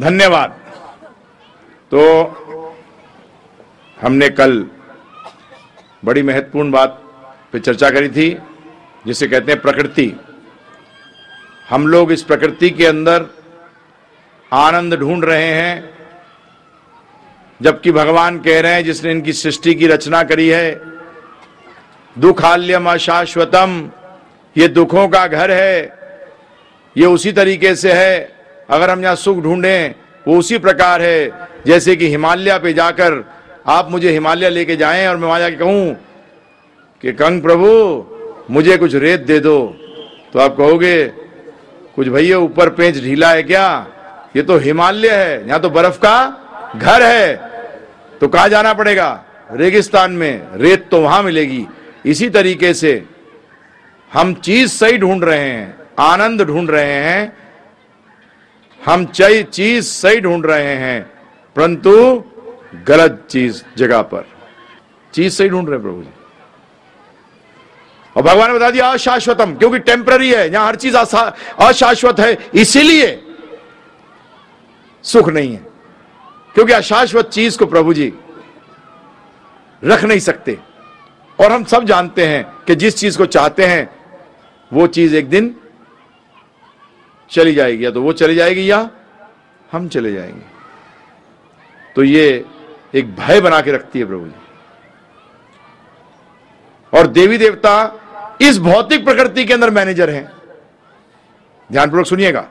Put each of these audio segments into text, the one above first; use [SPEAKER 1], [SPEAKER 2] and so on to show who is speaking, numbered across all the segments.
[SPEAKER 1] धन्यवाद। तो हमने कल बड़ी महत्वपूर्ण बात पे चर्चा करी थी, जिसे कहते हैं प्रकृति। हम लोग इस प्रकृति के अंदर आनंद ढूंढ रहे हैं, जबकि भगवान कह रहे हैं, जिसने इनकी सृष्टि की रचना करी है, दुखाल्यम अशाश्वतम, ये दुखों का घर है, ये उसी तरीके से है अगर हम यहाँ सुख ढूंढें, वो उसी प्रकार है, जैसे कि हिमालय पे जाकर आप मुझे हिमालय लेके जाएँ और मैं वहाँ जाके कहूँ कि, कंग प्रभु, मुझे कुछ रेत दे दो। तो आप कहोगे, कुछ भैया ऊपर पेंच ढीला है क्या? ये तो हिमालय है, यहाँ तो बर्फ़ का घर है। तो कहा जाना पड़ेगा? रेगिस्तान में, रेत तो वहाँ मिलेगी। इसी तरीके से हम चीज़ सही ढूंढ रहे हैं, आनंद ढूंढ रहे हैं हम चीज़ सही ढूंढ रहे हैं, परंतु गलत चीज़ जगह पर। चीज़ सही ढूंढ रहे हैं प्रभु जी। और भगवान ने बता दिया, अशाश्वतम, क्योंकि टेम्पररी है, यहाँ हर चीज़ अशाश्वत है, इसीलिए सुख नहीं है। क्योंकि अशाश्वत चीज़ को प्रभु जी रख नहीं सकते। और हम सब जानते हैं कि जिस चीज़ को चाहते हैं, वो चीज़ एक दिन चली जाएगी, या तो वो चली जाएगी या हम चले जाएँगे। तो ये एक भय बना के रखती है प्रभु जी। और देवी देवता इस भौतिक प्रकृति के अंदर मैनेजर हैं। ध्यानपूर्वक सुनिएगा।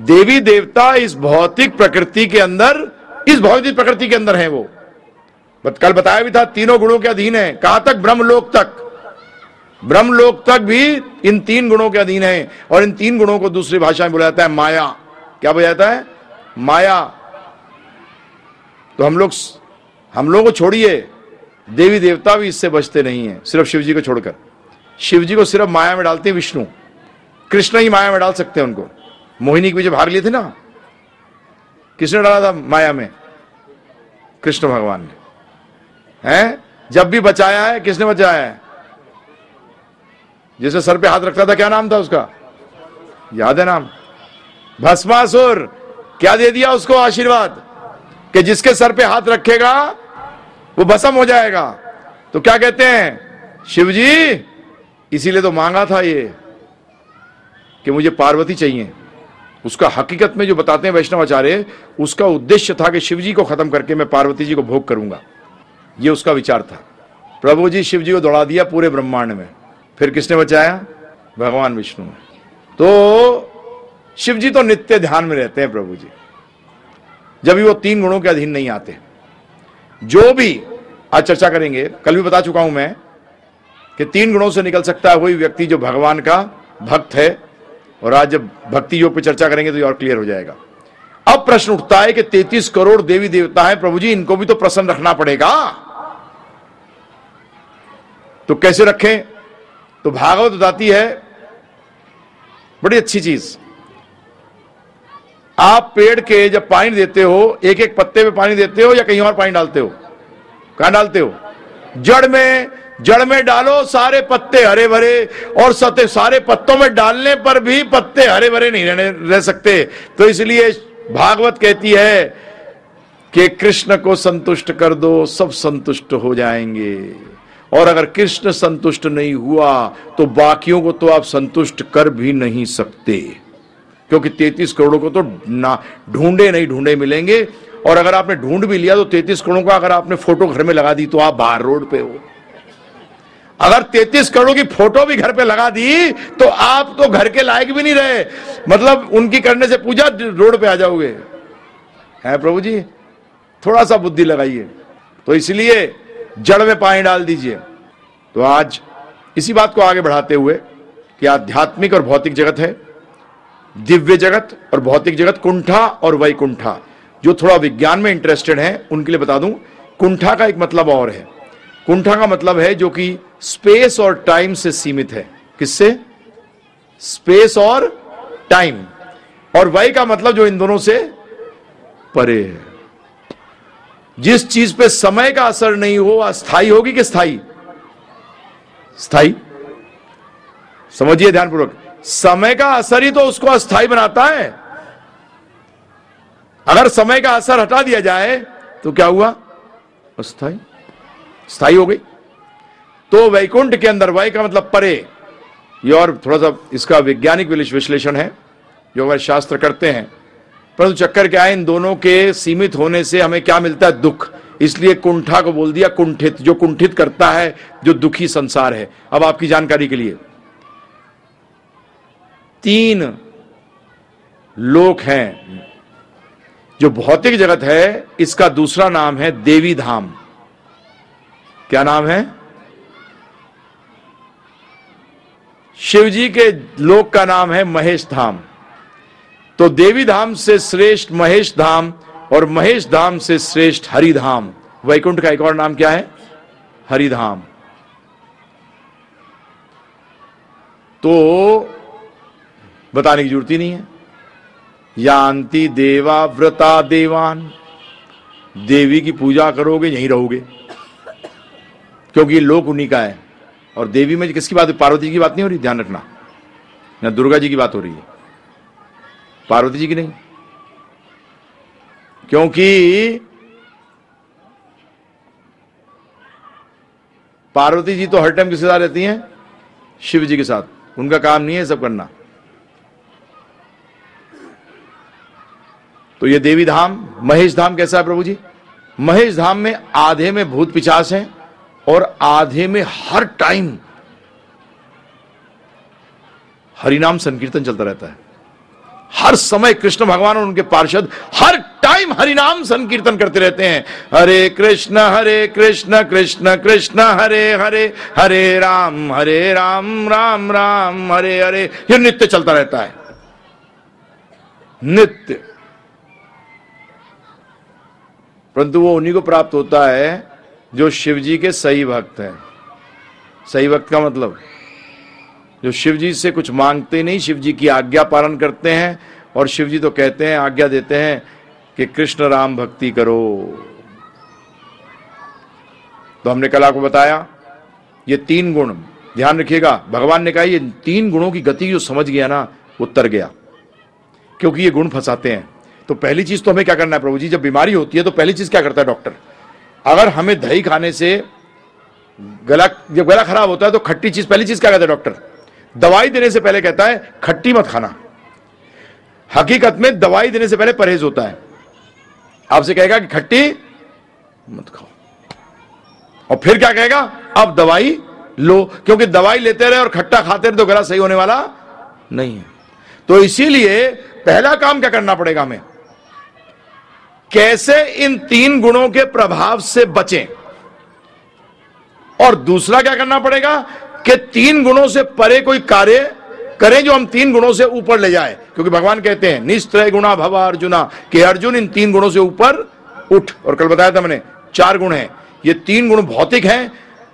[SPEAKER 1] देवी देवता इस भौतिक प्रकृति के अंदर, इस भौतिक प्रकृति के अंदर है वो। कल बताया भी था, तीनों गुणों के अधीन है। कहाँ तक ब्रह्मलोक तक? ब्रह्मलोक तक भी इन तीन गुणों के अधीन है और इन तीन गुणों को दूसरी भाषा में बोला जाता है माया। क्या बोला जाता है? माया। तो हम लोग हम लोग को छोड़िए। देवी देवता भी इससे बचते नहीं है, सिर्फ़ शिव जी को छोड़कर। शिव जी को सिर्फ़ माया में डालते हैं विष्णु। कृष्ण ही माया में डाल सकते हैं उनको। मोहिनी के पीछे भाग लिए थे ना, किसने डाला था माया में? कृष्ण भगवान ने। हैं? जब भी बचाया है, किसने बचाया है? जिसे सर पे हाथ रखता था, क्या नाम था उसका? याद है नाम? भस्मासुर, क्या दे दिया उसको आशीर्वाद? कि जिसके सर पे हाथ रखेगा, वो भस्म हो जाएगा। तो क्या कहते हैं? शिव जी इसीलिए तो मांगा था ये, कि मुझे पार्वती चाहिए। उसका हकीकत में जो बताते हैं वैष्णवाचार्य, उसका उद्देश्य था कि शिव जी को खत्म करके मैं पार्वती जी को भोग करूँगा। ये उसका विचार था। प्रभु जी शिव जी को दौड़ा दिया पूरे ब्रह्मांड में। फिर किसने बचाया? भगवान विष्णु ने। तो शिव जी तो नित्य ध्यान में रहते हैं प्रभु जी। जब भी वो तीन गुणों के अधीन नहीं आते, जो भी आज चर्चा करेंगे, कल भी बता चुका हूँ मैं कि तीन गुणों से निकल सकता है वही व्यक्ति जो भगवान का भक्त है, और आज जब भक्ति योग पर चर्चा करेंगे तो ये और क्लियर हो जाएगा। अब प्रश्न उठता है कि 33 करोड़ देवी देवता है प्रभु जी, इनको भी तो प्रसन्न रखना पड़ेगा। तो कैसे रखें? तो भागवत बताती है, बड़ी अच्छी चीज़। आप पेड़ के जब पानी देते हो एक एक पत्ते पे पानी देते हो या कहीं और पानी डालते हो? कहा डालते हो? जड़ में जड़ में डालो सारे पत्ते हरे भरे और सते, सारे पत्तों में डालने पर भी पत्ते हरे भरे नहीं रहने, रह सकते। तो इसलिए भागवत कहती है कि कृष्ण को संतुष्ट कर दो, सब संतुष्ट हो जाएँगे। और अगर कृष्ण संतुष्ट नहीं हुआ तो बाकियों को तो आप संतुष्ट कर भी नहीं सकते। क्योंकि तैतीस करोड़ों को तो ना, ढूंढे नहीं, ढूंढे मिलेंगे। और अगर आपने ढूंढ भी लिया तो तैतीस करोड़ों का अगर आपने फ़ोटो घर में लगा दी तो आप बाहर रोड पे हो। अगर तैतीस करोड़ की फ़ोटो भी घर पे लगा दी तो आप तो घर के लायक भी नहीं रहे। मतलब उनकी करने से पूजा, रोड पे आ जाओगे। है प्रभु जी? थोड़ा सा बुद्धि लगाइए। तो इसलिए जड़ में पानी डाल दीजिए। तो आज इसी बात को आगे बढ़ाते हुए कि आध्यात्मिक और भौतिक जगत है, दिव्य जगत और भौतिक जगत, कुंठा और वैकुंठा, जो थोड़ा विज्ञान में इंटरेस्टेड है, उनके लिए बता दूँ, कुंठा का एक मतलब और है। कुंठा का मतलब है जो कि स्पेस और टाइम से सीमित है। किससे? स्पेस और टाइम और वही का मतलब जो इन दोनों से परे है। जिस चीज़ पे समय का असर नहीं हो अस्थाई होगी कि स्थायी स्थायी समझिए ध्यानपूर्वक। समय का असर ही तो उसको अस्थाई बनाता है। अगर समय का असर हटा दिया जाए तो क्या हुआ? अस्थाई स्थायी हो गई। तो वैकुंठ के अंदर, वै का मतलब परे। ये और थोड़ा सा इसका वैज्ञानिक विश्लेषण है, जो हमारे शास्त्र करते हैं। परंतु चक्कर क्या है इन दोनों के सीमित होने से हमें क्या मिलता है? दुख। इसलिए कुंठा को बोल दिया, कुंठित। जो कुंठित करता है, जो दुखी संसार है। अब आपकी जानकारी के लिए। तीन लोक हैं, जो भौतिक जगत है, इसका दूसरा नाम है देवी धाम। क्या नाम है? शिव जी के लोक का नाम है महेश धाम। तो देवी धाम से श्रेष्ठ महेश धाम और महेश धाम से श्रेष्ठ हरिधाम। वैकुंठ का एक और नाम क्या है? हरिधाम। तो बताने की ज़रूरत ही नहीं है। यान्ति देवा व्रता देवान। देवी की पूजा करोगे, यहीं रहोगे। क्योंकि लोक उन्हीं का है। और देवी में किसकी बात है पार्वती की बात नहीं हो रही? ध्यान रखना। ना दुर्गा जी की बात हो रही है। पार्वती जी की नहीं। क्योंकि पार्वती जी तो हर टाइम किसके साथ रहती हैं, शिव जी के साथ। उनका काम नहीं है सब करना। तो ये देवी धाम, महेश धाम कैसा है प्रभु जी? महेश धाम में आधे में भूत पिचास हैं और आधे में हर टाइम हरिनाम संकीर्तन चलता रहता है। हर समय कृष्ण भगवान और उनके पार्षद हर टाइम हरिनाम संकीर्तन करते रहते हैं। हरे कृष्ण हरे कृष्ण कृष्ण कृष्ण, हरे हरे हरे राम हरे राम राम राम, हरे हरे। ये नित्य चलता रहता है। नित्य। परंतु वो उन्हीं को प्राप्त होता है जो शिव जी के सही भक्त हैं। सही भक्त का मतलब? जो शिव जी से कुछ मांगते नहीं शिव जी की आज्ञा पालन करते हैं और शिव जी तो कहते हैं, आज्ञा देते हैं कि कृष्ण राम भक्ति करो। तो हमने कल आपको बताया, ये तीन गुण, ध्यान रखिएगा, भगवान ने कहा, ये तीन गुणों की गति जो समझ गया ना, वो तर गया, क्योंकि ये गुण फंसाते हैं। तो पहली चीज़ तो हमें क्या करना है, प्रभु जी, जब बीमारी होती है तो पहली चीज़ क्या करता है डॉक्टर? अगर हमें दही खाने से गला, जब गला खराब होता है तो खट्टी चीज़, पहली चीज़ क्या कहता है डॉक्टर? दवाई देने से पहले कहता है, खट्टी मत खाना। हकीकत में दवाई देने से पहले परहेज होता है। आपसे कहेगा कि खट्टी मत खाओ। और फिर क्या कहेगा? अब दवाई लो, क्योंकि दवाई लेते रहे और खट्टा खाते रहे तो गला सही होने वाला नहीं है। तो इसीलिए पहला काम क्या करना पड़ेगा हमें? कैसे इन तीन गुणों के प्रभाव से बचें? और दूसरा क्या करना पड़ेगा? कि तीन गुणों से परे कोई कार्य करें जो हम तीन गुणों से ऊपर ले जाए। क्योंकि भगवान कहते हैं निश्चय गुणा भवा अर्जुना, कि अर्जुन इन तीन गुणों से ऊपर उठ। और कल बताया था मैंने, चार गुण हैं। ये तीन गुण भौतिक हैं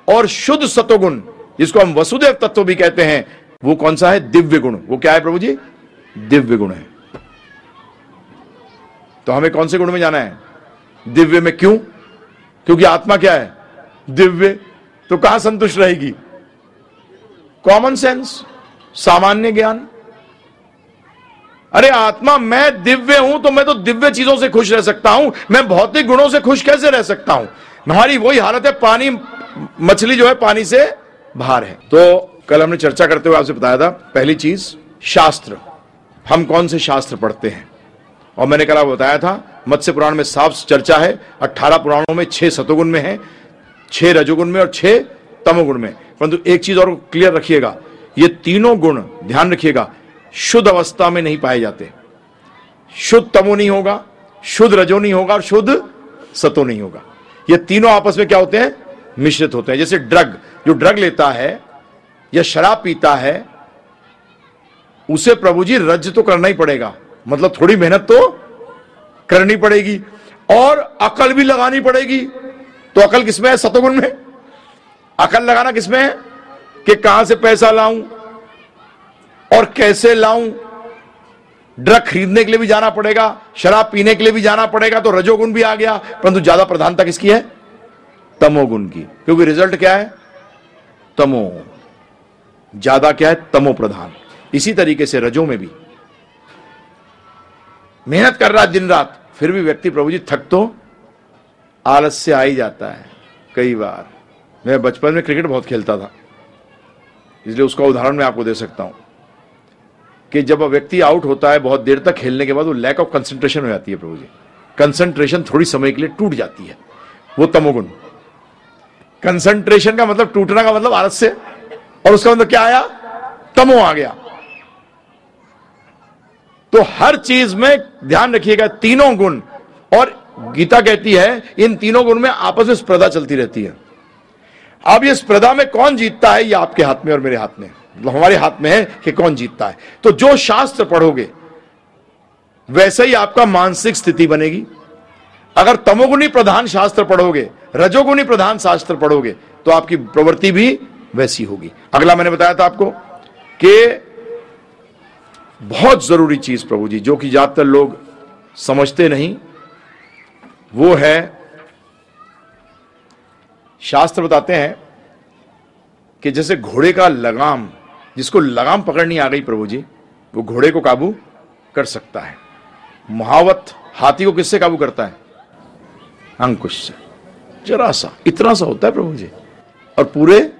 [SPEAKER 1] और शुद्ध सतोगुण जिसको हम वसुदेव तत्व भी कहते हैं, वो कौन सा है? दिव्य गुण। वो क्या है प्रभु जी दिव्य गुण है। तो हमें कौन से गुण में जाना है? दिव्य में क्यों? क्योंकि आत्मा क्या है? दिव्य। तो कहाँ संतुष्ट रहेगी? कॉमन सेंस सामान्य ज्ञान। अरे आत्मा, मैं दिव्य हूँ तो मैं तो दिव्य चीज़ों से खुश रह सकता हूँ। मैं भौतिक गुणों से खुश कैसे रह सकता हूँ? हमारी वही हालत है, पानी, मछली जो है, पानी से बाहर है। तो कल हमने चर्चा करते हुए आपसे बताया था, पहली चीज़, शास्त्र। हम कौन से शास्त्र पढ़ते हैं? और मैंने कल आपको बताया था, मत्स्य पुराण में साफ़ चर्चा है, अट्ठारह पुराणों में छह सतोगुण में है, छह रजोगुण में और छह तमोगुण में। परंतु एक चीज़ और क्लियर रखिएगा, ये तीनों गुण ध्यान रखिएगा, शुद्ध अवस्था में नहीं पाए जाते। शुद्ध तमो नहीं होगा, शुद्ध रजो नहीं होगा और शुद्ध सतो नहीं होगा। ये तीनों आपस में क्या होते हैं? मिश्रित होते हैं। जैसे ड्रग जो ड्रग लेता है या शराब पीता है, उसे प्रभु जी रज तो करना ही पड़ेगा। मतलब थोड़ी मेहनत तो करनी पड़ेगी और अकल भी लगानी पड़ेगी। तो अकल किसमें है? सतोगुण में। अकल लगाना किसमें है? कि कहाँ से पैसा लाऊं और कैसे लाऊं? ड्रग खरीदने के लिए भी जाना पड़ेगा, शराब पीने के लिए भी जाना पड़ेगा तो रजोगुण भी आ गया, परंतु ज़्यादा प्रधानता किसकी है? तमोगुण की। क्योंकि रिज़ल्ट क्या है? तमो। ज़्यादा क्या है? तमो प्रधान। इसी तरीके से रजो में भी। मेहनत कर रहा दिन रात, फिर भी व्यक्ति प्रभु जी थक तो आलस से आ ही जाता है, कई बार। मैं बचपन में क्रिकेट बहुत खेलता था। इसलिए उसका उदाहरण मैं आपको दे सकता हूँ कि जब व्यक्ति आउट होता है बहुत देर तक खेलने के बाद, वो लैक ऑफ़ कंसंट्रेशन हो जाती है प्रभु जी। कंसंट्रेशन थोड़ी समय के लिए टूट जाती है। वो तमोगुण। कंसंट्रेशन का मतलब टूटना का मतलब आलस से और उसका मतलब क्या आया? तमो आ गया। तो हर चीज़ में ध्यान रखिएगा, तीनों गुण। और गीता कहती है, इन तीनों गुण में आपस में स्पर्धा चलती रहती है। अब ये स्पर्धा में कौन जीतता है ये आपके हाथ में और मेरे हाथ में? मतलब हमारे हाथ में है कि कौन जीतता है। तो जो शास्त्र पढ़ोगे, वैसे ही आपका मानसिक स्थिति बनेगी। अगर तमोगुणी प्रधान शास्त्र पढ़ोगे, रजोगुणी प्रधान शास्त्र पढ़ोगे तो आपकी प्रवृत्ति भी वैसी होगी। अगला मैंने बताया था आपको कि बहुत ज़रूरी चीज़ प्रभु जी, जो कि ज़्यादातर लोग समझते नहीं, वो है शास्त्र बताते हैं कि जैसे घोड़े का लगाम, जिसको लगाम पकड़नी आ गई प्रभु जी, वो घोड़े को काबू कर सकता है। महावत हाथी को किससे काबू करता है? अंकुश से। जरा सा इतना सा होता है प्रभु जी। और पूरे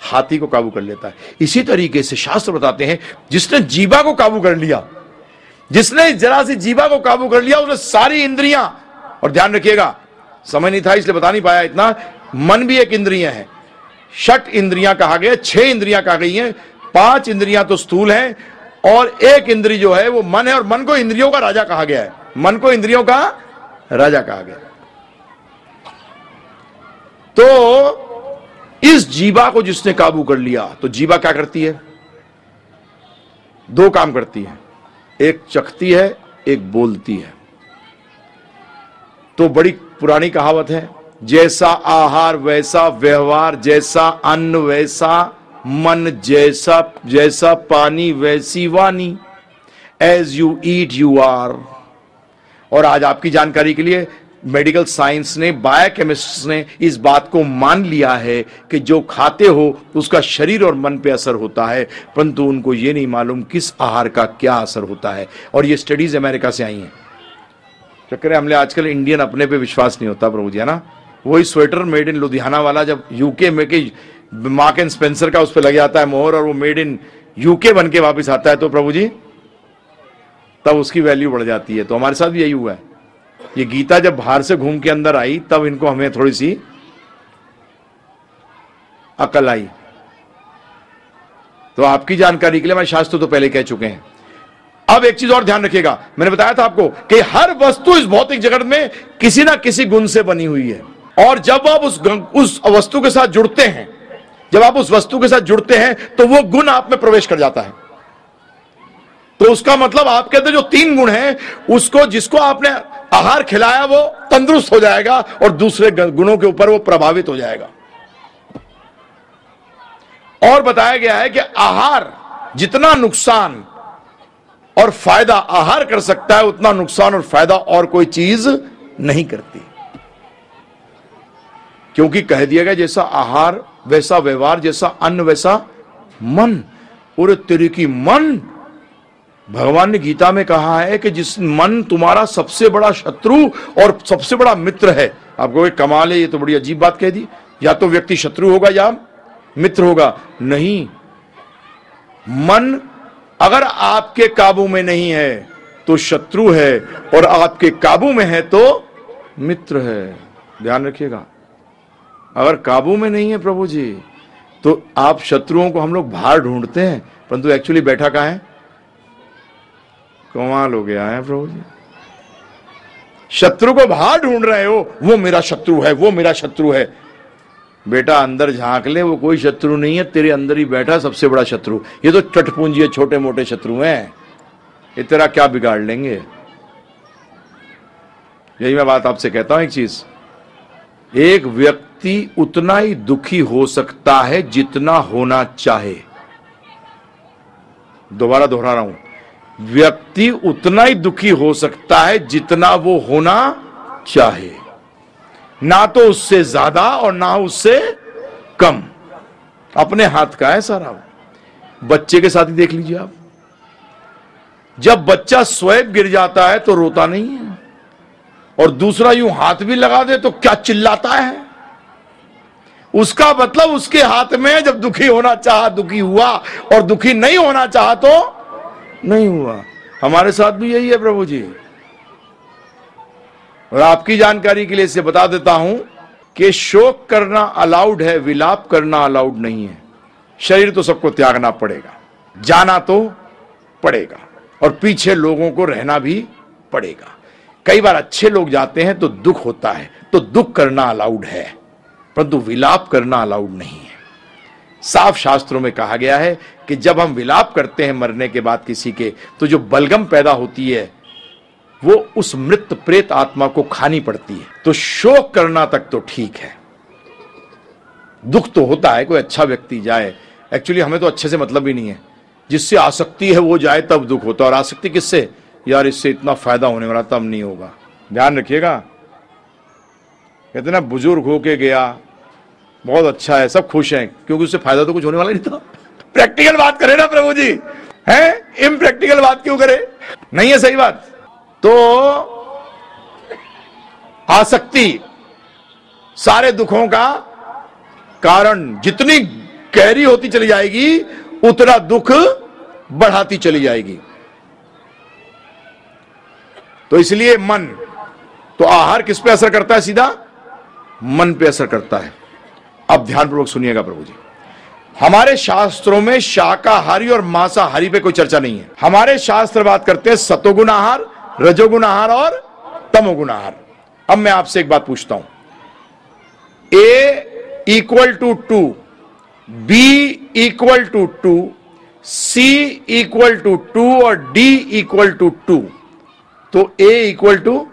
[SPEAKER 1] हाथी को काबू कर लेता है। इसी तरीके से शास्त्र बताते हैं, जिसने जीवा को काबू कर लिया, जिसने जरा सी जीवा को काबू कर लिया, उसने सारी इंद्रियाँ, और ध्यान रखिएगा, समय नहीं था, इसलिए बता नहीं पाया इतना मन भी एक इंद्रिय है। षट इंद्रियाँ कहा गया, छह इंद्रियाँ कहा गई हैं। पाँच इंद्रियाँ तो स्थूल हैं और एक इंद्री जो है वो मन है और मन को इंद्रियों का राजा कहा गया है। मन को इंद्रियों का राजा कहा गया। तो इस जीवा को जिसने काबू कर लिया तो जीवा क्या करती है? दो काम करती है। एक चखती है, एक बोलती है। तो बड़ी पुरानी कहावत है जैसा आहार, वैसा व्यवहार, जैसा अन्न, वैसा मन, जैसा जैसा पानी, वैसी वाणी। As you eat you are और आज आपकी जानकारी के लिए मेडिकल साइंस ने बायोकेमिस्ट ने इस बात को मान लिया है कि जो खाते हो, उसका शरीर और मन पे असर होता है, परंतु उनको ये नहीं मालूम किस आहार का क्या असर होता है। और ये स्टडीज़ अमेरिका से आई हैं। चक्कर हमने आजकल इंडियन अपने पे विश्वास नहीं होता, प्रभु जी, है ना? वही स्वेटर मेड इन लुधियाना वाला जब यूके में के मार्क एंड स्पेंसर का उस पर लग जाता है मोहर और वो मेड इन यूके बन के वापिस आता है तो प्रभु जी, तब उसकी वैल्यू बढ़ जाती है। तो हमारे साथ भी यही हुआ है। ये गीता जब बाहर से घूम के अंदर आई, तब इनको हमें थोड़ी सी अकल आई। तो आपकी जानकारी के लिए मैं शास्त्र तो पहले कह चुके हैं। अब एक चीज़ और ध्यान रखिएगा। मैंने बताया था आपको कि हर वस्तु इस भौतिक जगत में किसी ना किसी गुण से बनी हुई है। और जब आप उस उस वस्तु के साथ जुड़ते हैं, जब आप उस वस्तु के साथ जुड़ते हैं तो वो गुण आप में प्रवेश कर जाता है। तो उसका मतलब आपके अंदर जो तीन गुण हैं, उसको, जिसको आपने आहार खिलाया, वो तंदुरुस्त हो जाएगा और दूसरे गुणों के ऊपर वो प्रभावित हो जाएगा। और बताया गया है कि आहार जितना नुकसान और फ़ायदा आहार कर सकता है, उतना नुकसान और फ़ायदा और कोई चीज़ नहीं करती। क्योंकि कह दिया गया जैसा आहार, वैसा व्यवहार, जैसा अन्न, वैसा मन। पूरे तेरे की मन, भगवान ने गीता में कहा है कि जिस मन तुम्हारा सबसे बड़ा शत्रु और सबसे बड़ा मित्र है। आपको कमाल है, ये तो बड़ी अजीब बात कह दी। या तो व्यक्ति शत्रु होगा या मित्र होगा। नहीं। मन अगर आपके काबू में नहीं है तो शत्रु है और आपके काबू में है तो मित्र है। ध्यान रखिएगा। अगर काबू में नहीं है प्रभु जी तो आप शत्रुओं को हम लोग बाहर ढूंढते हैं। परंतु एक्चुअली बैठा कहा है? कमाल हो गया है प्रभु जी। शत्रु को बाहर ढूंढ रहे हो, वो मेरा शत्रु है, वो मेरा शत्रु है। बेटा अंदर झाँक ले, वो कोई शत्रु नहीं है, तेरे अंदर ही बैठा सबसे बड़ा शत्रु। ये तो चटपूंजी है छोटे मोटे शत्रु हैं। ये तेरा क्या बिगाड़ लेंगे? यही मैं बात आपसे कहता हूँ एक चीज़। एक व्यक्ति उतना ही दुखी हो सकता है जितना होना चाहे। दोबारा दोहरा रहा हूँ। व्यक्ति उतना ही दुखी हो सकता है जितना वो होना चाहे। ना तो उससे ज़्यादा और ना उससे कम। अपने हाथ का है सारा बच्चे के साथ ही देख लीजिए आप। जब बच्चा स्वयं गिर जाता है तो रोता नहीं है। और दूसरा यूँ हाथ भी लगा दे तो क्या चिल्लाता है? उसका मतलब उसके हाथ में जब दुखी होना चाहा, दुखी हुआ और दुखी नहीं होना चाहा तो नहीं हुआ। हमारे साथ भी यही है प्रभु जी। और आपकी जानकारी के लिए इसे बता देता हूँ कि शोक करना अलाउड है, विलाप करना अलाउड नहीं है। शरीर तो सबको त्यागना पड़ेगा, जाना तो पड़ेगा और पीछे लोगों को रहना भी पड़ेगा। कई बार अच्छे लोग जाते हैं तो दुख होता है तो दुख करना अलाउड है, परंतु विलाप करना अलाउड नहीं है। साफ़ शास्त्रों में कहा गया है कि जब हम विलाप करते हैं मरने के बाद किसी के तो जो बलगम पैदा होती है, वो उस मृत प्रेत आत्मा को खानी पड़ती है। तो शोक करना तक तो ठीक है। दुख तो होता है, कोई अच्छा व्यक्ति जाए। एक्चुअली हमें तो अच्छे से मतलब ही नहीं है। जिससे आसक्ति है वो जाए, तब दुख होता है। और आसक्ति किससे? यार इससे इतना फ़ायदा होने वाला तब नहीं होगा। ध्यान रखिएगा। कहते ना बुज़ुर्ग होके गया, बहुत अच्छा है, सब खुश हैं, क्योंकि उससे फ़ायदा तो कुछ होने वाला नहीं था। प्रैक्टिकल बात करे ना प्रभु जी। है? इम्प्रैक्टिकल बात क्यों करे? नहीं है सही बात? तो आसक्ति सारे दुखों का कारण जितनी गहरी होती चली जाएगी, उतना दुख बढ़ाती चली जाएगी। तो इसलिए मन तो आहार किस पे असर करता है सीधा? मन पे असर करता है। अब ध्यानपूर्वक सुनिएगा प्रभु जी। हमारे शास्त्रों में शाकाहारी और मांसाहारी पे कोई चर्चा नहीं है। हमारे शास्त्र बात करते हैं सतोगुण आहार, रजोगुण आहार और तमोगुण आहार। अब मैं आपसे एक बात पूछता हूँ। A equal to two B equal to two C equal to two और डी इक्वल टू टू तो ए इक्वल टू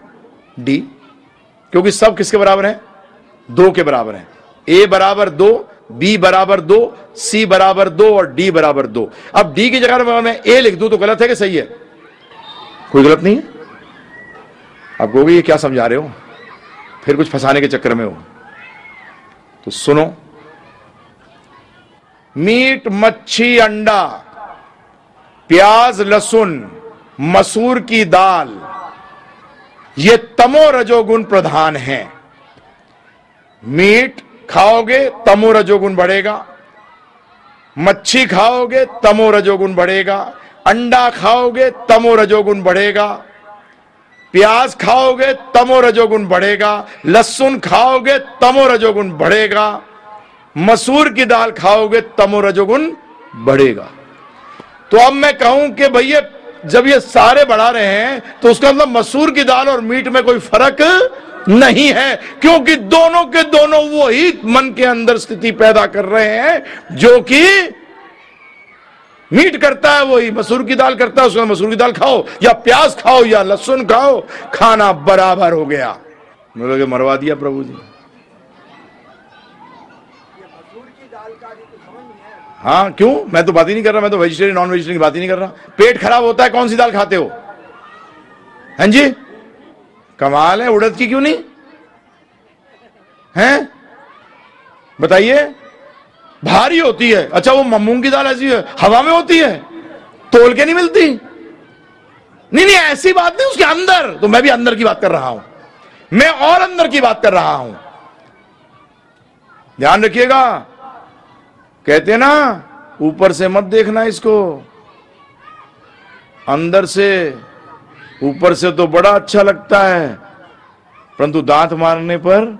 [SPEAKER 1] डी क्योंकि सब किसके बराबर है? दो के बराबर है। ए बराबर दो बी बराबर दो सी बराबर दो और डी बराबर दो। अब डी की जगह मैं ए लिख दू तो गलत है कि सही है? कोई गलत नहीं है? आप कहोगे, ये क्या समझा रहे हो? फिर कुछ फंसाने के चक्कर में हो। तो सुनो। मीट, मच्छी, अंडा, प्याज, लहसुन, मसूर की दाल ये तमो रजोगुण प्रधान है। मीट खाओगे, तमो रजोगुण बढ़ेगा। मच्छी खाओगे, तमो रजोगुण बढ़ेगा। अंडा खाओगे, तमो रजोगुण बढ़ेगा। प्याज खाओगे, तमो रजोगुण बढ़ेगा। लहसुन खाओगे, तमो रजोगुण बढ़ेगा। मसूर की दाल खाओगे, तमो रजोगुण बढ़ेगा। तो अब मैं कहूँ कि भैया जब ये सारे बढ़ा रहे हैं तो उसका मतलब मसूर की दाल और मीट में कोई फ़र्क नहीं है, क्योंकि दोनों के दोनों वो ही मन के अंदर स्थिति पैदा कर रहे हैं, जो कि मीट करता है वही, मसूर की दाल करता है, उसका मसूर की दाल खाओ, या प्याज खाओ, या लहसुन खाओ, खाना बराबर हो गया। मरवा दिया प्रभु जी। हाँ क्यों? मैं तो बात ही नहीं कर रहा, मैं तो वेजिटेरियन नॉन वेजिटेरियन की बात ही नहीं कर रहा। पेट खराब होता है, कौन सी दाल खाते हो? हैं जी? कमाल है, उड़द की क्यों नहीं? हैं? बताइए। भारी होती है। अच्छा वो मूंग की दाल ऐसी है, हवा में होती है, तोल के नहीं मिलती? नहीं नहीं, ऐसी बात नहीं, उसके अंदर। तो मैं भी अंदर की बात कर रहा हूँ। मैं और अंदर की बात कर रहा हूँ। ध्यान रखिएगा कहते ना, ऊपर से मत देखना इसको। अंदर से, ऊपर से तो बड़ा अच्छा लगता है, परंतु दांत मारने पर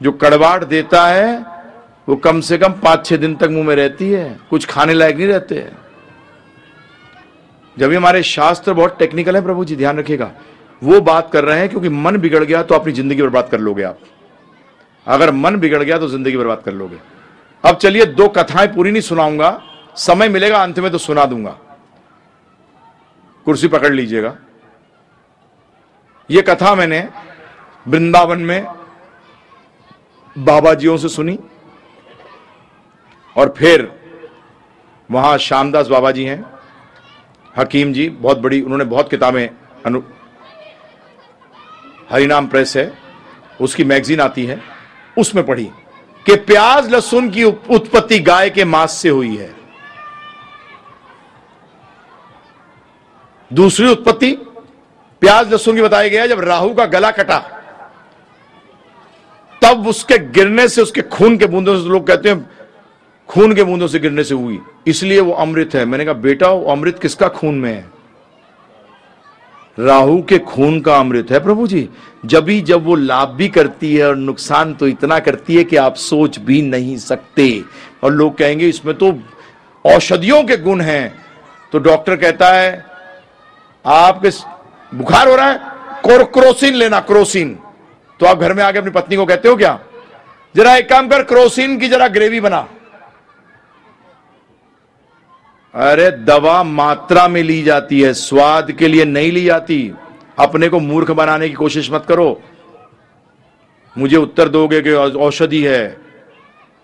[SPEAKER 1] जो कड़वाट देता है, वो कम से कम पाँच छह दिन तक मुँह में रहती है, कुछ खाने लायक नहीं रहते जब हमारे शास्त्र बहुत टेक्निकल है, प्रभु जी, ध्यान रखिएगा। वो बात कर रहे हैं, क्योंकि मन बिगड़ गया तो अपनी ज़िंदगी बर्बाद कर लोगे आप। अगर मन बिगड़ गया तो ज़िंदगी बर्बाद कर लोगे। अब चलिए दो कथाएँ पूरी नहीं सुनाऊँगा। समय मिलेगा, अंत में तो सुना दूँगा। कुर्सी पकड़ लीजिएगा। यह कथा मैंने वृंदावन में बाबा जियों से सुनी और फिर वहाँ श्यामदास बाबा जी हैं, हकीम जी, बहुत बड़ी, उन्होंने बहुत किताबें अनु, हरिनाम प्रेस है, उसकी मैगजीन आती है, उसमें पढ़ी। कि प्याज लहसुन की उत्पत्ति गाय के मांस से हुई है। दूसरी उत्पत्ति, प्याज लहसुन की बताया गया, जब राहु का गला कटा, तब उसके गिरने से, उसके खून के बूंदों से लोग कहते हैं, खून के बूंदों से गिरने से हुई, इसलिए वो अमृत है। मैंने कहा, बेटा, वो अमृत किसका खून में है? राहु के खून का अमृत है, प्रभु जी। जब भी जब वो लाभ भी करती है और नुकसान तो इतना करती है कि आप सोच भी नहीं सकते। और लोग कहेंगे, इसमें तो औषधियों के गुण हैं। तो डॉक्टर कहता है, आपके बुखार हो रहा है? क्रोसिन लेना, क्रोसिन। तो आप घर में आके अपनी पत्नी को कहते हो क्या? जरा एक काम कर, क्रोसिन की जरा ग्रेवी बना। अरे दवा मात्रा में ली जाती है, स्वाद के लिए नहीं ली जाती। अपने को मूर्ख बनाने की कोशिश मत करो। मुझे उत्तर दोगे कि औषधि है।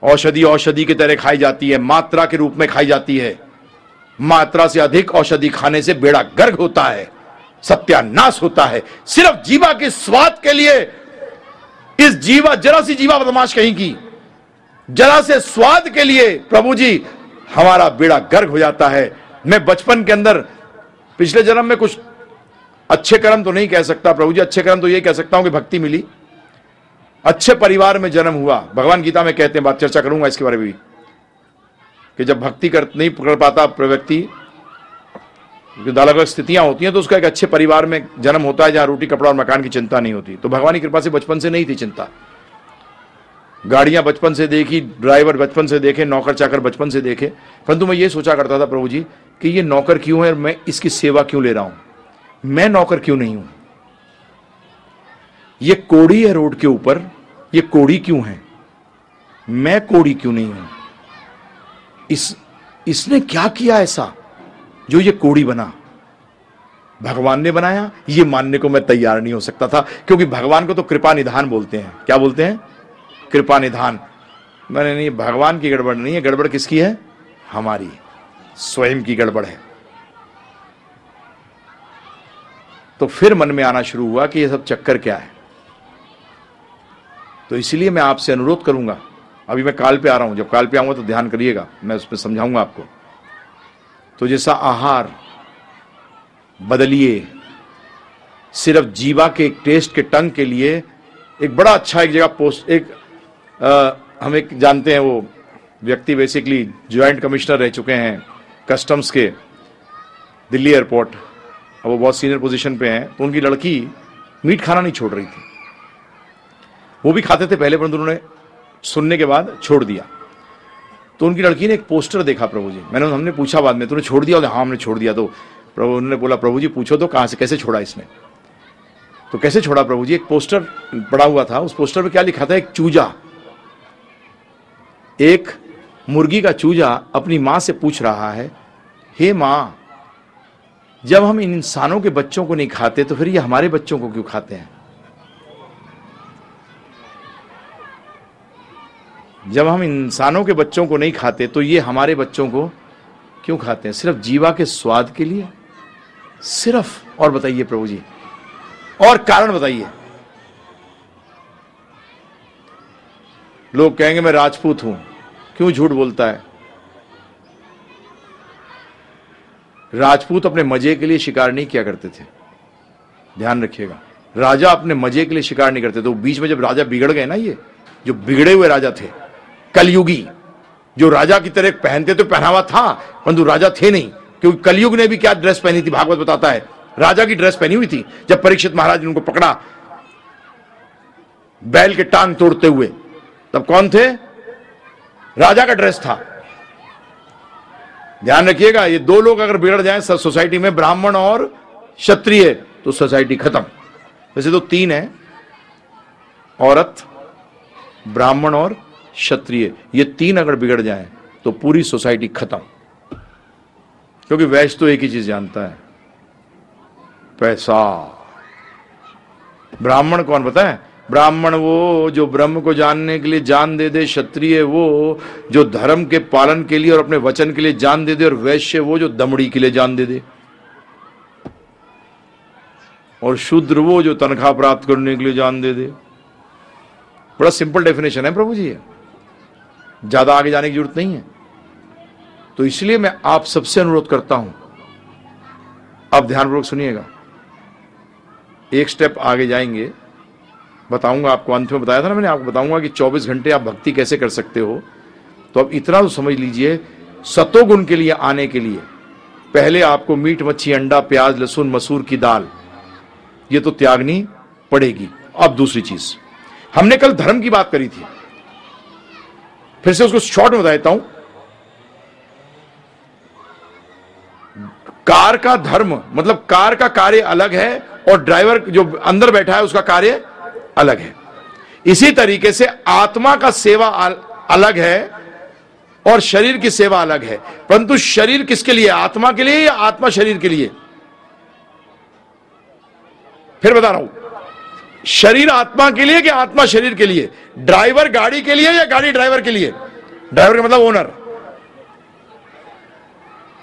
[SPEAKER 1] औषधि औषधि की तरह खाई जाती है, मात्रा के रूप में खाई जाती है। मात्रा से अधिक औषधि खाने से बेड़ा गर्ग होता है, सत्यानाश होता है। सिर्फ़ जीवा के स्वाद के लिए। इस जीवा जरा सी जीवा बदमाश कहीं की। जरा से स्वाद के लिए, प्रभु जी हमारा बेड़ा गर्ग हो जाता है। मैं बचपन के अंदर पिछले जन्म में कुछ अच्छे कर्म तो नहीं कह सकता, प्रभु जी, अच्छे कर्म तो ये कह सकता हूँ कि भक्ति मिली। अच्छे परिवार में जन्म हुआ। भगवान गीता में कहते हैं, बात चर्चा करूँगा इसके बारे में भी, कि जब भक्ति कर, नहीं पकड़ पाता व्यक्ति अलग अलग स्थितियाँ होती हैं तो उसका एक अच्छे परिवार में जन्म होता है, जहाँ रोटी, कपड़ा और मकान की चिंता नहीं होती। तो भगवान की कृपा से बचपन से नहीं थी चिंता। गाड़ियाँ बचपन से देखी, ड्राइवर बचपन से देखे, नौकर चाकर बचपन से देखे। परंतु मैं ये सोचा करता था प्रभु जी कि ये नौकर क्यों है मैं इसकी सेवा क्यों ले रहा हूँ? मैं नौकर क्यों नहीं हूँ? ये कोड़ी है रोड के ऊपर, ये कोड़ी क्यों है? मैं कोड़ी क्यों नहीं हूँ? इस, इसने क्या किया ऐसा जो ये कोड़ी बना? भगवान ने बनाया, ये मानने को मैं तैयार नहीं हो सकता था, क्योंकि भगवान को तो कृपा निधान बोलते हैं। क्या बोलते हैं? कृपा निधान। मैंने नहीं, भगवान की गड़बड़ नहीं है। गड़बड़ किसकी है? हमारी। स्वयं की गड़बड़ है। तो फिर मन में आना शुरू हुआ कि ये सब चक्कर क्या है? तो इसलिए मैं आपसे अनुरोध करूँगा। अभी मैं काल पे आ रहा हूँ। जब काल पे आऊँगा तो ध्यान करिएगा। मैं उसमें समझाऊँगा आपको। तो जैसा आहार बदलिए, सिर्फ़ जीवा के एक टेस्ट के टंग के लिए एक बड़ा अच्छा एक जगह पोस्ट, एक हम एक जानते हैं वो व्यक्ति बेसिकली ज्वाइंट कमिश्नर रह चुके हैं कस्टम्स के, दिल्ली एयरपोर्ट अब वो बहुत सीनियर पोजीशन पे हैं। तो उनकी लड़की मीट खाना नहीं छोड़ रही थी। वो भी खाते थे पहले, परंतु उन्होंने सुनने के बाद छोड़ दिया। तो उनकी लड़की ने एक पोस्टर देखा प्रभु जी। मैंने हमने पूछा बाद में, तूने छोड़ दिया? हाँ हमने छोड़ दिया। तो प्रभु, उन्होंने बोला, प्रभु जी, पूछो तो कहाँ से, कैसे छोड़ा इसने? तो कैसे छोड़ा प्रभु जी? एक पोस्टर पड़ा हुआ था। उस पोस्टर पे क्या लिखा था? एक चूजा। एक मुर्गी का चूजा अपनी माँ से पूछ रहा है, हे माँ, जब हम इन इंसानों के बच्चों को नहीं खाते तो फिर ये हमारे बच्चों को क्यों खाते हैं? जब हम इंसानों के बच्चों को नहीं खाते तो ये हमारे बच्चों को क्यों खाते हैं? सिर्फ़ जीवा के स्वाद के लिए? सिर्फ़, और बताइए प्रभु जी, और कारण बताइए। लोग कहेंगे, मैं राजपूत हूँ। क्यों झूठ बोलता है? राजपूत अपने मज़े के लिए शिकार नहीं किया करते थे। ध्यान रखिएगा, राजा अपने मज़े के लिए शिकार नहीं करते तो बीच में जब राजा बिगड़ गए ना ये, जो बिगड़े हुए राजा थे, कलयुगी, जो राजा की तरह पहनते तो पहनावा था, परंतु राजा थे नहीं, क्योंकि कलयुग ने भी क्या ड्रेस पहनी थी, भागवत बताता है। राजा की ड्रेस पहनी हुई थी, जब परीक्षित महाराज ने उनको पकड़ा, बैल के टांग तोड़ते हुए। तब कौन थे? राजा का ड्रेस था। ध्यान रखिएगा, ये दो लोग अगर बिगड़ जाए सोसाइटी में ब्राह्मण और क्षत्रिय तो सोसाइटी खत्म। वैसे तो तीन है, औरत, ब्राह्मण और क्षत्रिय। ये तीन अगर बिगड़ जाए तो पूरी सोसाइटी खत्म। क्योंकि वैश्य तो एक ही चीज़ जानता है, पैसा। ब्राह्मण कौन है? ब्राह्मण वो जो ब्रह्म को जानने के लिए जान दे दे, क्षत्रिय वो जो धर्म के पालन के लिए और अपने वचन के लिए जान दे दे और वैश्य वो जो दमड़ी के लिए जान दे दे। और शूद्र वो जो तनख्वाह प्राप्त करने के लिए जान दे दे। बड़ा सिंपल डेफिनेशन है प्रभु जी ज़्यादा आगे जाने की ज़रूरत नहीं है। तो इसलिए मैं आप सबसे अनुरोध करता हूँ, आप ध्यानपूर्वक सुनिएगा। एक स्टेप आगे जाएँगे। बताऊँगा आपको, अंत में बताया था ना मैंने आपको, बताऊँगा कि 24 घंटे आप भक्ति कैसे कर सकते हो। तो अब इतना तो समझ लीजिए, सतोगुण के लिए आने के लिए। पहले आपको मीट, मच्छी, अंडा, प्याज, लहसुन, मसूर की दाल, ये तो त्यागनी पड़ेगी। अब दूसरी चीज़, हमने कल धर्म की बात करी थी। फिर से उसको शॉर्ट में बता देता हूँ। कार का धर्म मतलब कार का कार्य अलग है और ड्राइवर जो अंदर बैठा है उसका कार्य अलग है। इसी तरीके से आत्मा का सेवा अलग है और शरीर की सेवा अलग है। परंतु शरीर किसके लिए? आत्मा के लिए या आत्मा शरीर के लिए? फिर बता रहा हूँ। शरीर आत्मा के लिए कि आत्मा शरीर के लिए? ड्राइवर गाड़ी के लिए या गाड़ी ड्राइवर के लिए? ड्राइवर का मतलब ओनर।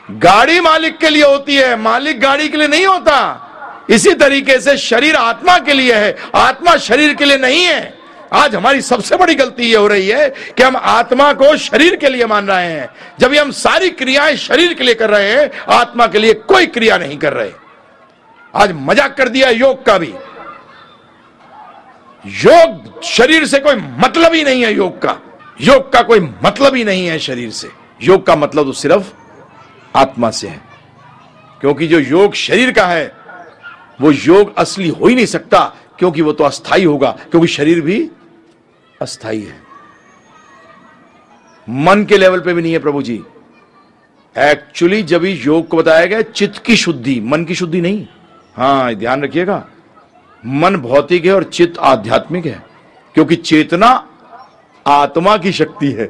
[SPEAKER 1] गाड़ी मालिक के लिए होती है, मालिक गाड़ी के लिए नहीं होता। इसी तरीके से शरीर आत्मा के लिए है। आत्मा शरीर के लिए नहीं है। आज हमारी सबसे बड़ी गलती यह हो रही है कि हम आत्मा को शरीर के लिए मान रहे हैं। जब हम सारी क्रियाएँ शरीर के लिए कर रहे हैं, आत्मा के लिए कोई क्रिया नहीं कर रहे। आज मज़ाक कर दिया योग का भी। योग शरीर से कोई मतलब ही नहीं है योग का। योग का कोई मतलब ही नहीं है शरीर से। योग का मतलब तो सिर्फ़ आत्मा से है। क्योंकि जो योग शरीर का है वो योग असली हो ही नहीं सकता, क्योंकि वो तो अस्थाई होगा, क्योंकि शरीर भी अस्थाई है। मन के लेवल पे भी नहीं है प्रभु जी। एक्चुअली जब योग को बताया गया, चित्त की शुद्धि, मन की शुद्धि नहीं। हाँ ध्यान रखिएगा। मन भौतिक है और चित्त आध्यात्मिक है, क्योंकि चेतना आत्मा की शक्ति है।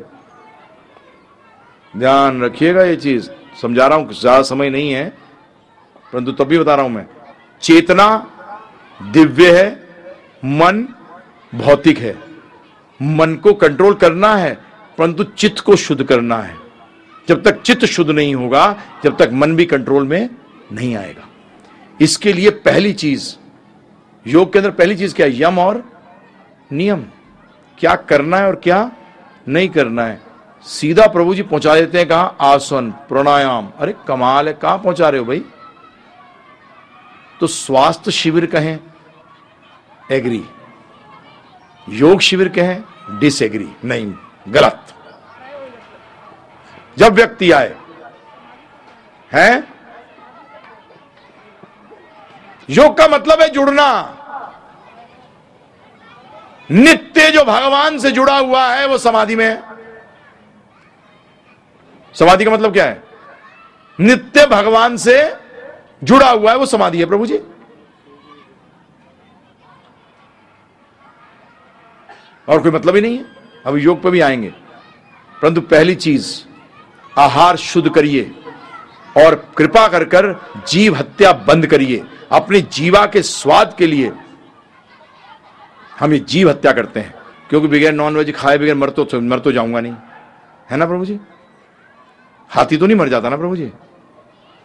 [SPEAKER 1] ध्यान रखिएगा ये चीज़। समझा रहा हूँ ज़्यादा समय नहीं है, परंतु तब भी बता रहा हूँ मैं। चेतना दिव्य है, मन भौतिक है। मन को कंट्रोल करना है, परंतु चित्त को शुद्ध करना है। जब तक चित्त शुद्ध नहीं होगा, जब तक मन भी कंट्रोल में नहीं आएगा। इसके लिए पहली चीज़, योग के अंदर पहली चीज़ क्या है? यम और नियम। क्या करना है और क्या नहीं करना है? सीधा प्रभु जी पहुँचा देते हैं कहा? आसन, प्राणायाम। अरे कमाल है, कहाँ पहुँचा रहे हो भाई? तो स्वास्थ्य शिविर कहें एग्री योग शिविर कहें डिसएग्री नहीं, गलत. जब व्यक्ति आए, हैं? योग का मतलब है जुड़ना. नित्य जो भगवान से जुड़ा हुआ है, वो समाधि में है. समाधि का मतलब क्या है? नित्य भगवान से जुड़ा हुआ है वो समाधि है प्रभु जी। और कोई मतलब ही नहीं है। अब योग पर भी आएँगे। परंतु पहली चीज़, आहार शुद्ध करिए और कृपा कर कर जीव हत्या बंद करिए। अपने जीवा के स्वाद के लिए हम ये जीव हत्या करते हैं। क्योंकि बगैर नॉन वेज खाए बगैर मर तो मर तो जाऊँगा नहीं। है ना प्रभु जी? हाथी तो नहीं मर जाता ना प्रभु जी?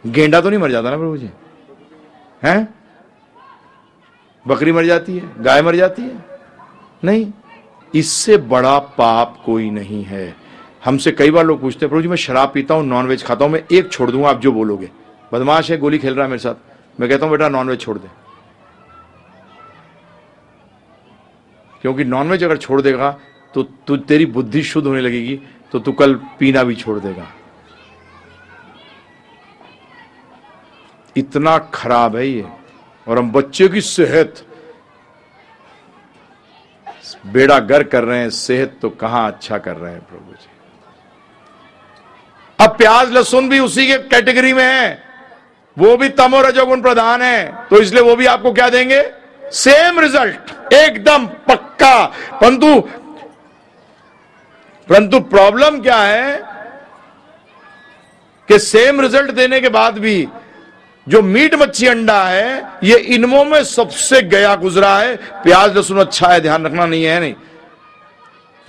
[SPEAKER 1] गेंडा तो नहीं मर जाता ना प्रभु जी? हैं? बकरी मर जाती है, गाय मर जाती है? नहीं, इससे बड़ा पाप कोई नहीं है। हमसे कई बार लोग पूछते हैं, प्रभु जी, मैं शराब पीता हूँ नॉनवेज खाता हूँ, मैं एक छोड़ दूँगा, आप जो बोलोगे। बदमाश है, गोली खेल रहा है मेरे साथ। मैं कहता हूँ, बेटा नॉनवेज छोड़ दे। क्योंकि नॉनवेज अगर छोड़ देगा तो तू, तेरी बुद्धि शुद्ध होने लगेगी तो तू कल पीना भी छोड़ देगा। इतना खराब है ये। और हम बच्चे की सेहत। बेड़ा गर कर रहे हैं, सेहत तो कहाँ अच्छा कर रहे हैं प्रभु जी। अब प्याज लहसुन भी उसी के कैटेगरी में है। वो भी तमो रजोगुण प्रधान है। तो इसलिए वो भी आपको क्या देंगे? सेम रिज़ल्ट एकदम पक्का। परंतु परंतु प्रॉब्लम क्या है? कि सेम रिज़ल्ट देने के बाद भी जो मीट मच्छी अंडा है, ये इनमो में सबसे गया गुजरा है। प्याज लहसुन अच्छा है, ध्यान रखना नहीं है, नहीं।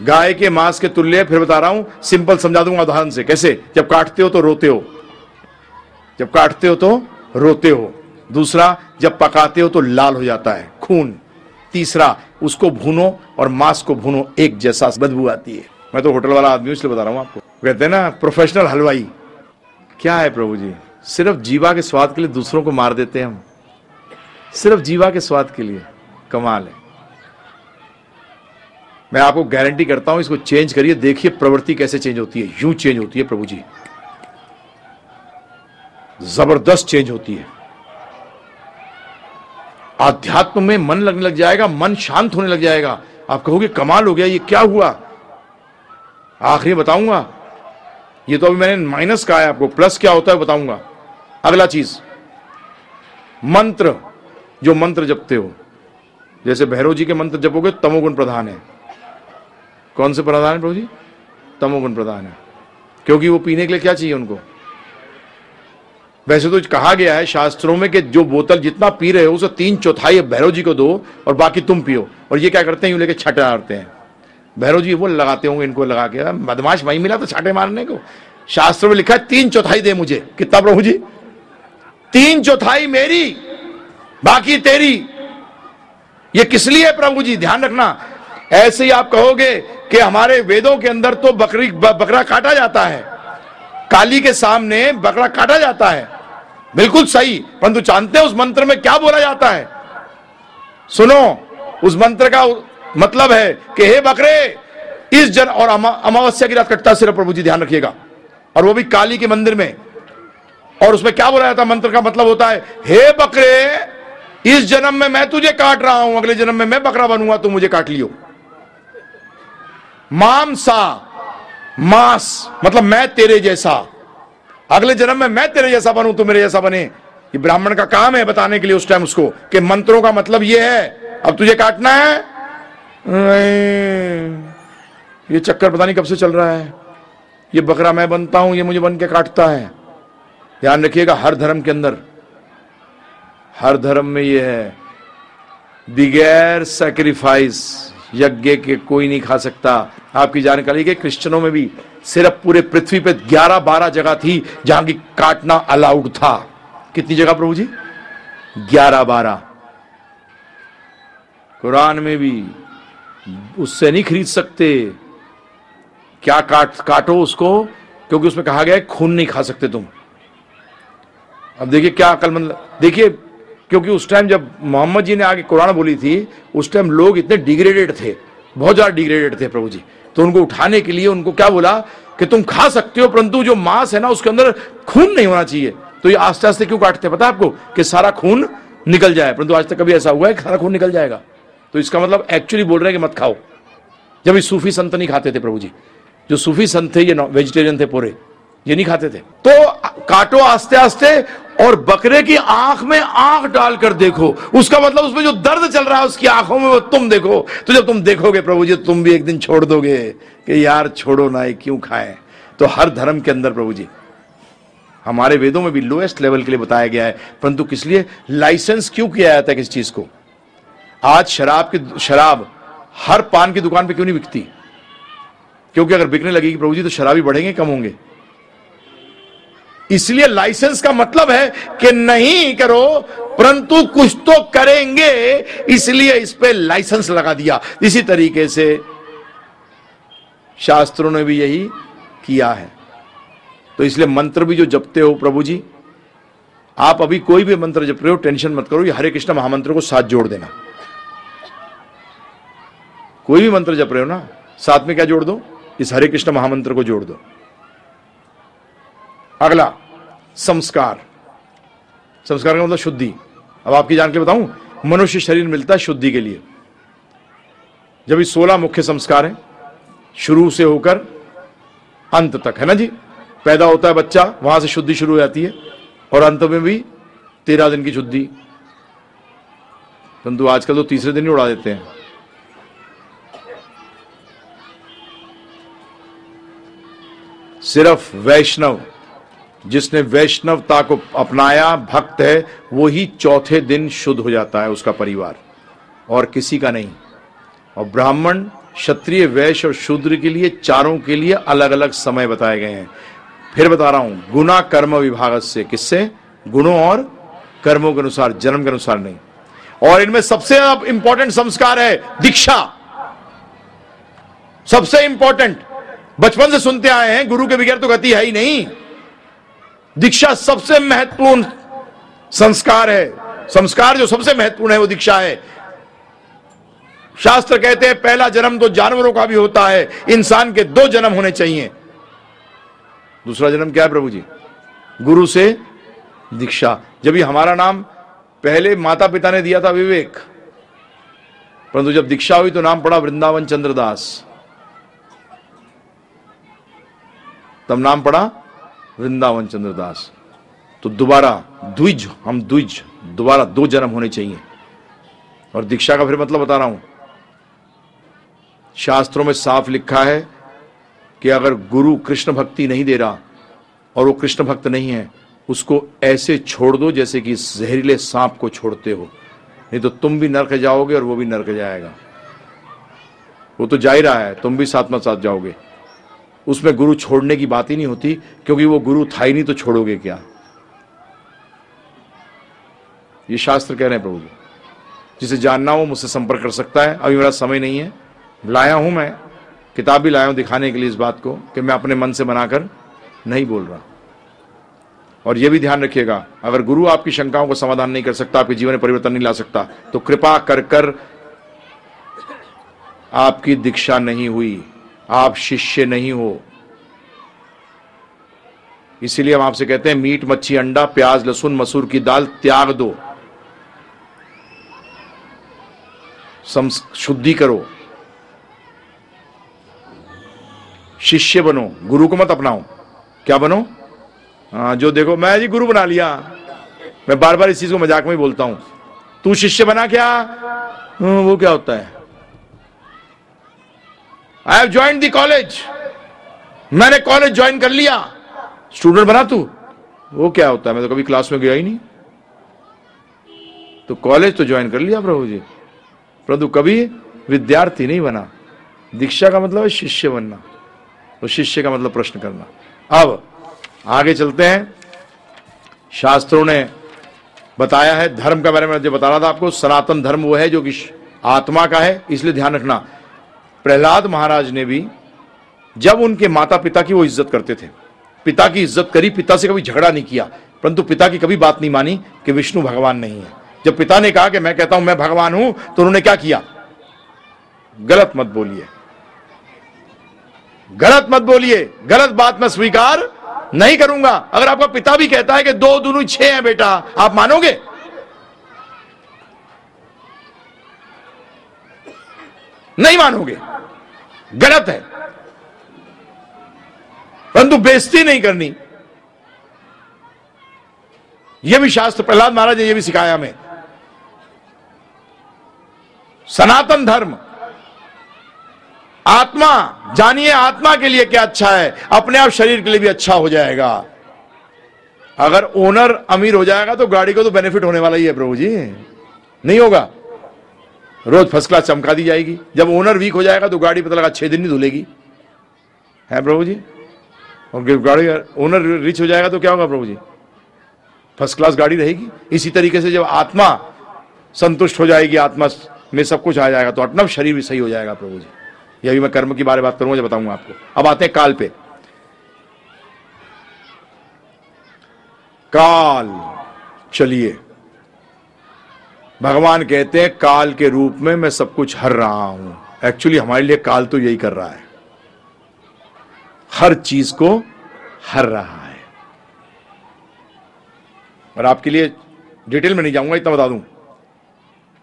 [SPEAKER 1] गाय के मांस के तुल्य फिर बता रहा हूँ, सिंपल समझा दूँगा उदाहरण से। कैसे? जब काटते हो तो रोते हो। जब काटते हो तो रोते हो। दूसरा, जब पकाते हो तो लाल हो जाता है, खून। तीसरा, उसको भूनो और मांस को भूनो, एक जैसा बदबू आती है। मैं तो होटल वाला आदमी इसलिए बता रहा हूँ आपको। कहते हैं ना, प्रोफेशनल हलवाई। क्या है प्रभु जी? सिर्फ़ जीवा के स्वाद के लिए दूसरों को मार देते हैं हम। सिर्फ़ जीवा के स्वाद के लिए कमाल है। मैं आपको गारंटी करता हूँ, इसको चेंज करिए, देखिए प्रवृत्ति कैसे चेंज होती है। यूँ चेंज होती है प्रभु जी। ज़बरदस्त चेंज होती है। आध्यात्म में मन लगने लग जाएगा, मन शांत होने लग जाएगा। आप कहोगे, कमाल हो गया, ये क्या हुआ? आखिरी बताऊँगा ये तो अभी मैंने माइनस कहा है आपको प्लस क्या होता है बताऊँगा। अगला चीज़, मंत्र, जो मंत्र जपते हो। जैसे भैरव जी के मंत्र जपोगे, तमोगुण प्रधान है। कौन से प्रधान है प्रभु जी? तमोगुण प्रधान है। क्योंकि वो पीने के लिए क्या चाहिए उनको? वैसे तो कहा गया है शास्त्रों में कि जो बोतल जितना पी रहे हो, उसे तीन चौथाई भैरव जी को दो और बाकी तुम पियो। और ये क्या करते हैं? यूँ लेके छठे मारते हैं। भैरव जी वो लगाते होंगे इनको लगा के बदमाश वही मिला तो छाटे मारने को। शास्त्र में लिखा है, तीन चौथाई दे मुझे। कितना प्रभु जी? तीन चौथाई मेरी, बाकी तेरी। ये किस लिए प्रभु जी? ध्यान रखना। ऐसे ही आप कहोगे कि हमारे वेदों के अंदर तो बकरी बकरा काटा जाता है। काली के सामने बकरा काटा जाता है। बिल्कुल सही, परंतु जानते हैं उस मंत्र में क्या बोला जाता है? सुनो, उस मंत्र का मतलब है कि हे बकरे, इस जन और अमावस्या की रात कटता सिर्फ़ प्रभु जी ध्यान रखिएगा। और वो भी काली के मंदिर में। और उसमें क्या बोला जाता मंत्र का मतलब होता है, हे बकरे, इस जन्म में मैं तुझे काट रहा हूँ, अगले जन्म में मैं बकरा बनूँगा तू मुझे काट लियो। मामसा मांस मतलब मैं तेरे जैसा। अगले जन्म में मैं तेरे जैसा बनूं, तू मेरे जैसा बने। ये ब्राह्मण का काम है बताने के लिए उस टाइम उसको, कि मंत्रों का मतलब ये है, अब तुझे काटना है ये चक्कर पता नहीं कब से चल रहा है। ये बकरा मैं बनता हूँ, ये मुझे बन के काटता है। ध्यान रखिएगा, हर धर्म के अंदर, हर धर्म में ये है। बिगैर सेक्रीफाइस यज्ञ के कोई नहीं खा सकता। आपकी जानकारी के क्रिश्चियनों में भी सिर्फ़ पूरे पृथ्वी पे 11-12 जगह थी जहाँ की काटना अलाउड था। कितनी जगह प्रभु जी? 11-12 कुरान में भी उससे नहीं खरीद सकते। क्या काट, काटो उसको? क्योंकि उसमें कहा गया है, खून नहीं खा सकते तुम। अब देखिए क्या अकलमंद देखिए, क्योंकि उस टाइम जब मोहम्मद जी ने आगे कुरान बोली थी, उस टाइम लोग इतने डिग्रेडेड थे, बहुत ज़्यादा डिग्रेडेड थे प्रभु जी। तो उनको उठाने के लिए उनको क्या बोला कि तुम खा सकते हो, परंतु जो मांस है ना, उसके अंदर खून नहीं होना चाहिए। तो ये आस्ते आस्ते क्यों काटते हैं पता आपको? कि सारा खून निकल जाए। परंतु आज तक कभी ऐसा हुआ है कि सारा खून निकल जाएगा। तो इसका मतलब एक्चुअली बोल रहे हैं कि मत खाओ। जब ये सूफी संत नहीं खाते थे प्रभु जी जो सूफी संत थे, ये वेजिटेरियन थे पूरे, ये नहीं खाते थे। तो काटो आस्ते आस्ते और बकरे की आँख में आँख डालकर देखो। उसका मतलब उसमें जो दर्द चल रहा है, उसकी आँखों में वो तुम देखो। तो जब तुम देखोगे प्रभु जी तुम भी एक दिन छोड़ दोगे कि यार छोड़ो ना, ये क्यों खाएँ? तो हर धर्म के अंदर प्रभु जी हमारे वेदों में भी लोएस्ट लेवल के लिए बताया गया है। परंतु किस लिए? लाइसेंस क्यों किया जाता है किस चीज़ को? आज शराब की, शराब हर पान की दुकान पे क्यों नहीं बिकती? क्योंकि अगर बिकने लगेगी प्रभु जी तो शराबी बढ़ेंगे, कम होंगे। इसलिए लाइसेंस का मतलब है कि नहीं करो, परंतु कुछ तो करेंगे, इसलिए इस पे लाइसेंस लगा दिया। इसी तरीके से शास्त्रों ने भी यही किया है। तो इसलिए मंत्र भी जो जपते हो प्रभु जी, आप अभी कोई भी मंत्र जप रहे हो, टेंशन मत करो, ये हरे कृष्ण महामंत्र को साथ जोड़ देना। कोई भी मंत्र जप रहे हो ना, साथ में क्या जोड़ दो? इस हरे कृष्ण महामंत्र को जोड़ दो। अगला, संस्कार। संस्कार का मतलब शुद्धि। अब आपकी जान के बताऊँ, मनुष्य शरीर मिलता है शुद्धि के लिए। जब इस सोलह मुख्य संस्कार हैं, शुरू से होकर अंत तक, है ना जी? पैदा होता है बच्चा, वहाँ से शुद्धि शुरू हो जाती है, और अंत में भी तेरह दिन की शुद्धि। परंतु आजकल तो तीसरे दिन ही उड़ा देते हैं। सिर्फ़ वैष्णव, जिसने वैष्णवता को अपनाया, भक्त है वो ही चौथे दिन शुद्ध हो जाता है उसका परिवार। और किसी का नहीं। और ब्राह्मण, क्षत्रिय, वैश्य और शूद्र के लिए, चारों के लिए अलग अलग समय बताए गए हैं। फिर बता रहा हूँ गुना कर्म विभाग से किससे? गुणों और कर्मों के अनुसार, जन्म के अनुसार नहीं। और इनमें सबसे इंपॉर्टेंट संस्कार है, दीक्षा। सबसे इंपॉर्टेंट बचपन से सुनते आए हैं, गुरु के बगैर तो गति है ही नहीं। दीक्षा सबसे महत्वपूर्ण संस्कार है। संस्कार जो सबसे महत्वपूर्ण है, वो दीक्षा है। शास्त्र कहते हैं, पहला जन्म तो जानवरों का भी होता है, इंसान के दो जन्म होने चाहिए। दूसरा जन्म क्या है, प्रभु जी? गुरु से दीक्षा। जब ये हमारा नाम पहले माता पिता ने दिया था विवेक, परंतु जब दीक्षा हुई तो नाम पड़ा वृंदावन चंद्रदास। तब नाम पड़ा वृंदावन चंद्रदास तो दोबारा द्विज, हम द्विज, दोबारा दो जन्म होने चाहिए। और दीक्षा का फिर मतलब बता रहा हूँ, शास्त्रों में साफ़ लिखा है कि अगर गुरु कृष्ण भक्ति नहीं दे रहा और वो कृष्ण भक्त नहीं है, उसको ऐसे छोड़ दो जैसे कि जहरीले सांप को छोड़ते हो। नहीं तो तुम भी नरक जाओगे और वो भी नरक जाएगा। वो तो जा ही रहा है, तुम भी साथ में साथ जाओगे। उसमें गुरु छोड़ने की बात ही नहीं होती, क्योंकि वो गुरु था ही नहीं तो छोड़ोगे क्या? ये शास्त्र कह रहे हैं प्रभु जी। जिसे जानना हो, मुझसे संपर्क कर सकता है। अभी मेरा समय नहीं है। लाया हूँ मैं। किताब भी लाया हूँ दिखाने के लिए इस बात को, कि मैं अपने मन से बनाकर नहीं बोल रहा। और यह भी ध्यान रखिएगा, अगर गुरु आपकी शंकाओं को समाधान नहीं कर सकता, आपके जीवन में परिवर्तन नहीं ला सकता तो कृपा कर कर आपकी दीक्षा नहीं हुई। आप शिष्य नहीं हो। इसीलिए हम आपसे कहते हैं मीट मच्छी अंडा प्याज लहसुन मसूर की दाल त्याग दो। शुद्धि करो। शिष्य बनो गुरु को मत अपनाओ। क्या बनो? हाँ जो देखो मैं जी गुरु बना लिया। मैं बार बार इस चीज़ को मज़ाक में ही बोलता हूँ। तू शिष्य बना क्या? हाँ, वो क्या होता है? I have join the college मैंने कॉलेज ज्वाइन कर लिया। स्टूडेंट बना तू। वो क्या होता है? मैं तो कभी क्लास में गया ही नहीं। तो कॉलेज तो ज्वाइन कर लिया प्रभु जी। परंतु कभी विद्यार्थी नहीं बना। दीक्षा का मतलब है शिष्य बनना। तो शिष्य का मतलब प्रश्न करना। अब आगे चलते हैं। शास्त्रों ने बताया है, धर्म के बारे में जो बता रहा था आपको। सनातन धर्म वो है जो कि आत्मा का है, इसलिए ध्यान रखना। प्रहलाद महाराज ने भी जब उनके माता पिता की वो इज़्ज़त करते थे, पिता की इज़्ज़त करी, पिता से कभी झगड़ा नहीं किया, परंतु पिता की कभी बात नहीं मानी कि विष्णु भगवान नहीं है। जब पिता ने कहा कि मैं कहता हूँ, मैं भगवान हूँ तो उन्होंने क्या किया? गलत मत बोलिए। गलत मत बोलिए। गलत बात मैं स्वीकार नहीं करूँगा। अगर आपका पिता भी कहता है कि दो, दोनों छह हैं बेटा, आप मानोगे? नहीं मानोगे। गलत है। परंतु बेइज्जती नहीं करनी। यह भी शास्त्र, प्रहलाद महाराज ने यह भी सिखाया हमें। सनातन धर्म, आत्मा, जानिए आत्मा के लिए क्या अच्छा है। अपने आप शरीर के लिए भी अच्छा हो जाएगा। अगर ओनर अमीर हो जाएगा तो गाड़ी को तो बेनिफिट होने वाला ही है प्रभु जी। नहीं होगा। रोज फ़र्स्ट क्लास चमका दी जाएगी। जब ओनर वीक हो जाएगा तो गाड़ी पता लगा छह दिन नहीं धुलेगी। है प्रभु जी? और गाड़ी ओनर रिच हो जाएगा तो क्या होगा प्रभु जी? फ़र्स्ट क्लास गाड़ी रहेगी। इसी तरीके से जब आत्मा संतुष्ट हो जाएगी, आत्मा में सब कुछ आ जाएगा तो अटनव शरीर भी सही हो जाएगा प्रभु जी। यह भी मैं कर्म की बारे बात करूँगा, जब बताऊँगा आपको। अब आते हैं काल पे। काल, चलिए। भगवान कहते हैं, काल के रूप में मैं सब कुछ हर रहा हूँ। एक्चुअली हमारे लिए काल तो यही कर रहा है। हर चीज़ को हर रहा है। और आपके लिए डिटेल में नहीं जाऊँगा, इतना बता दूँ।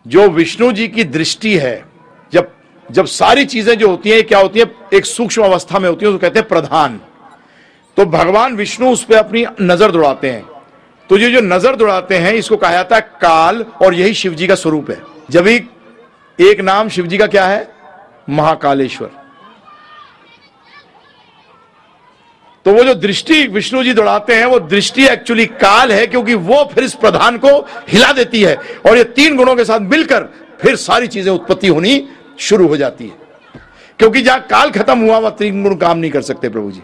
[SPEAKER 1] जो विष्णु जी की दृष्टि है, जब जब सारी चीज़ें जो होती हैं, क्या होती है, एक सूक्ष्म अवस्था में होती है, उसको कहते हैं प्रधान। तो भगवान विष्णु उस पर अपनी नज़र दौड़ाते हैं। तो ये जो नज़र दौड़ाते हैं, इसको कहा जाता है काल, और यही शिव जी का स्वरूप है। जब एक नाम शिव जी का क्या है? महाकालेश्वर। तो वो जो दृष्टि विष्णु जी दौड़ाते हैं, वो दृष्टि एक्चुअली काल है, क्योंकि वो फिर इस प्रधान को हिला देती है, और ये तीन गुणों के साथ मिलकर फिर सारी चीज़ें उत्पत्ति होनी शुरू हो जाती है। क्योंकि जहाँ काल खत्म हुआ, वह तीन गुण काम नहीं कर सकते प्रभु जी।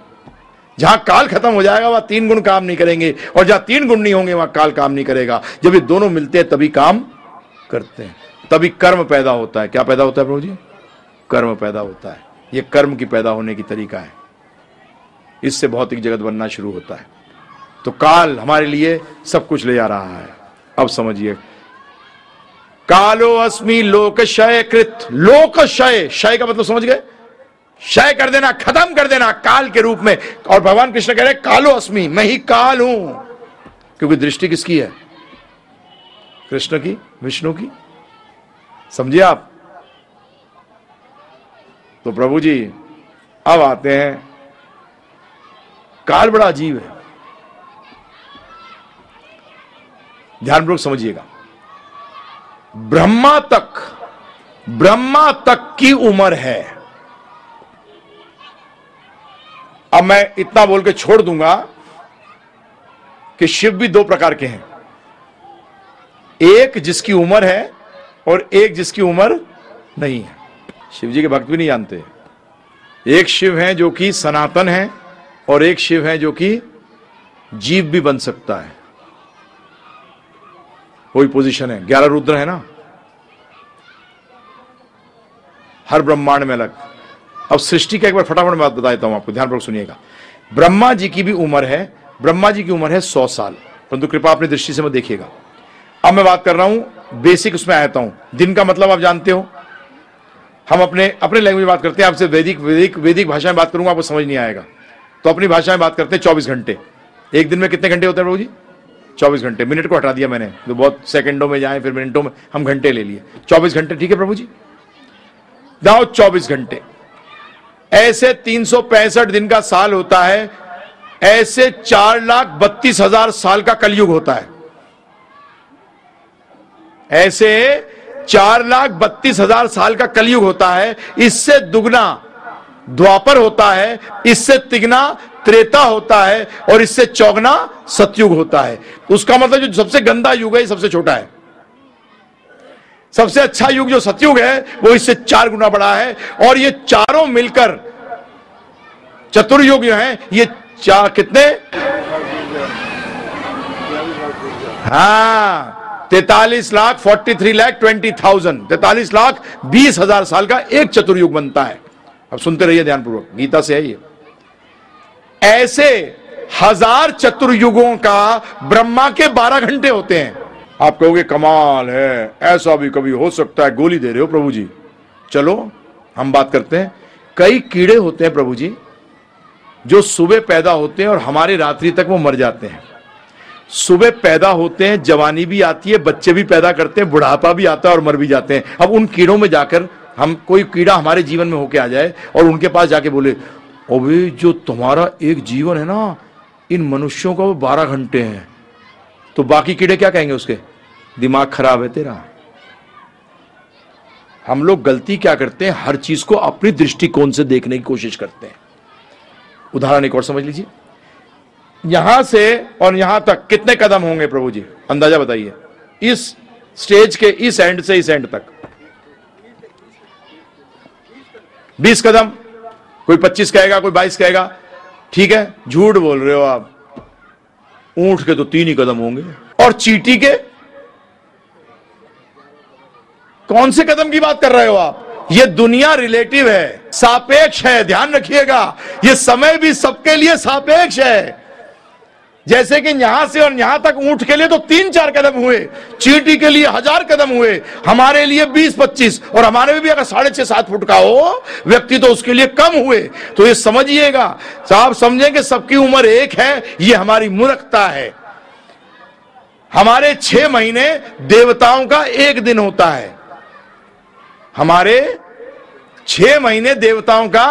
[SPEAKER 1] जहाँ काल खत्म हो जाएगा, वह तीन गुण काम नहीं करेंगे। और जहाँ तीन गुण नहीं होंगे, वहाँ काल काम नहीं करेगा। जब ये दोनों मिलते हैं, तभी काम करते हैं। तभी कर्म पैदा होता है। क्या पैदा होता है प्रभु जी? कर्म पैदा होता है। ये कर्म की पैदा होने की तरीका है। इससे भौतिक जगत बनना शुरू होता है। तो काल हमारे लिए सब कुछ ले जा रहा है। अब समझिए। कालो अस्मी लोकशय कृत। लोकशय। शय का मतलब समझ गए? शय कर देना, खत्म कर देना काल के रूप में। और भगवान कृष्ण कह रहे, कालो अस्मि, मैं ही काल हूँ। क्योंकि दृष्टि किसकी है? कृष्ण की, विष्णु की? समझिए आप? तो प्रभु जी, अब आते हैं। काल बड़ा अजीब है। ध्यानपूर्वक समझिएगा। ब्रह्मा तक ब्रह्मा तक की उम्र है। अब मैं इतना बोल के छोड़ दूँगा कि शिव भी दो प्रकार के हैं। एक जिसकी उम्र है और एक जिसकी उम्र नहीं है। शिव जी के भक्त भी नहीं जानते। एक शिव है जो कि सनातन है और एक शिव है जो कि जीव भी बन सकता है। कोई पोजीशन है? ग्यारह रुद्र है ना? हर ब्रह्मांड में अलग। अब सृष्टि का एक बार फटाफट बात बता देता हूँ आपको, ध्यानपूर्वक सुनिएगा। ब्रह्मा जी की भी उम्र है, ब्रह्मा जी की उम्र है सौ साल। परंतु कृपा अपनी दृष्टि से मैं देखिएगा। अब मैं बात कर रहा हूँ, बेसिक उसमें आता हूँ। दिन का मतलब आप जानते हो। हम अपने अपने लैंग्वेज बात करते हैं, आपसे वैदिक वैदिक वैदिक भाषा में बात करूँगा, आपको समझ नहीं आएगा। तो अपनी भाषा में बात करते हैं, चौबीस घंटे। एक दिन में कितने घंटे होते हैं प्रभु जी? चौबीस घंटे। मिनट को हटा दिया मैंने। तो बहुत सेकंडों में जाए, फिर मिनटों में हम घंटे ले लिए। चौबीस घंटे, ठीक है प्रभु जी? दाओ चौबीस घंटे। ऐसे तीन सौ पैंसठ दिन का साल होता है, ऐसे चार लाख बत्तीस हज़ार साल का कलयुग होता है। ऐसे चार लाख बत्तीस हज़ार साल का कलयुग होता है, इससे दुगना द्वापर होता है, इससे तिगना त्रेता होता है, और इससे चौगना सतयुग होता है। उसका मतलब जो सबसे गंदा युग है सबसे छोटा है। सबसे अच्छा युग जो सतयुग है, वो इससे चार गुना बड़ा है। और ये चारों मिलकर चतुर्युग जो है, ये चार कितने? हाँ तैतालीस lakh forty three lakh twenty thousand तैतालीस लाख बीस हज़ार साल का एक चतुर्युग बनता है। अब सुनते रहिए ध्यानपूर्वक, गीता से है ये। ऐसे हज़ार चतुर्युगों का ब्रह्मा के बारह घंटे होते हैं। आप कहोगे, कमाल है। ऐसा भी कभी हो सकता है। गोली दे रहे हो प्रभु जी चलो, हम बात करते हैं। कई कीड़े होते हैं प्रभु जी जो सुबह पैदा होते हैं और हमारे रात्रि तक वो मर जाते हैं। सुबह पैदा होते हैं, जवानी भी आती है, बच्चे भी पैदा करते हैं, बुढ़ापा भी आता है और मर भी जाते हैं। अब उन कीड़ों में जाकर हम, कोई कीड़ा हमारे जीवन में होके आ जाए और उनके पास जाके बोले अभी जो तुम्हारा एक जीवन है ना, इन मनुष्यों का वो बारह घंटे हैं। तो बाकी कीड़े क्या कहेंगे उसके? दिमाग खराब है तेरा। हम लोग गलती क्या करते हैं? हर चीज़ को अपनी दृष्टिकोण से देखने की कोशिश करते हैं। उदाहरण एक और समझ लीजिए। यहाँ से और यहाँ तक कितने कदम होंगे प्रभु जी अंदाज़ा बताइए। इस स्टेज के इस एंड से इस एंड तक। बीस कदम। कोई पच्चीस कहेगा, कोई बाईस कहेगा। ठीक है, झूठ बोल रहे हो आप। ऊँट के तो तीन ही कदम होंगे। और चीटी के कौन से कदम की बात कर रहे हो आप? ये दुनिया रिलेटिव है, सापेक्ष है, ध्यान रखिएगा। ये समय भी सबके लिए सापेक्ष है। जैसे कि यहाँ से और यहाँ तक ऊँट के लिए तो तीन चार कदम हुए, चीटी के लिए हज़ार कदम हुए, हमारे लिए बीस, पच्चीस, और हमारे भी अगर साढ़े छह, सात फुट का हो, व्यक्ति तो उसके लिए कम हुए। तो ये समझिएगा साहब समझेंगे सबकी उम्र एक है, ये हमारी मूर्खता है। हमारे छह महीने देवताओं का एक दिन होता है। हमारे छह महीने देवताओं का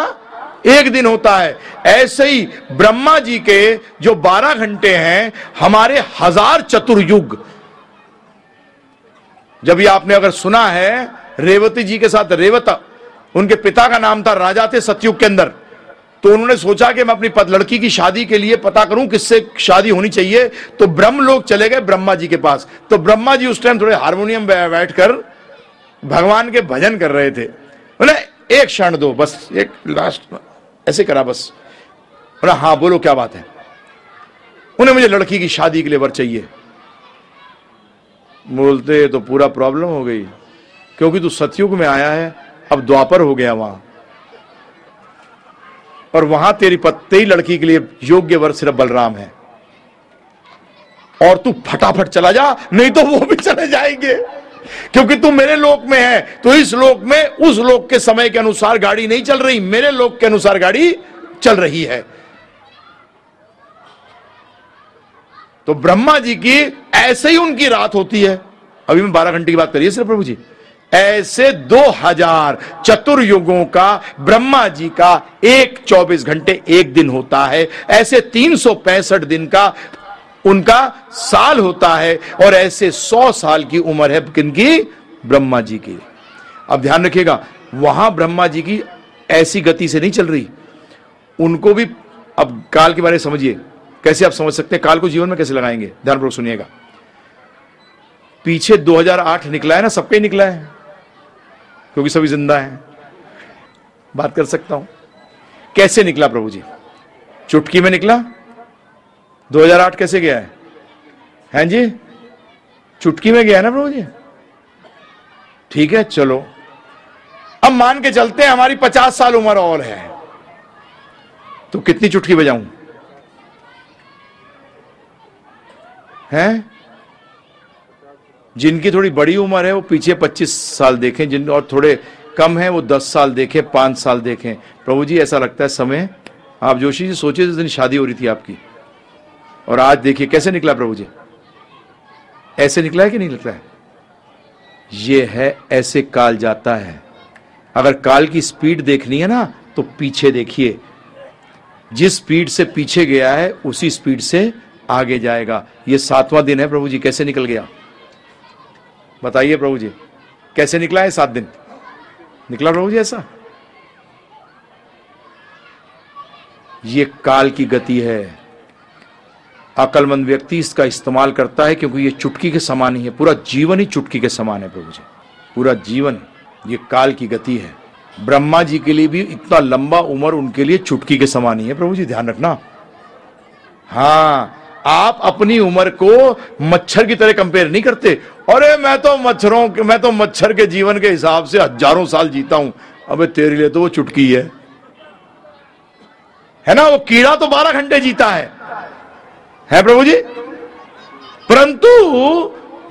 [SPEAKER 1] एक दिन होता है। ऐसे ही ब्रह्मा जी के जो बारह घंटे हैं, हमारे हज़ार चतुर्युग। जब ये आपने अगर सुना है, रेवती जी के साथ रेवता, उनके पिता का नाम था राजा थे सतयुग के अंदर तो उन्होंने सोचा कि मैं अपनी लड़की की शादी के लिए पता करूँ किससे शादी होनी चाहिए। तो ब्रह्म लोग चले गए ब्रह्मा जी के पास। तो ब्रह्मा जी उस टाइम थोड़े हारमोनियम बैठकर भगवान के भजन कर रहे थे। बोले, एक क्षण दो, बस, एक लास्ट ऐसे करा बस। बोला हाँ बोलो, क्या बात है? उन्हें मुझे लड़की की शादी के लिए वर चाहिए। बोलते तो पूरा प्रॉब्लम हो गई। क्योंकि तू सतयुग में आया है, अब द्वापर हो गया वहाँ। और वहाँ तेरी पत्ते लड़की के लिए योग्य वर सिर्फ़ बलराम है। और तू फटाफट चला जा, नहीं तो वो भी चले जाएँगे। क्योंकि तू मेरे लोक में है तो इस लोक में, उस लोक के समय के अनुसार गाड़ी नहीं चल रही, मेरे लोक के अनुसार गाड़ी चल रही है। तो ब्रह्मा जी की ऐसे ही उनकी रात होती है। अभी मैं बारह घंटे की बात करिए सिर्फ़ प्रभु जी। ऐसे दो हज़ार चतुर्युगों का ब्रह्मा जी का एक चौबीस घंटे एक दिन होता है। ऐसे तीन सौ पैंसठ दिन का उनका साल होता है और ऐसे सौ साल की उम्र है किनकी? ब्रह्मा जी की। अब ध्यान रखिएगा, वहाँ ब्रह्मा जी की ऐसी गति से नहीं चल रही। उनको भी अब काल के बारे में समझिए। कैसे आप समझ सकते हैं? काल को जीवन में कैसे लगाएँगे? ध्यानपूर्वक सुनिएगा। पीछे 2008 निकला है ना, सबका ही निकला है, क्योंकि सभी ज़िंदा हैं। बात कर सकता हूँ। कैसे निकला प्रभु जी? चुटकी में निकला? 2008 कैसे गया है? हैं जी? चुटकी में गया है ना प्रभु जी? ठीक है, चलो। अब मान के चलते हैं, हमारी 50 साल उम्र और है। तो कितनी चुटकी बजाऊं? हैं? जिनकी थोड़ी बड़ी उम्र है, वो पीछे 25 साल देखें, जिन और थोड़े कम है, वो 10 साल देखें, पाँच साल देखें। प्रभु जी, ऐसा लगता है समय। आप जोशी जी सोचे जिस दिन शादी हो रही थी आपकी। और आज देखिए कैसे निकला प्रभु जी। ऐसे निकला है कि नहीं निकला है? ये है, ऐसे काल जाता है। अगर काल की स्पीड देखनी है ना तो पीछे देखिए। जिस स्पीड से पीछे गया है, उसी स्पीड से आगे जाएगा। ये सातवां दिन है प्रभु जी, कैसे निकल गया? बताइए प्रभु जी, कैसे निकला है सात दिन? निकला प्रभु जी ऐसा? ये काल की गति है। अकलमंद व्यक्ति इसका इस्तेमाल करता है क्योंकि ये चुटकी के समान ही है। पूरा जीवन ही चुटकी के समान है प्रभु जी। पूरा जीवन ये काल की गति है। ब्रह्मा जी के लिए भी इतना लंबा उम्र उनके लिए चुटकी के समान ही है। प्रभु जी, ध्यान रखना। हाँ आप अपनी उम्र को मच्छर की तरह कंपेयर नहीं करते। अरे, मैं तो मच्छरों मैं तो मच्छर के जीवन के हिसाब से हज़ारों साल जीता हूँ। अबे, तेरे लिए तो वो चुटकी है। है ना, वो कीड़ा तो बारह घंटे जीता है। है प्रभु जी? परंतु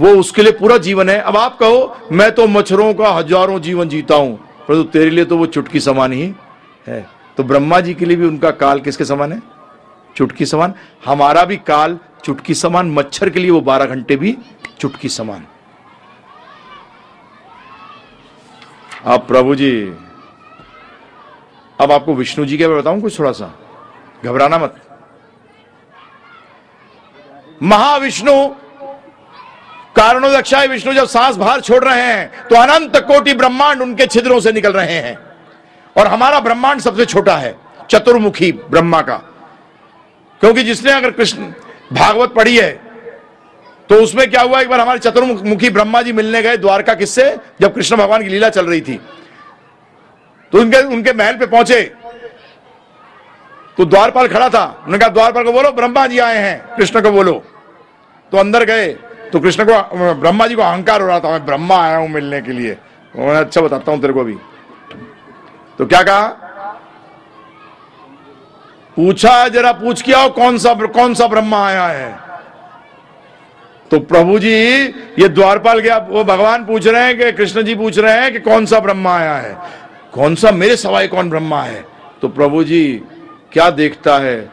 [SPEAKER 1] वो उसके लिए पूरा जीवन है। अब आप कहो, मैं तो मच्छरों का हज़ारों जीवन जीता हूँ। परंतु तेरे लिए तो वो चुटकी समान ही है। तो ब्रह्मा जी के लिए भी उनका काल किसके समान है? चुटकी समान। हमारा भी काल चुटकी समान। मच्छर के लिए वो बारह घंटे भी चुटकी समान। अब प्रभु जी, अब आपको विष्णु जी के बताऊँ कुछ थोड़ा सा? घबराना मत। महाविष्णु कारणोदक्षाय विष्णु जब सांस बाहर छोड़ रहे हैं तो अनंत कोटि ब्रह्मांड उनके छिद्रों से निकल रहे हैं। और हमारा ब्रह्मांड सबसे छोटा है, चतुर्मुखी ब्रह्मा का। क्योंकि जिसने अगर कृष्ण, भागवत पढ़ी है तो उसमें क्या हुआ, एक बार हमारे चतुर्मुखी ब्रह्मा जी मिलने गए द्वारका किससे, जब कृष्ण भगवान की लीला चल रही थी। तो उनके उनके महल पे पहुँचे तो द्वारपाल खड़ा था। उन्होंने कहा, द्वारपाल को बोलो, ब्रह्मा जी आए हैं। कृष्ण को बोलो। तो अंदर गए। तो कृष्ण को, ब्रह्मा जी को अहंकार हो रहा था, मैं ब्रह्मा आया हूँ मिलने के लिए। उन्होंने अच्छा बताता हूँ तेरे को अभी। तो क्या कहा? पूछा, जरा पूछ के आओ, कौन सा कौन सा ब्रह्मा आया है? तो प्रभु जी, ये द्वारपाल गया वो भगवान पूछ रहे हैं कि, कृष्ण जी पूछ रहे हैं कि कौन सा ब्रह्मा आया है? कौन सा, मेरे सवाई कौन ब्रह्मा है? तो प्रभु जी क्या देखता है?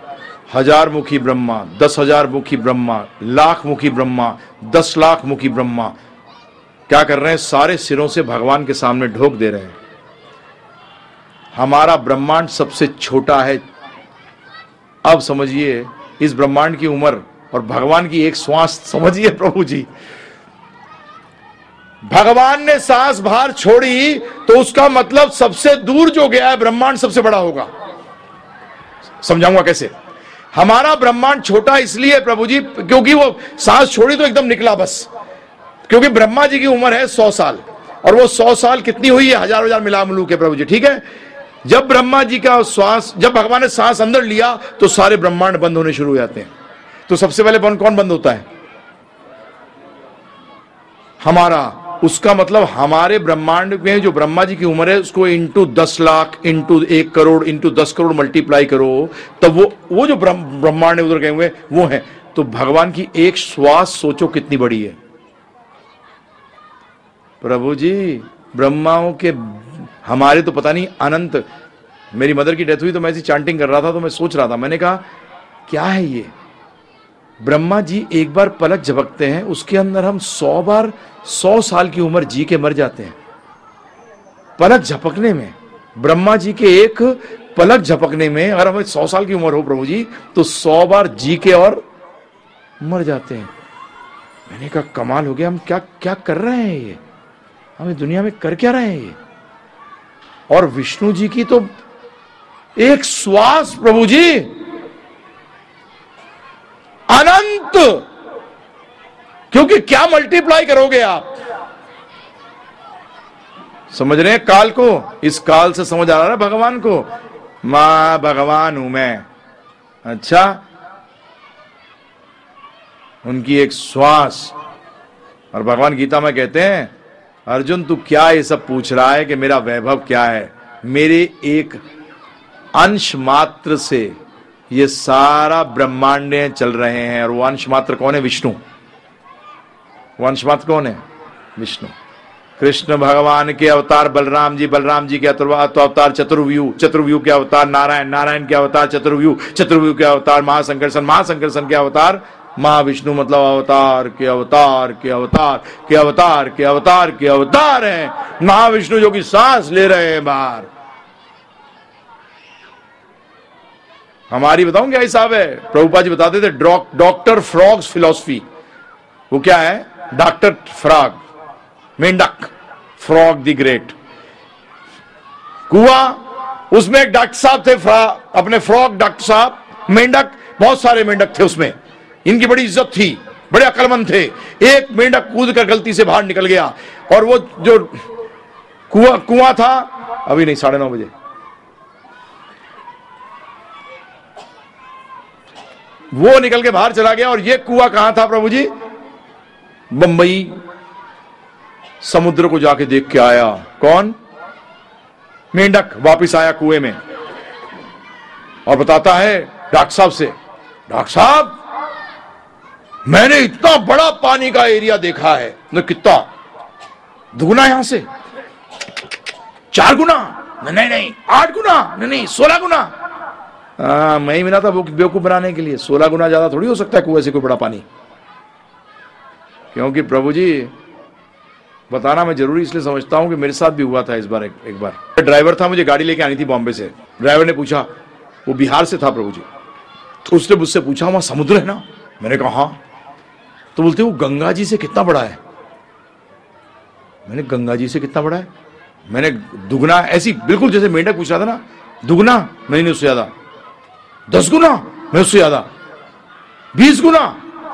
[SPEAKER 1] हज़ार मुखी ब्रह्मा, दस हज़ार मुखी ब्रह्मा, लाख मुखी ब्रह्मा, दस लाख मुखी ब्रह्मा। क्या कर रहे हैं? सारे सिरों से भगवान के सामने ढोक दे रहे हैं। हमारा ब्रह्मांड सबसे छोटा है। अब समझिए, इस ब्रह्मांड की उम्र और भगवान की एक श्वास, समझिए प्रभु जी। भगवान ने सांस बाहर छोड़ी तो उसका मतलब सबसे दूर जो गया है, ब्रह्मांड सबसे बड़ा होगा। समझाऊँगा कैसे? हमारा ब्रह्मांड छोटा इसलिए प्रभु जी, क्योंकि वो सांस छोड़ी तो एकदम निकला बस। क्योंकि ब्रह्मा जी की उम्र है सौ साल, और वो सौ साल कितनी हुई है, हज़ार हज़ार मिला मिलू के प्रभु जी, ठीक है? जब ब्रह्मा जी का श्वास, जब भगवान ने सांस अंदर लिया तो सारे ब्रह्मांड बंद होने शुरू हो जाते हैं। तो सबसे पहले कौन कौन बंद होता है? हमारा उसका मतलब हमारे ब्रह्मांड में जो ब्रह्मा जी की उम्र है, उसको इंटू दस लाख इंटू एक करोड़ इंटू दस करोड़ मल्टीप्लाई करो, तब वो वो जो ब्रह्मांड उधर गए हुए वो है। तो भगवान की एक श्वास सोचो कितनी बड़ी है। प्रभु जी, ब्रह्माओं के, हमारे तो पता नहीं, अनंत, मेरी मदर की डेथ हुई तो मैं ऐसी चांटिंग कर रहा था तो मैं सोच रहा था। मैंने कहा, क्या है ये? ब्रह्मा जी एक बार पलक झपकते हैं, उसके अंदर हम सौ बार, सौ साल की उम्र जी के मर जाते हैं। पलक झपकने में, ब्रह्मा जी के एक पलक झपकने में, अगर हमें सौ साल की उम्र हो प्रभु जी तो सौ बार जी के और मर जाते हैं। मैंने कहा, कमाल हो गया, हम क्या क्या कर रहे हैं ये? हम दुनिया में कर क्या रहे हैं ये? और विष्णु जी की तो एक श्वास, प्रभु जी अनंत। क्योंकि क्या मल्टीप्लाई करोगे आप? समझ रहे हैं? काल को, इस काल से समझ आ रहा है भगवान को? माँ भगवान हूँ मैं। अच्छा? उनकी एक श्वास। और भगवान गीता में कहते हैं, अर्जुन, तू क्या ये सब पूछ रहा है कि मेरा वैभव क्या है? मेरे एक अंश मात्र से ये सारा ब्रह्मांड चल रहे हैं और वंश मात्र कौन है? विष्णु। वंश मात्र कौन है? विष्णु। कृष्ण भगवान के अवतार, बलराम जी बलराम जी के तो अवतार, चतुर्व्यू। चतुर्व्यू के अवतार, नारायण। नारायण के अवतार, चतुर्व्यू। चतुर्व्यू के अवतार महाशंकरसन महाशंकरसन के अवतार, महाविष्णु मतलब अवतार के अवतार के अवतार के अवतार के अवतार के अवतार है। महाविष्णु जो कि सांस ले रहे हैं बाहर। हमारी बताऊँ क्या हिसाब है? प्रभुपा जी बताते थे डॉक्टर फ्रॉग्स फिलोसफी वो क्या है? डॉक्टर फ्रॉग मेंढक फ्रॉग द ग्रेट कुआ, उसमें एक डॉक्टर साहब थे अपने फ्रॉग डॉक्टर साहब मेंढक बहुत सारे मेंढक थे उसमें। इनकी बड़ी इज़्ज़त थी, बड़े अकलमंद थे। एक मेंढक कूद कर गलती से बाहर निकल गया, और वो जो कुआ कुआ था, अभी नहीं, साढ़े नौ बजे। वो निकल के बाहर चला गया और ये कुआ कहाँ था प्रभु जी? बंबई समुद्र को जाके देख के आया। कौन? मेंढक वापिस आया कुएँ में। और बताता है डॉक्टर साहब से डॉक्टर साहब, मैंने इतना बड़ा पानी का एरिया देखा है। कितना? दुगुना यहाँ से? चार गुना? नहीं नहीं, आठ गुना? नहीं नहीं, सोलह गुना? हाँ मैं ही मिला था बेवकूफ़ बनाने के लिए। सोलह गुना ज़्यादा थोड़ी हो सकता है कुएँ से कोई बड़ा पानी। क्योंकि प्रभु जी बताना मैं ज़रूरी इसलिए समझता हूँ कि मेरे साथ भी हुआ था इस बार एक, एक बार। ड्राइवर था मुझे गाड़ी लेके आनी थी बॉम्बे से। ड्राइवर ने पूछा वो बिहार से था प्रभु जी? तो उसने मुझसे पूछा वहाँ समुद्र है ना? मैंने कहा हाँ। तो बोलते वो गंगा जी से कितना बड़ा है? मैंने गंगा जी से कितना बड़ा है? मैंने दुगना। ऐसी बिल्कुल जैसे मेंढक पूछ रहा था ना दुगना? मैंने उससे ज़्यादा। दस गुना, मैं उससे ज़्यादा। बीस गुना,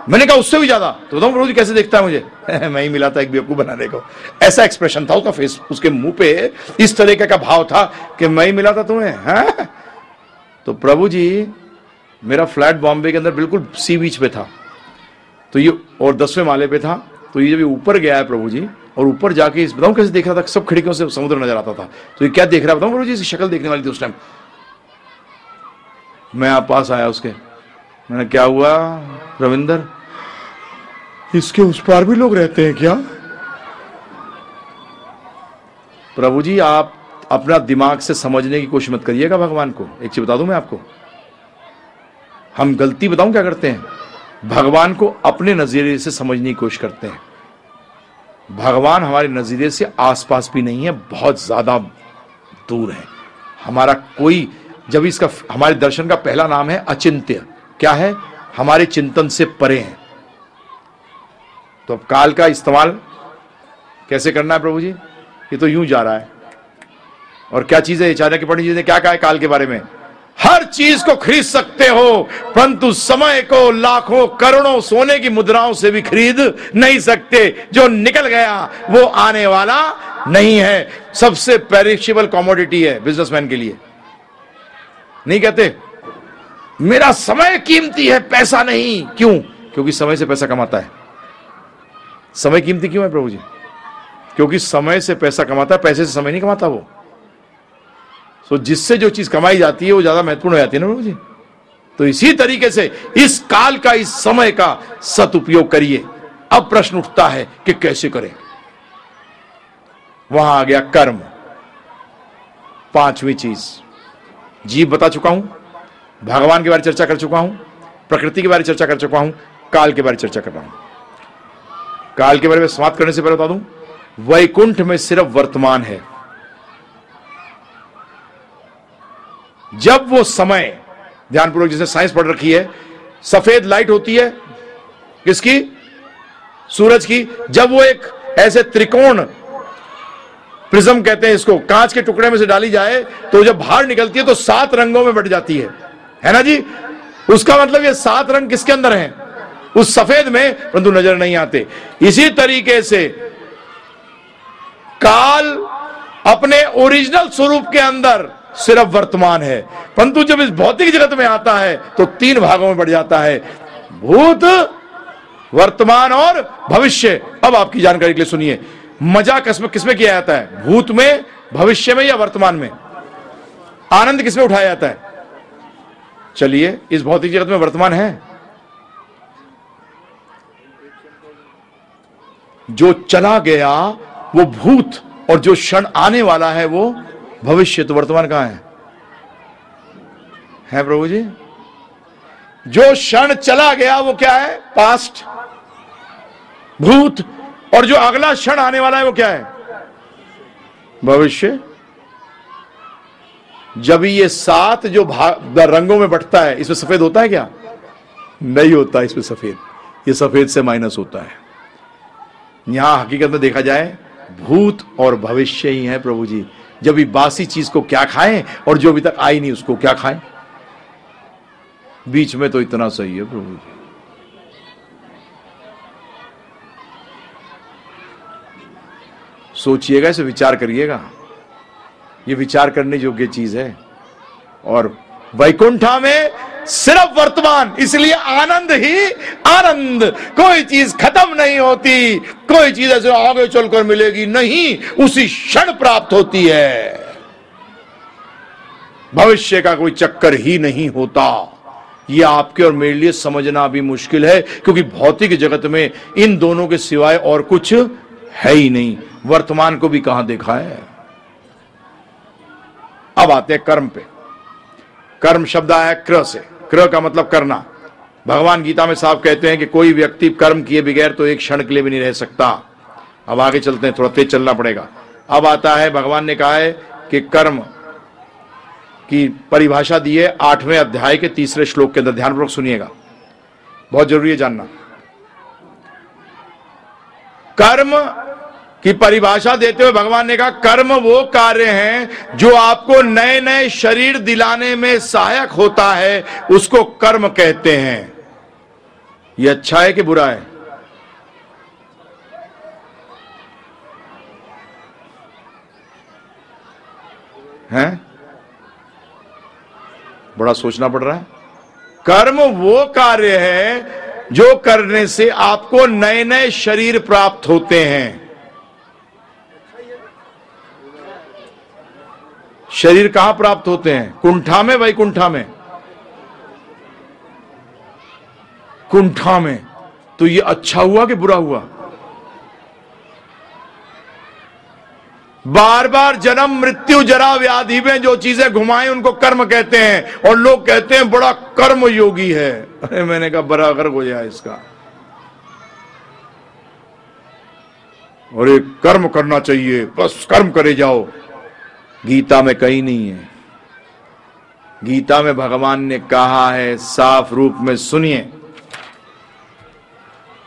[SPEAKER 1] मैंने कहा उससे भी ज़्यादा। तो बताऊँ प्रभु जी कैसे देखता है मुझे? मैं ही मिला था एक बेवकूफ़ बनाने को ऐसा एक्सप्रेशन था उसका फेस उसके मुँह पे इस तरीके का भाव था कि मैं ही मिला था तुम्हें, है? तो प्रभु जी, मेरा फ्लैट बॉम्बे के अंदर बिल्कुल सी बीच पे था। तो ये, और दसवें माले पे था। तो ये जब ऊपर गया है प्रभु जी, और ऊपर जाके इस, बताऊँ कैसे देख रहा था? सब खिड़कियों से समुद्र नज़र आता था। तो ये क्या देख रहा बताऊँ प्रभु जी, इसकी शक्ल देखने वाली थी उस टाइम मैं आप पास आया उसके। मैंने क्या हुआ रविंदर? इसके उस पार भी लोग रहते हैं क्या? प्रभु जी आप अपना दिमाग से समझने की कोशिश मत करिएगा भगवान को। एक चीज़ बता दूँ मैं आपको? हम गलती बताऊँ क्या करते हैं? भगवान को अपने नज़रिए से समझने की कोशिश करते हैं। भगवान हमारे नज़रिए से आसपास भी नहीं है बहुत ज़्यादा दूर है। हमारा कोई जब इसका हमारे दर्शन का पहला नाम है अचिंत्य। क्या है? हमारे चिंतन से परे हैं। तो अब काल का इस्तेमाल कैसे करना है प्रभु जी? ये तो यूँ जा रहा है। और क्या चीज़ है? चाणक्य पंडित जी ने क्या कहा है काल के बारे में? हर चीज़ को खरीद सकते हो, परंतु समय को लाखों, करोड़ों सोने की मुद्राओं से भी खरीद नहीं सकते। जो निकल गया, वो आने वाला नहीं है। सबसे पेरिशेबल कॉमोडिटी है बिजनेसमैन के लिए। नहीं कहते। मेरा समय कीमती है, पैसा नहीं। क्यों? क्योंकि समय से पैसा कमाता है। समय कीमती क्यों है, प्रभु जी? क्योंकि समय से पैसा कमाता है, पैसे से समय नहीं कमाता वो। सो जिससे जो चीज़ कमाई जाती है, वो ज़्यादा महत्वपूर्ण हो जाती है ना, प्रभु जी? तो इसी तरीके से इस काल का, इस समय का सदुपयोग करिए। अब प्रश्न उठता है कि कैसे करें? वहाँ आ गया कर्म। पांचवी चीज़। जीव बता चुका हूँ, भगवान के बारे चर्चा कर चुका हूँ, प्रकृति के बारे चर्चा कर चुका हूँ, काल के बारे चर्चा कर रहा हूँ। काल के बारे में समाप्त करने से पहले बता दूँ, वैकुंठ में सिर्फ़ वर्तमान है। जब वो समय, ध्यानपूर्वक जिसे साइंस पढ़ रखी है, सफ़ेद लाइट होती है, किसकी? सूरज की। जब वो एक ऐसे त्रिकोण प्रिज्म कहते हैं इसको, कांच के टुकड़े में से डाली जाए तो जब बाहर निकलती है तो सात रंगों में बट जाती है। है ना जी? उसका मतलब ये सात रंग किसके अंदर हैं? उस सफ़ेद में, परंतु नज़र नहीं आते। इसी तरीके से काल अपने ओरिजिनल स्वरूप के अंदर सिर्फ़ वर्तमान है। परंतु जब इस भौतिक जगत में आता है तो तीन भागों में बढ़ जाता है। भूत, वर्तमान और भविष्य। अब आपकी जानकारी के लिए सुनिए। मज़ा किसमें किसमें किया जाता है? भूत में, भविष्य में या वर्तमान में? आनंद किसमें उठाया जाता है? चलिए, इस भौतिक जगत में वर्तमान है। जो चला गया, वो भूत और जो क्षण आने वाला है, वो भविष्य। तो वर्तमान कहाँ है? है प्रभु जी? जो क्षण चला गया, वो क्या है? पास्ट। भूत और जो अगला क्षण आने वाला है वो क्या है? भविष्य। जब ये सात जो रंगों में बटता है, इसमें सफ़ेद होता है क्या? नहीं होता इसमें सफ़ेद। ये सफ़ेद से माइनस होता है। यहाँ हकीकत में देखा जाए, भूत और भविष्य ही है प्रभु जी। जब भी बासी चीज़ को क्या खाएँ और जो अभी तक आई नहीं, उसको क्या खाएँ? बीच में तो इतना सही है प्रभु जी। सोचिएगा, इसे विचार करिएगा। ये विचार करने योग्य चीज़ है। और वैकुंठा में सिर्फ़ वर्तमान, इसलिए आनंद ही आनंद। कोई चीज़ खत्म नहीं होती, कोई चीज़ ऐसे आगे चलकर मिलेगी नहीं, उसी क्षण प्राप्त होती है। भविष्य का कोई चक्कर ही नहीं होता। यह आपके और मेरे लिए समझना भी मुश्किल है, क्योंकि भौतिक जगत में इन दोनों के सिवाय और कुछ है ही नहीं, वर्तमान को भी कहाँ देखा है? अब आते हैं कर्म पे। कर्म शब्द आया क्र से। क्र का मतलब करना। भगवान गीता में साफ़ कहते हैं कि कोई व्यक्ति कर्म किए बगैर तो एक क्षण के लिए भी नहीं रह सकता। अब आगे चलते हैं, थोड़ा तेज चलना पड़ेगा। अब आता है, भगवान ने कहा है कि कर्म की परिभाषा दी है आठवें अध्याय के तीसरे श्लोक के अंदर। ध्यानपूर्वक सुनिएगा। बहुत ज़रूरी है जानना। कर्म की परिभाषा देते हुए भगवान ने कहा, कर्म वो कार्य हैं जो आपको नए नए शरीर दिलाने में सहायक होता है, उसको कर्म कहते हैं। ये अच्छा है कि बुरा है? हैं? बड़ा सोचना पड़ रहा है। कर्म वो कार्य है जो करने से आपको नए नए शरीर प्राप्त होते हैं। शरीर कहाँ प्राप्त होते हैं? कुंठा में वैकुंठा में? कुंठा में। तो ये अच्छा हुआ कि बुरा हुआ? बार बार जन्म, मृत्यु, जरा व्याधि में जो चीज़ें घुमाए, उनको कर्म कहते हैं। और लोग कहते हैं, बड़ा कर्म योगी है। अरे, मैंने कहा बराबर हो जाए इसका। और एक कर्म करना चाहिए। बस कर्म करे जाओ। गीता में कहीं नहीं है। गीता में भगवान ने कहा है, साफ़ रूप में सुनिए।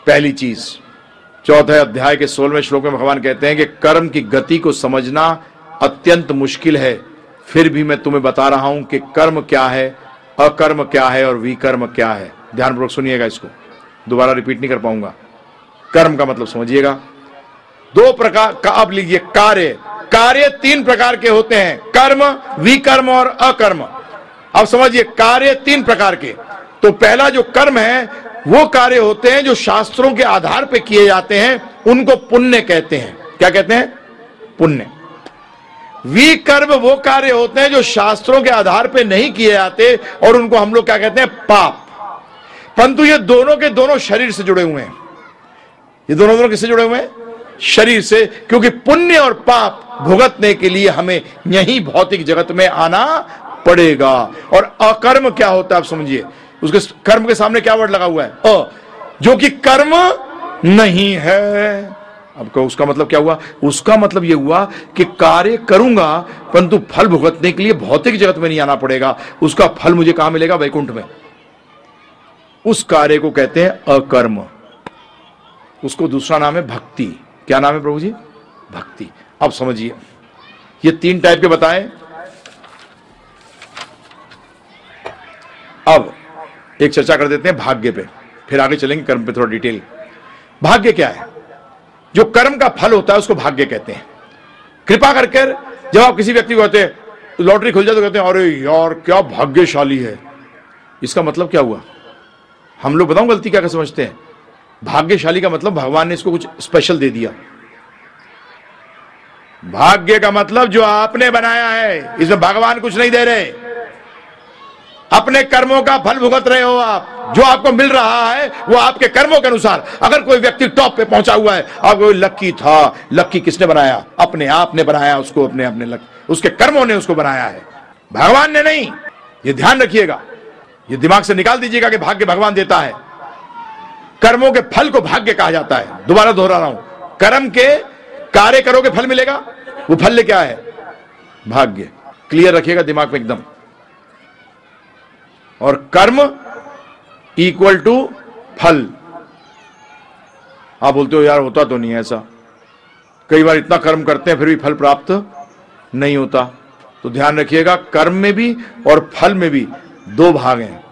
[SPEAKER 1] पहली चीज़, चौथे अध्याय के सोलहवें श्लोक में भगवान कहते हैं कि कर्म की गति को समझना अत्यंत मुश्किल है। फिर भी मैं तुम्हें बता रहा हूँ कि कर्म क्या है, अकर्म क्या है और विकर्म क्या है। ध्यानपूर्वक सुनिएगा इसको। दोबारा रिपीट नहीं कर पाऊँगा। कर्म का मतलब समझिएगा। दो प्रकार का, अब लीजिए कार्य। कार्य तीन प्रकार के होते हैं, कर्म, विकर्म और अकर्म। अब समझिए, कार्य तीन प्रकार के। तो पहला जो कर्म है, वो कार्य होते हैं जो शास्त्रों के आधार पर किए जाते हैं, उनको पुण्य कहते हैं। क्या कहते हैं? पुण्य। विकर्म वो कार्य होते हैं जो शास्त्रों के आधार पर नहीं किए जाते और उनको हम लोग क्या कहते हैं? पाप। परंतु ये दोनों के दोनों शरीर से जुड़े हुए हैं। ये दोनों दोनों किससे जुड़े हुए हैं? शरीर से, क्योंकि पुण्य और पाप भुगतने के लिए हमें यही भौतिक जगत में आना पड़ेगा। और अकर्म क्या होता है आप समझिए। उसके कर्म के सामने क्या वर्ड लगा हुआ है? अ, जो कि कर्म नहीं है। अब को उसका मतलब क्या हुआ? उसका मतलब यह हुआ कि कार्य करूँगा, परंतु फल भुगतने के लिए भौतिक जगत में नहीं आना पड़ेगा। उसका फल मुझे कहाँ मिलेगा? वैकुंठ में। उस कार्य को कहते हैं अकर्म। उसको दूसरा नाम है भक्ति। क्या नाम है प्रभु जी? भक्ति। अब समझिए। ये तीन टाइप के बताए। अब एक चर्चा कर देते हैं भाग्य पे। फिर आगे चलेंगे कर्म पे थोड़ा डिटेल। भाग्य क्या है? जो कर्म का फल होता है उसको भाग्य कहते हैं। कृपा करके जब आप किसी व्यक्ति को कहते हैं, लॉटरी खुल जाए तो कहते हैं, अरे यार, क्या भाग्यशाली है। इसका मतलब क्या हुआ? हम लोग बताऊँ गलती क्या कर समझते हैं? भाग्यशाली का मतलब भगवान ने इसको कुछ स्पेशल दे दिया। भाग्य का मतलब जो आपने बनाया है, इसमें भगवान कुछ नहीं दे रहे। अपने कर्मों का फल भुगत रहे हो आप। जो आपको मिल रहा है, वो आपके कर्मों के अनुसार। अगर कोई व्यक्ति टॉप पे पहुँचा हुआ है आपको लक्की था लक्की किसने बनाया? अपने आप ने बनाया उसको, अपने अपने लक। उसके कर्मों ने उसको बनाया है। भगवान ने नहीं। ये ध्यान रखिएगा। ये दिमाग से निकाल दीजिएगा कि भाग्य भगवान देता है। कर्मों के फल को भाग्य कहा जाता है। दोबारा दोहरा रहा हूँ। कर्म के कार्य करोगे, फल मिलेगा। वो फल क्या है। भाग्य। क्लियर रखिएगा दिमाग में एकदम। और कर्म इक्वल टू फल। आप बोलते हो यार होता तो नहीं ऐसा। कई बार इतना कर्म करते हैं फिर भी फल प्राप्त नहीं होता। तो ध्यान रखिएगा कर्म में भी और फल में भी दो भाग हैं।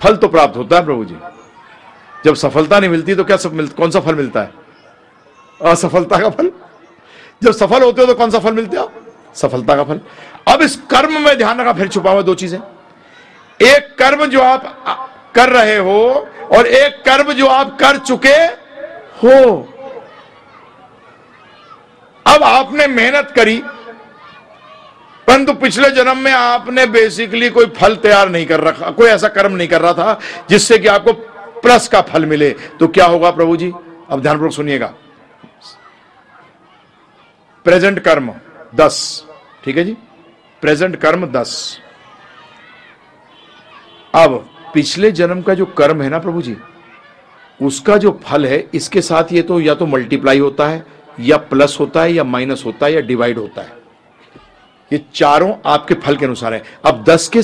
[SPEAKER 1] फल तो प्राप्त होता है प्रभु जी। जब सफलता नहीं मिलती तो क्या सब मिल, कौन सा फल मिलता है? असफलता का फल? जब सफल होते हो तो कौन सा फल मिलता है सफलता का फल। अब इस कर्म में ध्यान रखा, फिर छुपा हुआ दो चीज़ें। एक कर्म जो आप कर रहे हो और एक कर्म जो आप कर चुके हो। अब आपने मेहनत करी, परंतु पिछले जन्म में आपने बेसिकली कोई फल तैयार नहीं कर रखा, कोई ऐसा कर्म नहीं कर रहा था जिससे कि आपको प्लस का फल मिले। तो क्या होगा प्रभु जी? अब ध्यानपूर्वक सुनिएगा। प्रेजेंट कर्म, दस। ठीक है जी? प्रेजेंट कर्म, दस। अब पिछले जन्म का जो कर्म है ना प्रभु जी, उसका जो फल है, इसके साथ ये तो या तो मल्टीप्लाई होता है, या प्लस होता है, या माइनस होता है, या डिवाइड होता है। ये चारों आपके फल के अनुसार है। अब दस के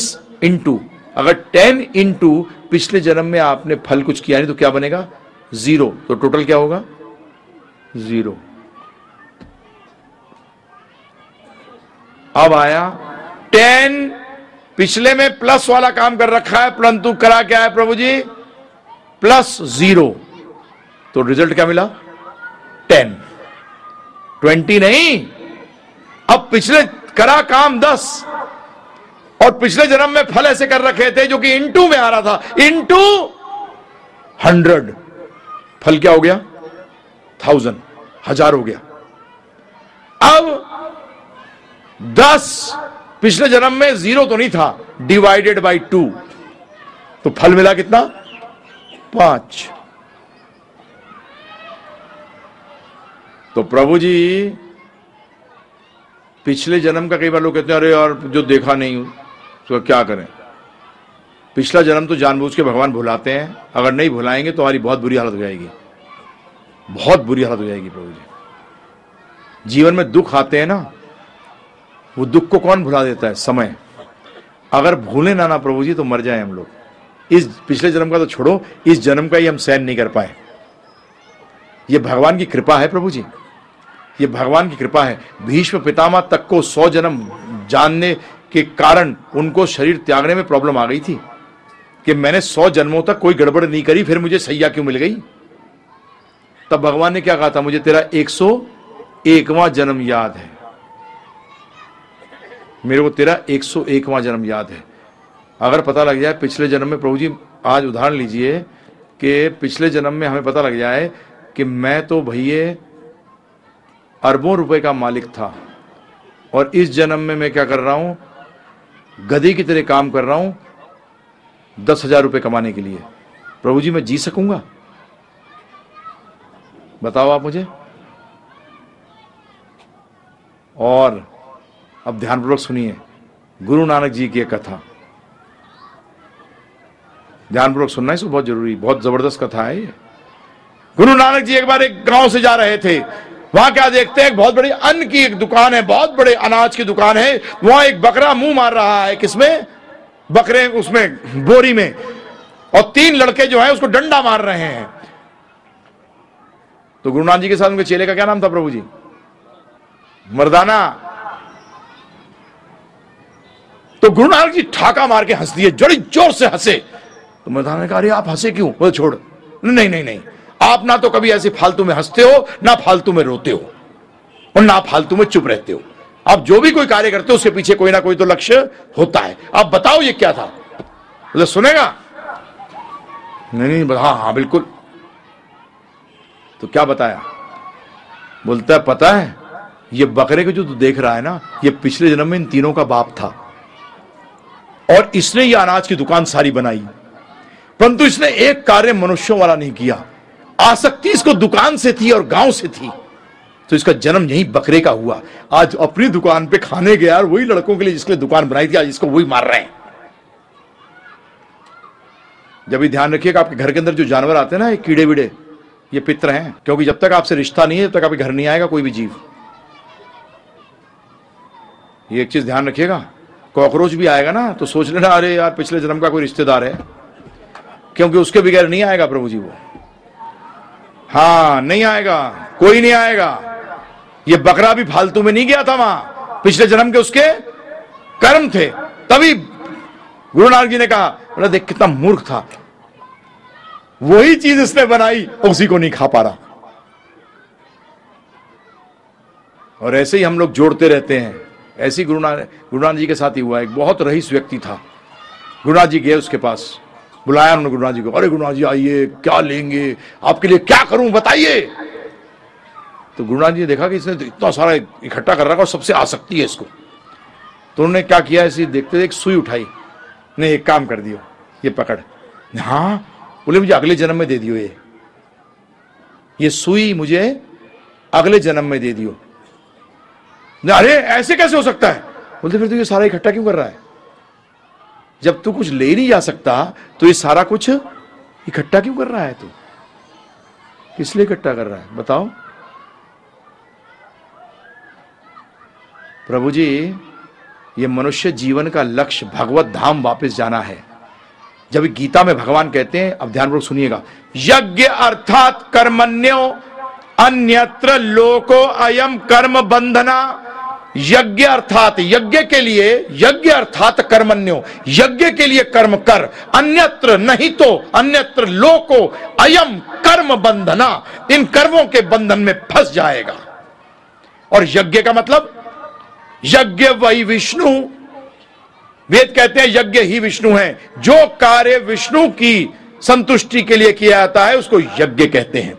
[SPEAKER 1] इंटू अगर टेन इंटू पिछले जन्म में आपने फल कुछ किया नहीं तो क्या बनेगा? ज़ीरो तो टोटल क्या होगा? ज़ीरो अब आया। टेन पिछले में प्लस वाला काम कर रखा है, परंतु करा क्या है प्रभु जी? प्लस ज़ीरो तो रिज़ल्ट क्या मिला? टेन ट्वेंटी नहीं। अब पिछले करा काम दस। और पिछले जन्म में फल ऐसे कर रखे थे जो कि इंटू में आ रहा था। इंटू हंड्रेड फल क्या हो गया? थाउज़ेंड हज़ार हो गया। अब दस पिछले जन्म में ज़ीरो तो नहीं था डिवाइडेड बाई टू तो फल मिला कितना? पाँच। तो प्रभु जी, पिछले जन्म का कई बार लोग कहते हैं, अरे यार, जो देखा नहीं तो क्या करें? पिछला जन्म तो जानबूझ के भगवान भुलाते हैं, अगर नहीं भुलाएँगे तो हमारी बहुत बुरी हालत हो जाएगी। बहुत बुरी हालत हो जाएगी प्रभु जी। जीवन में दुख आते हैं ना वो दुख को कौन भुला देता है? समय। अगर भूले ना ना प्रभु जी तो मर जाए हम लोग। इस पिछले जन्म का तो छोड़ो, इस जन्म का ही हम सहन नहीं कर पाए। ये भगवान की कृपा है प्रभु जी। ये भगवान की कृपा है। भीष्म पितामह तक को सौ जन्म जानने के कारण उनको शरीर त्यागने में प्रॉब्लम आ गई थी कि मैंने सौ जन्मों तक कोई गड़बड़ नहीं करी, फिर मुझे सैया क्यों मिल गई? तब भगवान ने क्या कहा था? मुझे तेरा एक सौ एकवा जन्म याद है। मेरे को तेरा एक सौ एकवा जन्म याद है। अगर पता लग जाए पिछले जन्म में प्रभु जी आज उदाहरण लीजिए कि पिछले जन्म में हमें पता लग जाए कि मैं तो भैया अरबों रुपए का मालिक था। और इस जन्म में मैं क्या कर रहा हूँ? गधे की तरह काम कर रहा हूँ दस हज़ार रुपये कमाने के लिए। प्रभु जी, मैं जी सकूँगा? बताओ आप मुझे। और अब ध्यानपूर्वक सुनिए। गुरु नानक जी की कथा। ध्यानपूर्वक सुनना इसको बहुत ज़रूरी, बहुत ज़बरदस्त कथा है ये। गुरु नानक जी एक बार एक गाँव से जा रहे थे। वहाँ क्या देखते हैं? बहुत बड़ी अन्न की एक दुकान है, बहुत बड़े अनाज की दुकान है। वहाँ एक बकरा मुँह मार रहा है, किसमें? बकरे उसमें, बोरी में। और तीन लड़के जो है, उसको डंडा मार रहे हैं। तो गुरु नानक जी के साथ उनके चेले का क्या नाम था प्रभु जी? मर्दाना। तो गुरु नानक जी ठाका मार के हंस दिए जड़ी ज़ोर से हंसे। तो मर्दाना ने कहा, अरे, आप हंसे क्यों? बोले, छोड़। नहीं नहीं नहीं। आप ना तो कभी ऐसे फालतू में हँसते हो, ना फालतू में रोते हो और ना फालतू में चुप रहते हो। आप जो भी कोई कार्य करते हो, उसके पीछे कोई ना कोई तो लक्ष्य होता है। आप बताओ ये क्या था? बोले, सुनेगा? नहीं नहीं हाँ हाँ बिल्कुल। तो क्या बताया? बोलता है, पता है, ये बकरे को जो तू देख रहा है ना, ये पिछले जन्म में इन तीनों का बाप था। और इसने ये अनाज की दुकान सारी बनाई। परंतु इसने एक कार्य मनुष्यों वाला नहीं किया। आसक्ति इसको दुकान से थी और गाँव से थी। तो इसका जन्म यही बकरे का हुआ। आज अपनी दुकान पे खाने गया और वही लड़कों के लिए जिसके लिए दुकान बनाई थी, आज इसको वही मार रहे हैं। जब भी ध्यान रखिएगा, आपके घर के अंदर जो जानवर आते हैं ना, ये कीड़े वीड़े ये पित्र हैं। क्योंकि जब तक आपसे रिश्ता नहीं है तब तक आपके घर नहीं आएगा कोई भी जीव। ये एक चीज़ ध्यान रखिएगा। कॉकरोच भी आएगा ना तो सोच लेना अरे यार, पिछले जन्म का कोई रिश्तेदार है। क्योंकि उसके बगैर नहीं आएगा प्रभु जी वो। हाँ नहीं आएगा, कोई नहीं आएगा। ये बकरा भी फालतू में नहीं गया था वहाँ। पिछले जन्म के उसके कर्म थे। तभी गुरु नानक जी ने कहा बोला देख, कितना मूर्ख था। वही चीज़ इसने बनाई उसी को नहीं खा पा रहा। और ऐसे ही हम लोग जोड़ते रहते हैं। ऐसे गुरु नानक गुरु नानक जी के साथ ही हुआ, एक बहुत रईस व्यक्ति था। गुरुनाथ जी गए उसके पास, बुलाया उन्होंने गुरुनाथ जी को, अरे गुरुनाथ जी, आइए, क्या लेंगे? आपके लिए क्या करूँ, बताइए। तो गुरुनाथ जी ने देखा कि इसने तो इतना सारा इकट्ठा कर रखा और सबसे आसक्ति है इसको। तो उन्होंने क्या किया, ऐसे देखते एक सुई उठाई। नहीं, एक काम कर दियो, ये पकड़। हाँ? बोले, मुझे अगले जन्म में दे दियो ये। ये सुई मुझे अगले जन्म में दे दियो। अरे ऐसे कैसे हो सकता है? बोलते फिर तो ये सारा इकट्ठा क्यों कर रहा है? जब तू कुछ ले नहीं जा सकता तो ये सारा कुछ इकट्ठा क्यों कर रहा है तू? किस लिए इकट्ठा कर रहा है? बताओ। प्रभु जी ये मनुष्य जीवन का लक्ष्य भगवत धाम वापस जाना है। जब गीता में भगवान कहते हैं अब ध्यानपूर्वक सुनिएगा यज्ञ अर्थात कर्मण्यो अन्यत्र लोको अयम कर्म बंधना यज्ञ अर्थात, यज्ञ के लिए, यज्ञ अर्थात कर्मण्यो। यज्ञ के लिए कर्म कर, अन्यत्र नहीं तो अन्यत्र लोको अयम कर्म बंधना। इन कर्मों के बंधन में फंस जाएगा। और यज्ञ का मतलब यज्ञ वही विष्णु। वेद कहते हैं, यज्ञ ही विष्णु है। जो कार्य विष्णु की संतुष्टि के लिए किया जाता है, उसको यज्ञ कहते हैं।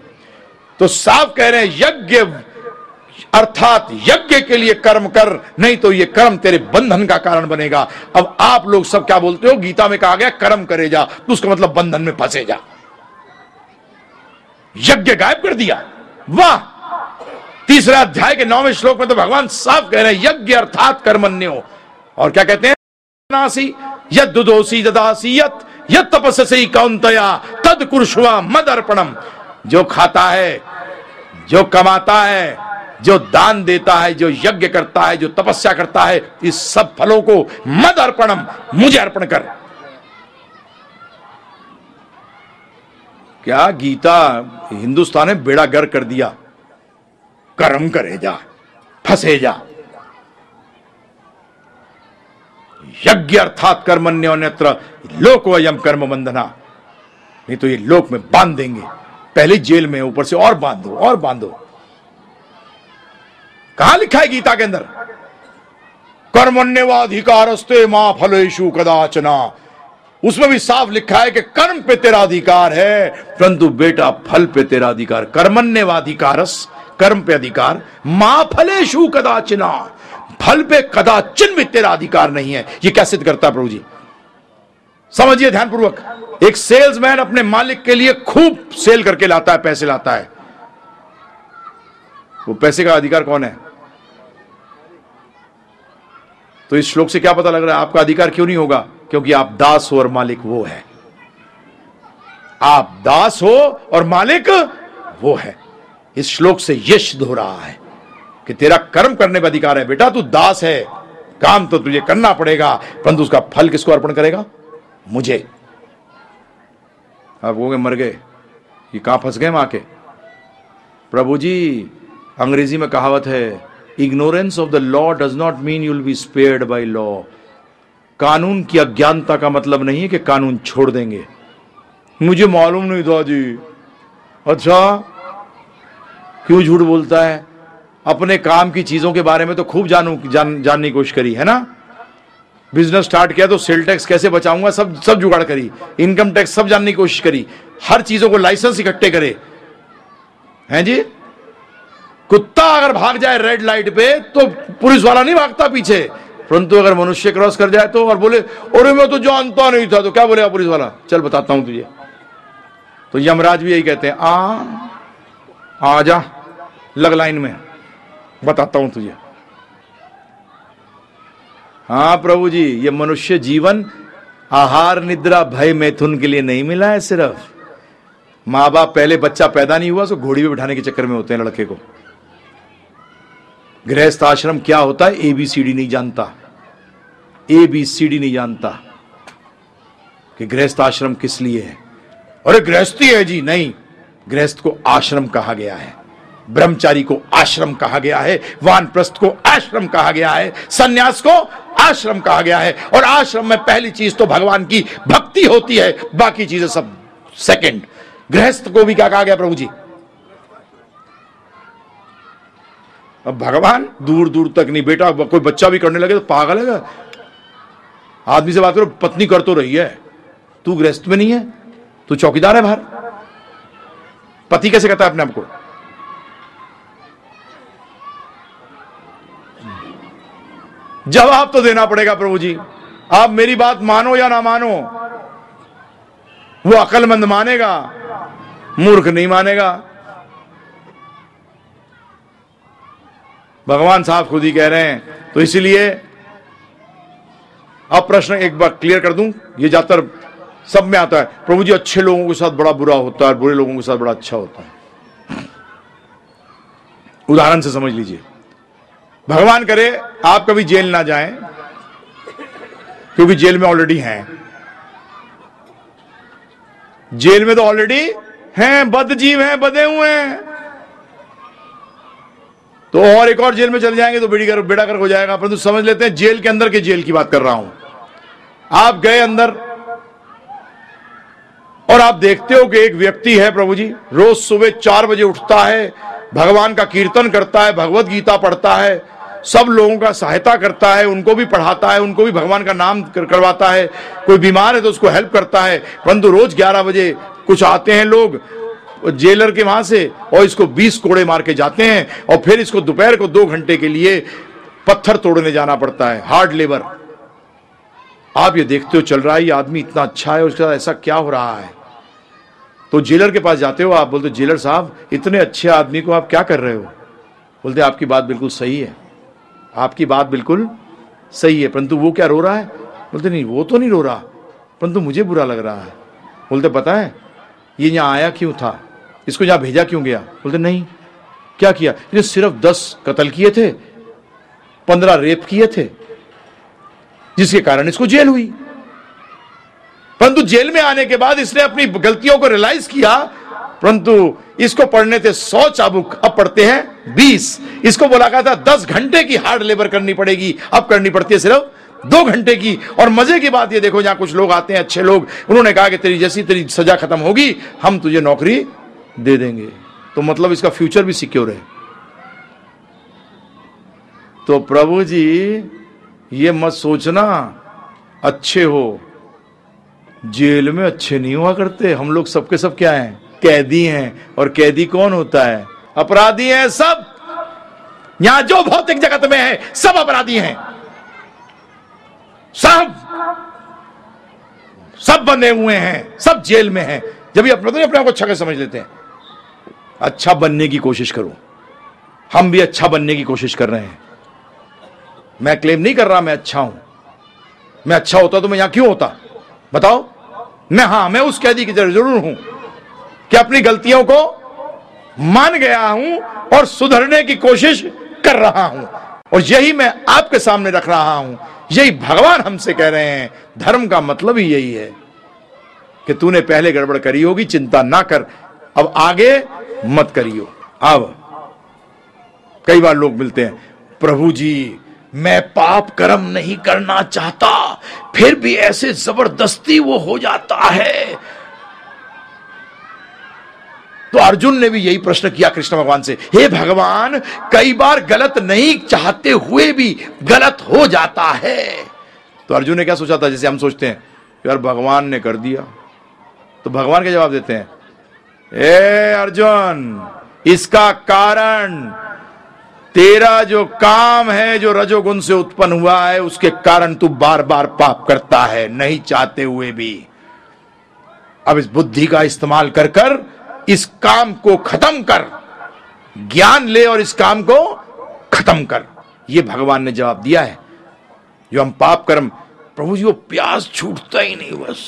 [SPEAKER 1] तो साफ़ कह रहे हैं, यज्ञ अर्थात यज्ञ के लिए कर्म कर, नहीं तो ये कर्म तेरे बंधन का कारण बनेगा। अब आप लोग सब क्या बोलते हो? गीता में कहा गया, कर्म करे जा तो उसका मतलब बंधन में फंसे जा। यज्ञ गायब कर दिया। वाह! तीसरा अध्याय के नौवें श्लोक में तो भगवान साफ़ कह रहे हैं, यज्ञ अर्थात कर्मण्यो। और क्या कहते हैं? नासी, यद दुदोसी ददासी, यत यद तपस्या कौनतया तद कुरुषवा मद अर्पणम जो खाता है, जो कमाता है जो दान देता है, जो यज्ञ करता है, जो तपस्या करता है, इस सब फलों को मद अर्पणम, मुझे अर्पण कर। क्या गीता हिंदुस्तान ने बेड़ा गर कर दिया? कर्म करे जा, फंसे जा। यज्ञ अर्थात कर्मण्योन्यत्र लोक अयम कर्म बंधना नहीं तो ये लोक में बाँध देंगे। पहले जेल में, ऊपर से और बांधो और बांधो। कहाँ लिखा है गीता के अंदर? कर्मण्यवाधिकारस्ते माँ फलेशु कदाचना। उसमें भी साफ़ लिखा है कि कर्म पे तेरा अधिकार है, परंतु बेटा फल पे तेरा अधिकार। कर्मण्यवाधिकारस, कर्म पे अधिकार। माँ फलेशु कदाचना। फल पे कदाचिन भी तेरा अधिकार नहीं है। ये क्या सिद्ध करता प्रभु जी? समझिए ध्यानपूर्वक। एक सेल्समैन अपने मालिक के लिए खूब सेल करके लाता है, पैसे लाता है। वो पैसे का अधिकार कौन है? तो इस श्लोक से क्या पता लग रहा है आपका अधिकार क्यों नहीं होगा? क्योंकि आप दास हो और मालिक वो है। आप दास हो और मालिक वो है। इस श्लोक से यश धो रहा है कि तेरा कर्म करने का अधिकार है। बेटा, तू दास है। काम तो तुझे करना पड़ेगा, परंतु उसका फल किसको अर्पण करेगा? मुझे। आप कहोगे मर गए। ये कहाँ फंस गए माँ के? प्रभु जी, अंग्रेज़ी में कहावत है ignorance of the law does not mean you'll be spared by law कानून की अज्ञानता का मतलब नहीं है कि कानून छोड़ देंगे। मुझे मालूम नहीं था जी। अच्छा क्यों झूठ बोलता है? अपने काम की चीज़ों के बारे में तो खूब जान, जानने की कोशिश करी है ना? बिज़नेस स्टार्ट किया तो सेल टैक्स कैसे बचाऊँगा? सब सब जुगाड़ करी। इनकम टैक्स सब जानने की कोशिश करी। हर चीज़ों को लाइसेंस इकट्ठे करे। हैं जी? कुत्ता अगर भाग जाए रेड लाइट पे तो पुलिस वाला नहीं भागता पीछे। परंतु अगर मनुष्य क्रॉस कर जाए तो और बोले, अरे, मैं तो जानता नहीं था। तो क्या बोलेगा पुलिस वाला? चल, बताता हूँ तुझे। तो यमराज भी यही कहते हैं, आ आ जा, लग लाइन में। बताता हूँ तुझे। हाँ प्रभु जी, ये मनुष्य जीवन, आहार, निद्रा, भय, मैथुन के लिए नहीं मिला है सिर्फ़। माँ बाप पहले बच्चा पैदा नहीं हुआ तो घोड़ी में बिठाने के चक्कर में होते हैं लड़के को। गृहस्थ आश्रम क्या होता है? एबीसीडी नहीं जानता। एबीसीडी नहीं जानता कि गृहस्थ आश्रम किस लिए है। अरे गृहस्थी है जी, नहीं। गृहस्थ को आश्रम कहा गया है। ब्रह्मचारी को आश्रम कहा गया है। वानप्रस्थ को आश्रम कहा गया है। सन्यास को आश्रम कहा गया है। और आश्रम में पहली चीज़ तो भगवान की भक्ति होती है। बाकी चीज़ें सब सेकंड गृहस्थ को भी क्या कहा गया प्रभु जी? अब भगवान, दूर दूर तक नहीं बेटा कोई बच्चा भी करने लगे तो पागल है आदमी से बात करो, पत्नी कर तो रही है। तू गृहस्थ में नहीं है, तू चौकीदार है बाहर। पति कैसे कहता है अपने आप को? जवाब तो देना पड़ेगा प्रभु जी। आप मेरी बात मानो या ना मानो, वो अकलमंद मानेगा, मूर्ख नहीं मानेगा। भगवान साहब खुद ही कह रहे हैं। तो इसीलिए अब प्रश्न एक बार क्लियर कर दूँ, ये ज़्यादातर सब में आता है। प्रभु जी, अच्छे लोगों के साथ बड़ा बुरा होता है बुरे लोगों के साथ बड़ा अच्छा होता है। उदाहरण से समझ लीजिए। भगवान करे, आप कभी जेल ना जाएँ, क्योंकि जेल में ऑलरेडी हैं। जेल में तो ऑलरेडी हैं बद जीव हैं बदे हुए हैं। तो और एक और जेल में चले जाएँगे तो बेड़ी कर, बेड़ा कर हो जाएगा। परंतु समझ लेते हैं, जेल के अंदर के जेल की बात कर रहा हूँ। आप गए अंदर और आप देखते हो कि एक व्यक्ति है प्रभु जी, रोज सुबह चार बजे उठता है, भगवान का कीर्तन करता है, भगवत गीता पढ़ता है, सब लोगों का सहायता करता है, उनको भी पढ़ाता है, उनको भी भगवान का नाम करवाता है, कोई बीमार है तो उसको हेल्प करता है। परंतु रोज ग्यारह बजे कुछ आते हैं लोग जेलर के वहाँ से, और इसको बीस कोड़े मार के जाते हैं, और फिर इसको दोपहर को दो घंटे के लिए पत्थर तोड़ने जाना पड़ता है हार्ड लेबर आप ये देखते हो, चल रहा है, ये आदमी इतना अच्छा है उसके साथ ऐसा क्या हो रहा है? तो जेलर के पास जाते हो, आप बोलते जेलर साहब, इतने अच्छे आदमी को आप क्या कर रहे हो? बोलते आपकी बात बिल्कुल सही है, आपकी बात बिल्कुल सही है, परंतु वो क्या रो रहा है? बोलते, नहीं, वो तो नहीं रो रहा, परंतु मुझे बुरा लग रहा है। बोलते, पता है, ये यहाँ आया क्यों था? इसको यहाँ भेजा क्यों गया? बोलते, नहीं, क्या किया? इसने सिर्फ़ दस कत्ल किए थे, पंद्रह रेप किए थे, जिसके कारण इसको जेल हुई। परंतु जेल में आने के बाद इसने अपनी गलतियों को रियलाइज़ किया, परंतु इसको पढ़ने थे सौ चाबुक, अब पढ़ते हैं बीस। इसको बोला गया था, दस घंटे की हार्ड लेबर करनी पड़ेगी, अब करनी पड़ती है सिर्फ़ दो घंटे की। और मज़े की बात ये देखो जहाँ कुछ लोग आते हैं, अच्छे लोग, उन्होंने कहा कि तेरी जैसी तेरी सजा खत्म होगी, हम तुझे नौकरी दे देंगे। तो मतलब इसका फ्यूचर भी सिक्योर है। तो प्रभु जी, ये मत सोचना, अच्छे हो। जेल में अच्छे नहीं हुआ करते। हम लोग सबके सब क्या हैं? कैदी हैं। और कैदी कौन होता है? अपराधी हैं सब। यहाँ जो भौतिक जगत में है, सब अपराधी हैं। सब। सब बने हुए हैं। सब जेल में हैं। जब ये अपने तो अपने आप को अच्छा समझ लेते हैं। अच्छा बनने की कोशिश करो। हम भी अच्छा बनने की कोशिश कर रहे हैं। मैं क्लेम नहीं कर रहा मैं अच्छा हूँ। मैं अच्छा होता तो मैं यहाँ क्यों होता? बताओ। मैं, हाँ, मैं उस कैदी की ज़रूर हूँ कि अपनी गलतियों को मान गया हूँ और सुधरने की कोशिश कर रहा हूँ। और यही मैं आपके सामने रख रहा हूँ। यही भगवान हमसे कह रहे हैं। धर्म का मतलब ही यही है कि तूने पहले गड़बड़ करी होगी, चिंता ना कर। अब आगे मत करियो। अब कई बार लोग मिलते हैं, प्रभु जी, मैं पाप कर्म नहीं करना चाहता, फिर भी ऐसे ज़बरदस्ती वो हो जाता है। तो अर्जुन ने भी यही प्रश्न किया कृष्ण भगवान से, हे भगवान, कई बार गलत नहीं चाहते हुए भी गलत हो जाता है। तो अर्जुन ने क्या सोचा था? जैसे हम सोचते हैं, यार, भगवान ने कर दिया। तो भगवान क्या जवाब देते हैं ए, अर्जुन, इसका कारण तेरा जो काम है, जो रजोगुण से उत्पन्न हुआ है, उसके कारण तू बार बार पाप करता है, नहीं चाहते हुए भी। अब इस बुद्धि का इस्तेमाल कर कर, इस काम को खत्म कर, ज्ञान ले और इस काम को खत्म कर। ये भगवान ने जवाब दिया है, जो हम पाप कर्म, प्रभु जी, वो प्यास छूटता ही नहीं, बस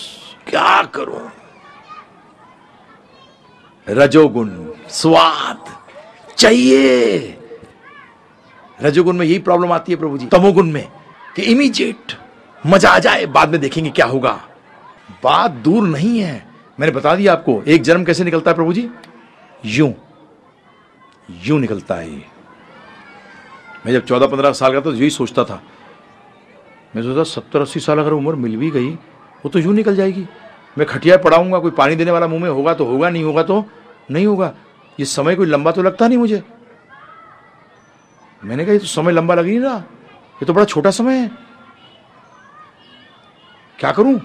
[SPEAKER 1] क्या करूँ? रजोगुण, स्वाद चाहिए। रजोगुण में यही प्रॉब्लम आती है प्रभु जी तमोगुण में कि इमीडिएट मज़ा आ जाए, बाद में देखेंगे क्या होगा। बात दूर नहीं है। मैंने बता दिया आपको, एक जन्म कैसे निकलता है प्रभु जी यूँ। यूँ निकलता है मैं जब चौदह पंद्रह साल का था तो यही सोचता था। मैं सोचता सत्तर अस्सी साल अगर उम्र मिल भी गई, वो तो यूँ निकल जाएगी। मैं खटिया पढ़ाऊँगा, कोई पानी देने वाला मुँह में होगा तो होगा, नहीं होगा तो नहीं होगा। ये समय कोई लंबा तो लगता नहीं मुझे। मैंने कहा, ये तो समय लंबा लग नहीं रहा। ये तो बड़ा छोटा समय है। क्या करूँ?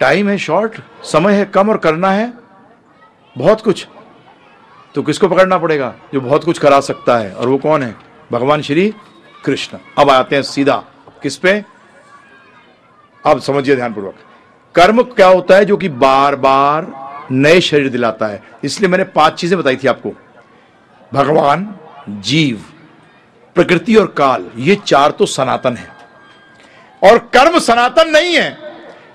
[SPEAKER 1] टाइम है शॉर्ट समय है कम और करना है बहुत कुछ। तो किसको पकड़ना पड़ेगा जो बहुत कुछ करा सकता है? और वो कौन है? भगवान श्री कृष्ण। अब आते हैं सीधा। किस पे? अब समझिए ध्यानपूर्वक। कर्म क्या होता है जो कि बार बार नए शरीर दिलाता है। इसलिए मैंने पाँच चीज़ें बताई थी आपको। भगवान, जीव, प्रकृति और काल, ये चार तो सनातन है। और कर्म सनातन नहीं है,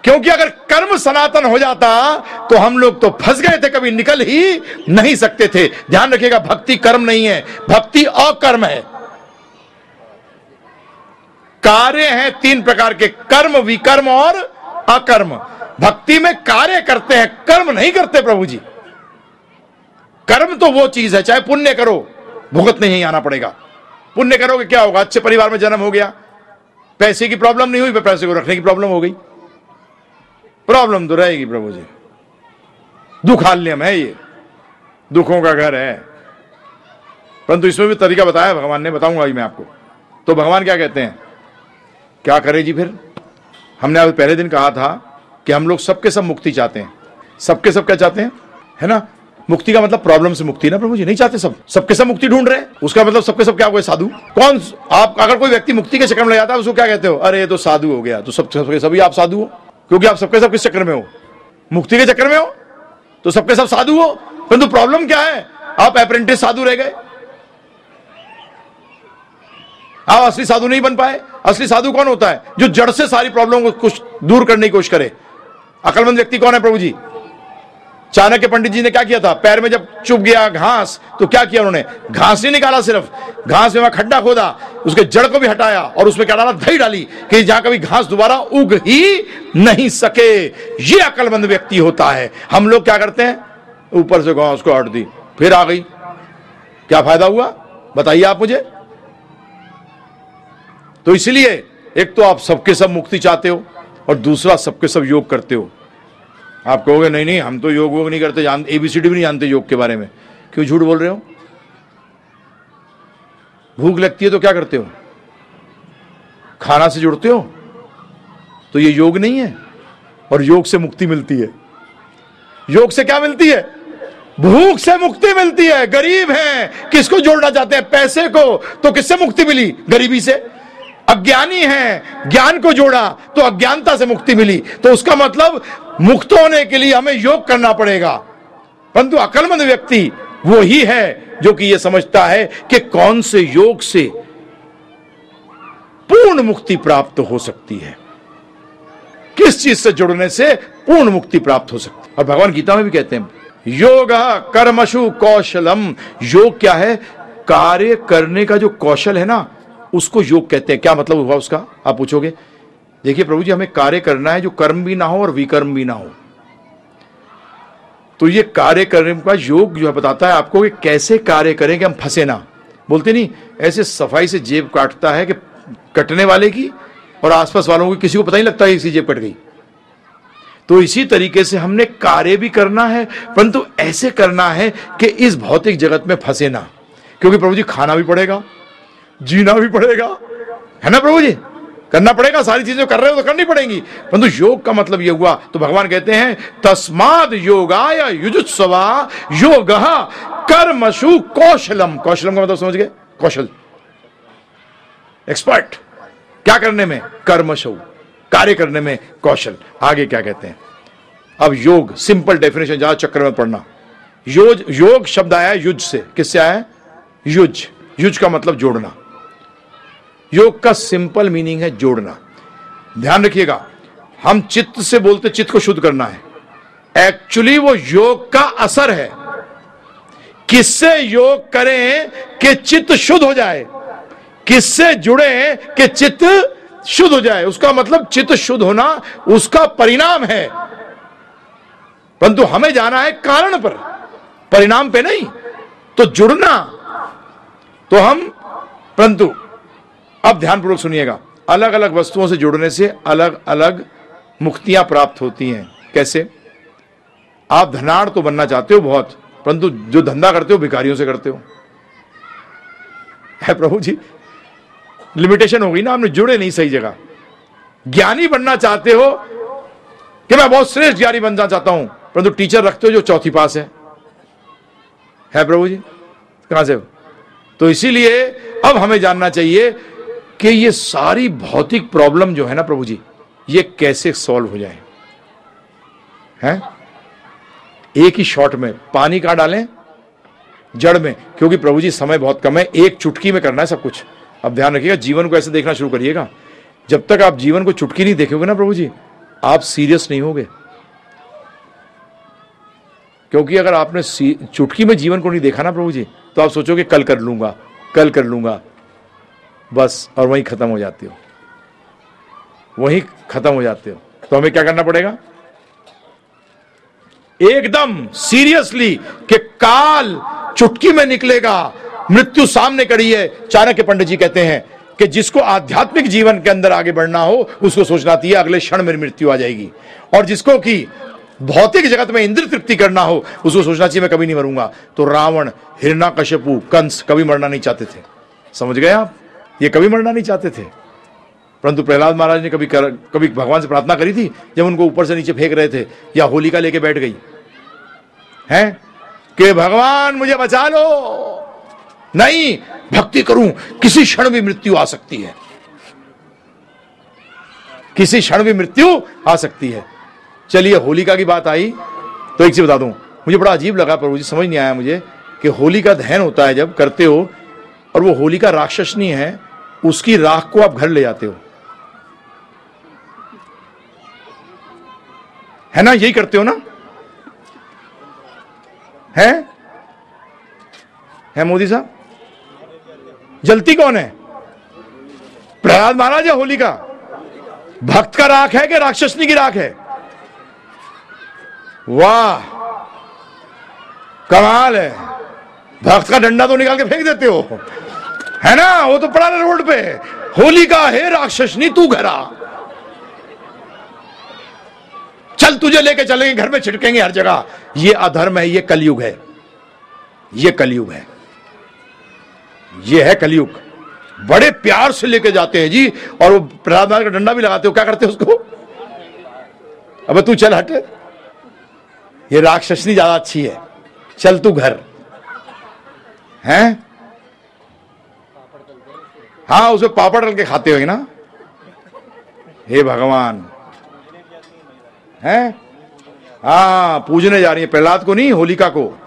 [SPEAKER 1] क्योंकि अगर कर्म सनातन हो जाता तो हम लोग तो फंस गए थे, कभी निकल ही नहीं सकते थे। ध्यान रखिएगा, भक्ति कर्म नहीं है, भक्ति अकर्म है। कार्य हैं तीन प्रकार के, कर्म विकर्म और अकर्म। भक्ति में कार्य करते हैं, कर्म नहीं करते प्रभु जी। कर्म तो वो चीज़ है, चाहे पुण्य करो, भुगत नहीं आना पड़ेगा। पुण्य करोगे, क्या होगा? अच्छे परिवार में जन्म हो गया। पैसे की प्रॉब्लम नहीं हुई पैसे को रखने की प्रॉब्लम हो गई। प्रॉब्लम तो रहेगी प्रभु जी। दुखाल्यम है ये। दुखों का घर है। परंतु इसमें भी तरीका बताया भगवान ने, बताऊँगा मैं आपको। तो भगवान क्या कहते हैं? क्या करे जी फिर? हमने अभी पहले दिन कहा था कि हम लोग सबके सब मुक्ति चाहते हैं। सबके सब क्या चाहते हैं? है ना? मुक्ति का मतलब प्रॉब्लम से मुक्ति ना प्रभु जी? नहीं चाहते सब? सबके सब मुक्ति ढूंढ रहे हैं। उसका मतलब सबके सब क्या हुए साधु। कौन आप अगर कोई व्यक्ति मुक्ति के चक्कर में जाता है उसको क्या कहते हो? अरे, ये तो साधु हो गया। तो सब सबके सभी आप साधु हो। क्योंकि आप सबके सब किस चक्कर में हो? मुक्ति के चक्कर में हो? तो सबके सब साधु हो। परंतु प्रॉब्लम क्या है? आप अप्रेंटिस साधु रह गए। आप असली साधु नहीं बन पाए। असली साधु कौन होता है? जो जड़ से सारी प्रॉब्लम को कुछ दूर करने की कोशिश करे। अकलमंद व्यक्ति कौन है प्रभु जी चाणक्य पंडित जी ने क्या किया था? पैर में जब चुप गया घास तो क्या किया उन्होंने? घास नहीं निकाला सिर्फ़। घास में वहाँ खड्डा खोदा, उसके जड़ को भी हटाया और उसमें क्या डाला? दही डाली कि जहाँ कभी घास दोबारा उग ही नहीं सके। ये अकलमंद व्यक्ति होता है। हम लोग क्या करते हैं? ऊपर से घास को हट दी। फिर आ गई। क्या फ़ायदा हुआ? बताइए आप मुझे। तो इसलिए, एक तो आप सबके सब मुक्ति चाहते हो। और दूसरा सबके सब योग करते हो। आप कहोगे, नहीं नहीं, हम तो योग वोग नहीं करते, जान एबीसीडी भी नहीं जानते योग के बारे में। क्यों झूठ बोल रहे हो? भूख लगती है तो क्या करते हो? खाना से जुड़ते हो? तो ये योग नहीं है, और योग से मुक्ति मिलती है। योग से क्या मिलती है? भूख से मुक्ति मिलती है। गरीब हैं। किसको जोड़ना चाहते हैं? पैसे को। तो किससे मुक्ति मिली? गरीबी से। अज्ञानी है, ज्ञान को जोड़ा तो अज्ञानता से मुक्ति मिली। तो उसका मतलब मुक्त होने के लिए हमें योग करना पड़ेगा। परंतु अकलमंद व्यक्ति वो ही है जो कि ये समझता है कि कौन से योग से पूर्ण मुक्ति प्राप्त हो सकती है। किस चीज़ से जुड़ने से पूर्ण मुक्ति प्राप्त हो सकती है? और भगवान गीता में भी कहते हैं, योग कर्मशु कौशलम। योग क्या है? कार्य करने का जो कौशल है ना उसको योग कहते हैं। क्या मतलब हुआ उसका? आप पूछोगे। देखिए प्रभु जी, हमें कार्य करना है जो कर्म भी ना हो और विकर्म भी ना हो। तो ये कार्य करने का योग जो है बताता है आपको कि कैसे कार्य करें कि हम फंसे ना। बोलते नहीं, ऐसे सफ़ाई से जेब काटता है कि कटने वाले की और आसपास वालों को किसी को पता नहीं लगता है इसी जेब कट गई। तो इसी तरीके से हमने कार्य भी करना है, परंतु ऐसे करना है कि इस भौतिक जगत में फंसे ना। क्योंकि प्रभु जी, खाना भी पड़ेगा। जीना भी पड़ेगा। है ना प्रभु जी? करना पड़ेगा, सारी चीज़ें कर रहे हो तो करनी पड़ेंगी। परंतु योग का मतलब यह हुआ तो भगवान कहते हैं, तस्माद योगाय युजुत्सवा योग कर्मशु कौशलम। कौशलम का मतलब समझ गए? कौशल। एक्सपर्ट क्या करने में? कर्मशु कार्य करने में कौशल। आगे क्या कहते हैं? अब योग सिंपल डेफिनेशन जहाँ चक्र में पढ़ना योग योग शब्द आया युज से। किससे आया युज। युज का मतलब जोड़ना। योग का सिंपल मीनिंग है जोड़ना। ध्यान रखिएगा, हम चित्त से बोलते चित्त को शुद्ध करना है। एक्चुअली वो योग का असर है। किससे योग करें कि चित्त शुद्ध हो जाए? किससे जुड़े कि चित्त शुद्ध हो जाए? उसका मतलब चित्त शुद्ध होना, उसका परिणाम है। परंतु हमें जाना है कारण पर। परिणाम पे नहीं तो जुड़ना। तो हम, परंतु अब ध्यानपूर्वक सुनिएगा। अलग अलग वस्तुओं से जुड़ने से अलग अलग मुक्तियाँ प्राप्त होती हैं। कैसे? आप धनाड़ तो बनना चाहते हो बहुत, परंतु जो धंधा करते हो, भिखारियों से करते हो। है प्रभु जी लिमिटेशन हो गई ना, आपने जुड़े नहीं सही जगह। ज्ञानी बनना चाहते हो कि मैं बहुत श्रेष्ठ ज्ञानी बनना चाहता हूँ, परंतु टीचर रखते हो जो चौथी पास है। है प्रभु जी, कहाँ से तो इसीलिए अब हमें जानना चाहिए कि ये सारी भौतिक प्रॉब्लम जो है ना प्रभु जी, ये कैसे सॉल्व हो जाए? हैं? एक ही शॉट में पानी कहाँ डालें? जड़ में। क्योंकि प्रभु जी, समय बहुत कम है, एक चुटकी में करना है सब कुछ। अब ध्यान रखिएगा, जीवन को ऐसे देखना शुरू करिएगा। जब तक आप जीवन को चुटकी नहीं देखोगे ना प्रभु जी, आप सीरियस नहीं होगे। क्योंकि अगर आपने चुटकी में जीवन को नहीं देखा ना प्रभु जी तो आप सोचोगे, कल कर लूँगा, कल कर लूँगा बस, और वहीं खत्म हो जाते हो। वहीं खत्म हो जाते हो। तो हमें क्या करना पड़ेगा? एकदम सीरियसली कि काल चुटकी में निकलेगा, मृत्यु सामने कड़ी है। चाणक्य पंडित जी कहते हैं कि जिसको आध्यात्मिक जीवन के अंदर आगे बढ़ना हो, उसको सोचना चाहिए अगले क्षण में मृत्यु आ जाएगी। और जिसको कि भौतिक जगत में इंद्र तृप्ति करना हो, उसको सोचना चाहिए, मैं कभी नहीं मरूँगा। तो रावण हिरणा कश्यपु कंस कभी मरना नहीं चाहते थे। समझ गए आप? ये कभी मरना नहीं चाहते थे। परंतु प्रहलाद महाराज ने कभी कर, कभी भगवान से प्रार्थना करी थी जब उनको ऊपर से नीचे फेंक रहे थे या होलिका लेके बैठ गई। है? कि भगवान मुझे बचा लो। नहीं भक्ति करूँ किसी क्षण भी मृत्यु आ सकती है। किसी क्षण भी मृत्यु आ सकती है। चलिए होलिका की बात आई तो एक चीज़ बता दूँ। मुझे बड़ा अजीब लगा प्रभु जी समझ नहीं आया मुझे कि होली का दहन होता है जब करते हो और वो होली का राक्षसनी है, उसकी राख को आप घर ले जाते हो। है ना? यही करते हो ना? है? है मोदी साहब? जलती कौन है? प्रहलाद महाराज है होली का। भक्त का राख है कि राक्षसनी की राख है? वाह! कमाल है। भक्त का डंडा तो निकाल के फेंक देते हो। है ना? वो तो पड़ा रोड पे। होली का है राक्षसनी तू घरा। चल तुझे लेके चलेंगे, घर में छिड़केंगे हर जगह। ये अधर्म है, ये कलयुग है। ये कलयुग है। ये है कलयुग। बड़े प्यार से लेके जाते हैं जी, और वो प्रहलाद का डंडा भी लगाते हो, क्या करते हो उसको? अब तू चल हट। ये राक्षसनी ज़्यादा अच्छी है। चल तू घर। हैं? हाँ उसमें पापड़ डल के खाते हो ना? हे भगवान। हैं? हाँ पूजने जा रही है। प्रहलाद को नहीं, होलिका को।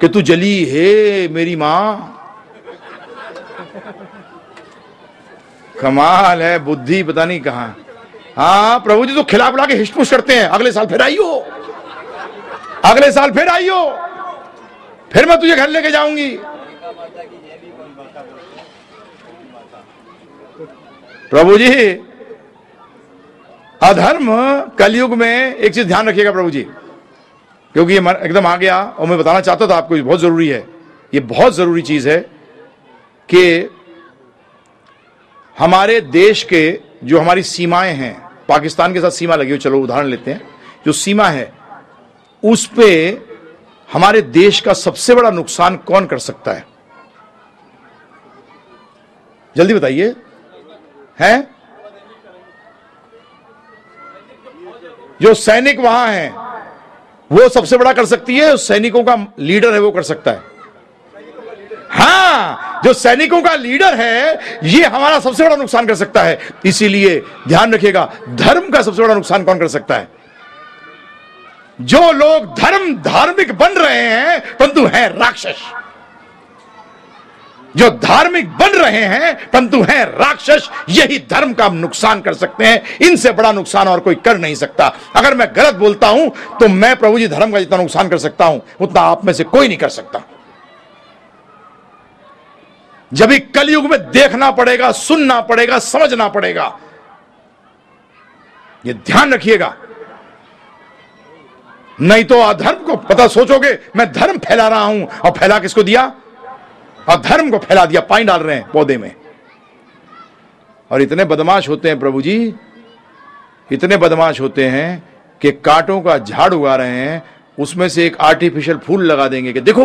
[SPEAKER 1] कि तू जली, हे मेरी माँ। कमाल है, बुद्धि पता नहीं कहाँ। हाँ प्रभु जी तो खिला पिला के हिस्पुश करते हैं। अगले साल फिर आइयो। अगले साल फिर आइयो। फिर मैं तुझे घर लेके जाऊँगी। प्रभु जी, अधर्म कलयुग में एक चीज़ ध्यान रखिएगा प्रभु जी, क्योंकि ये एकदम आ गया और मैं बताना चाहता था आपको, ये बहुत ज़रूरी है, ये बहुत ज़रूरी चीज़ है कि हमारे देश के जो हमारी सीमाएँ हैं, पाकिस्तान के साथ सीमा लगी हुई, चलो उदाहरण लेते हैं, जो सीमा है, उस पे हमारे देश का सबसे बड़ा नुकसान कौन कर सकता है? जल्दी बताइए। हैं? जो सैनिक वहाँ हैं, वो सबसे बड़ा कर सकती है सैनिकों का लीडर है, वो कर सकता है। हाँ जो सैनिकों का लीडर है, ये हमारा सबसे बड़ा नुकसान कर सकता है। इसीलिए ध्यान रखिएगा, धर्म का सबसे बड़ा नुकसान कौन कर सकता है? जो लोग धर्म, धार्मिक बन रहे हैं परंतु हैं, राक्षस। जो धार्मिक बन रहे हैं परंतु हैं, राक्षस, यही धर्म का नुकसान कर सकते हैं। इनसे बड़ा नुकसान और कोई कर नहीं सकता। अगर मैं गलत बोलता हूँ तो मैं प्रभु जी धर्म का जितना नुकसान कर सकता हूँ, उतना आप में से कोई नहीं कर सकता। जब कलयुग में देखना पड़ेगा, सुनना पड़ेगा, समझना पड़ेगा यह ध्यान रखिएगा। नहीं तो अधर्म को पता, सोचोगे, मैं धर्म फैला रहा हूँ, और फैला किसको दिया? अधर्म को फैला दिया, पानी डाल रहे हैं पौधे में। और इतने बदमाश होते हैं प्रभु जी, इतने बदमाश होते हैं कि कांटों का झाड़ उगा रहे हैं, उसमें से एक आर्टिफिशियल फूल लगा देंगे कि देखो,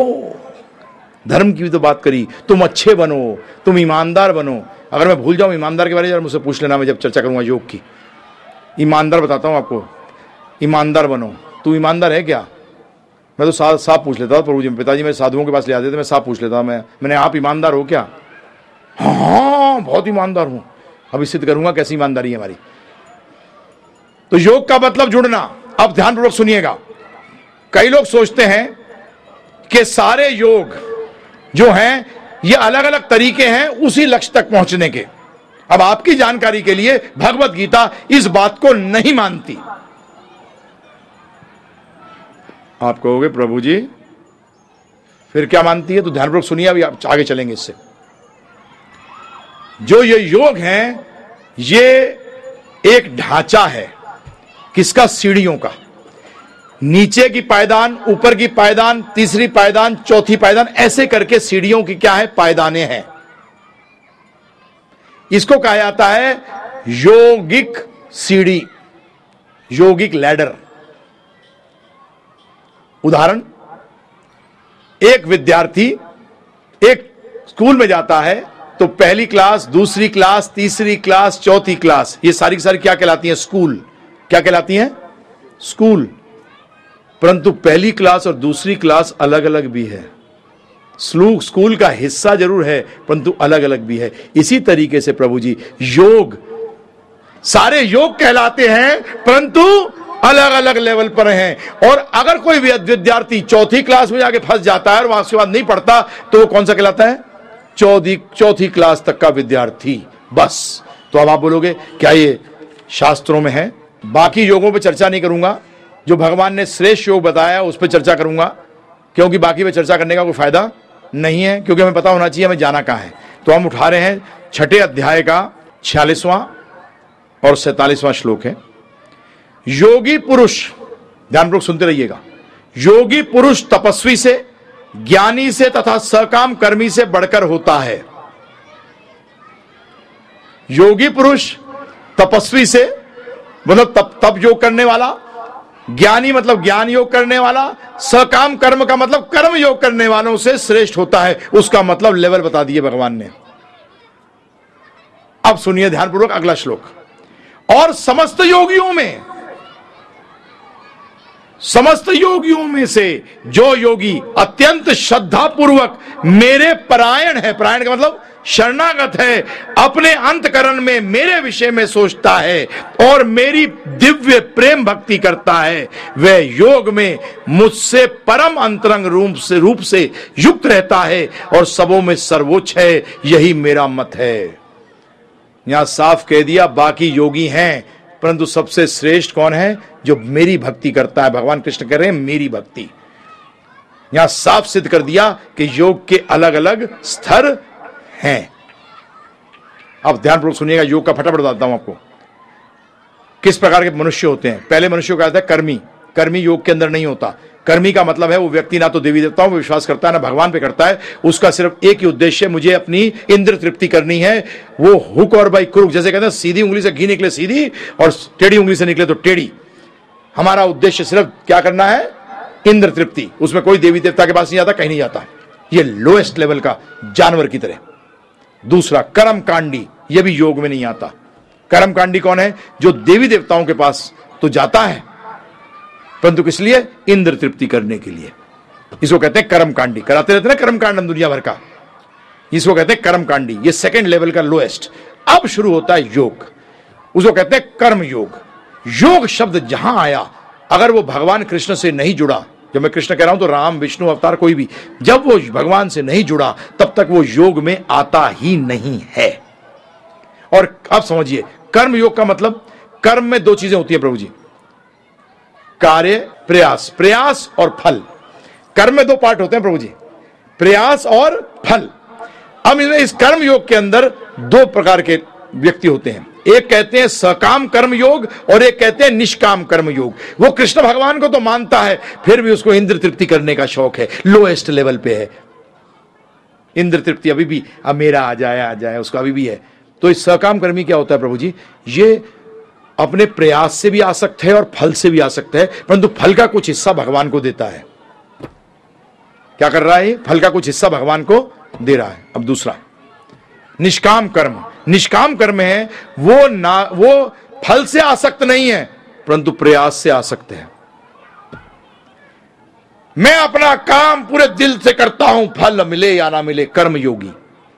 [SPEAKER 1] धर्म की भी तो बात करी, तुम अच्छे बनो, तुम ईमानदार बनो। अगर मैं भूल जाऊँ ईमानदार के बारे में मुझसे पूछ लेना, मैं जब चर्चा करूँगा योग की। ईमानदार बताता हूँ आपको, ईमानदार बनो। तू ईमानदार है क्या? मैं तो साफ़ साफ़ पूछ लेता था प्रभु जी, पिताजी मेरे साधुओं के पास ले आते थे, मैं साफ़ पूछ लेता मैं मैंने आप ईमानदार हो क्या? हाँ बहुत ईमानदार हूँ। अभी सिद्ध करूँगा कैसी ईमानदारी है हमारी? तो योग का मतलब जुड़ना। अब ध्यानपूर्वक सुनिएगा। कई लोग सोचते हैं कि सारे योग जो हैं, ये अलग अलग तरीके हैं उसी लक्ष्य तक पहुँचने के। अब आपकी जानकारी के लिए भगवत गीता इस बात को नहीं मानती। आप कहोगे, प्रभु जी, फिर क्या मानती है? तो ध्यानपूर्वक सुनिए, अभी आप आगे चलेंगे इससे। जो ये योग है, ये एक ढांचा है। किसका? सीढ़ियों का। नीचे की पायदान, ऊपर की पायदान, तीसरी पायदान, चौथी पायदान, ऐसे करके सीढ़ियों की क्या है? पायदाने हैं। इसको कहा जाता है योगिक सीढ़ी, योगिक लैडर। उदाहरण, एक विद्यार्थी एक स्कूल में जाता है तो पहली क्लास, दूसरी क्लास, तीसरी क्लास, चौथी क्लास, ये सारी की सारी क्या कहलाती है? स्कूल। क्या कहलाती है? स्कूल। परंतु पहली क्लास और दूसरी क्लास अलग अलग भी है। स्कूल का हिस्सा ज़रूर है, परंतु अलग अलग भी है। इसी तरीके से प्रभु जी, योग, सारे योग कहलाते हैं, परंतु अलग अलग लेवल पर हैं। और अगर कोई विद्यार्थी चौथी क्लास में जाके फंस जाता है और वहाँ उसके बाद नहीं पढ़ता तो वो कौन सा कहलाता है? चौथी चौथी क्लास तक का विद्यार्थी। बस। तो अब आप बोलोगे, क्या ये शास्त्रों में है? बाकी योगों पर चर्चा नहीं करूँगा। जो भगवान ने श्रेष्ठ योग बताया, उस पर चर्चा करूँगा। क्योंकि बाकी पे चर्चा करने का कोई फ़ायदा नहीं है, क्योंकि हमें पता होना चाहिए हमें जाना कहाँ है। तो हम उठा रहे हैं, छठे अध्याय का छियालीसवां और सैतालीसवां श्लोक है। योगी पुरुष ध्यानपूर्वक सुनते रहिएगा। योगी पुरुष तपस्वी से, ज्ञानी से तथा सकाम कर्मी से बढ़कर होता है। योगी पुरुष तपस्वी से मतलब तप तप योग करने वाला, ज्ञानी मतलब ज्ञान योग करने वाला, सकाम कर्म का मतलब कर्म योग करने वालों से श्रेष्ठ होता है। उसका मतलब लेवल बता दिए भगवान ने। अब सुनिए ध्यानपूर्वक अगला श्लोक। और समस्त योगियों में समस्त योगियों में से जो योगी अत्यंत श्रद्धा पूर्वक मेरे परायण है, परायण का मतलब शरणागत है, अपने अंतकरण में मेरे विषय में सोचता है और मेरी दिव्य प्रेम भक्ति करता है, वह योग में मुझसे परम अंतरंग रूप से रूप से युक्त रहता है और सबों में सर्वोच्च है, यही मेरा मत है। यहाँ साफ़ कह दिया, बाकी योगी हैं परंतु सबसे श्रेष्ठ कौन है जो मेरी भक्ति करता है? भगवान कृष्ण कह रहे हैं, मेरी भक्ति। यहाँ साफ़ सिद्ध कर दिया कि योग के अलग अलग स्तर हैं। अब ध्यानपूर्वक सुनिएगा, योग का फटाफट बताता हूँ आपको। किस प्रकार के मनुष्य होते हैं? पहले मनुष्य का था? कर्मी। कर्मी योग के अंदर नहीं होता। कर्मी का मतलब है, वो व्यक्ति ना तो देवी देवताओं में विश्वास करता है, ना भगवान पे करता है। उसका सिर्फ़ एक ही उद्देश्य मुझे अपनी इंद्र तृप्ति करनी है। वो हुक और बाई क्रुक, जैसे कहते हैं, सीधी उंगली से घी निकले सीधी और टेढ़ी उंगली से निकले तो टेढ़ी। हमारा उद्देश्य सिर्फ़ क्या करना है? इंद्र तृप्ति। उसमें कोई देवी देवता के पास नहीं जाता कहीं नहीं जाता ये लोएस्ट लेवल का जानवर की तरह। दूसरा, कर्म कांडी। ये भी योग में नहीं आता। कर्म कांडी कौन है? जो देवी देवताओं के पास तो जाता है परंतु किस लिए? इंद्र तृप्ति करने के लिए। इसको कहते हैं कर्म कांडी कराते रहते ना कर्म कांड दुनिया भर का? इसको कहते हैं कर्म कांडी ये सेकेंड लेवल का लोएस्ट अब शुरू होता है योग। उसको कहते हैं कर्म योग योग शब्द जहाँ आया, अगर वो भगवान कृष्ण से नहीं जुड़ा, जब मैं कृष्ण कह रहा हूँ तो राम, विष्णु, अवतार कोई भी, जब वो भगवान से नहीं जुड़ा, तब तक वो योग में आता ही नहीं है। और अब समझिए कर्म योग का मतलब कर्म में दो चीज़ें होती है प्रभु जी। कार्य, प्रयास। प्रयास और फल। कर्म में दो पार्ट होते हैं, प्रभु जी। प्रयास और फल। अब इसमें इस कर्म योग के अंदर दो प्रकार के व्यक्ति होते हैं। एक कहते हैं सकाम कर्म योग और एक कहते हैं निष्काम कर्म योग। वो कृष्ण भगवान को तो मानता है, फिर भी उसको इंद्र तृप्ति करने का शौक है। लोएस्ट लेवल पे है। इंद्र तृप्ति अभी भी, अब मेरा आ जाए आ जाए, उसका अभी भी है। तो इस सकाम कर्मी क्या होता है, प्रभु जी? ये अपने प्रयास से भी आ सकते हैं और फल से भी आ सकते हैं, परंतु फल का कुछ हिस्सा भगवान को देता है। क्या कर रहा है फल का कुछ हिस्सा भगवान को दे रहा है। अब दूसरा, निष्काम कर्म। निष्काम कर्म है, वो ना, वो फल से आसक्त नहीं है, परंतु प्रयास से आसक्त है। मैं अपना काम पूरे दिल से करता हूँ, फल मिले या ना मिले कर्म योगी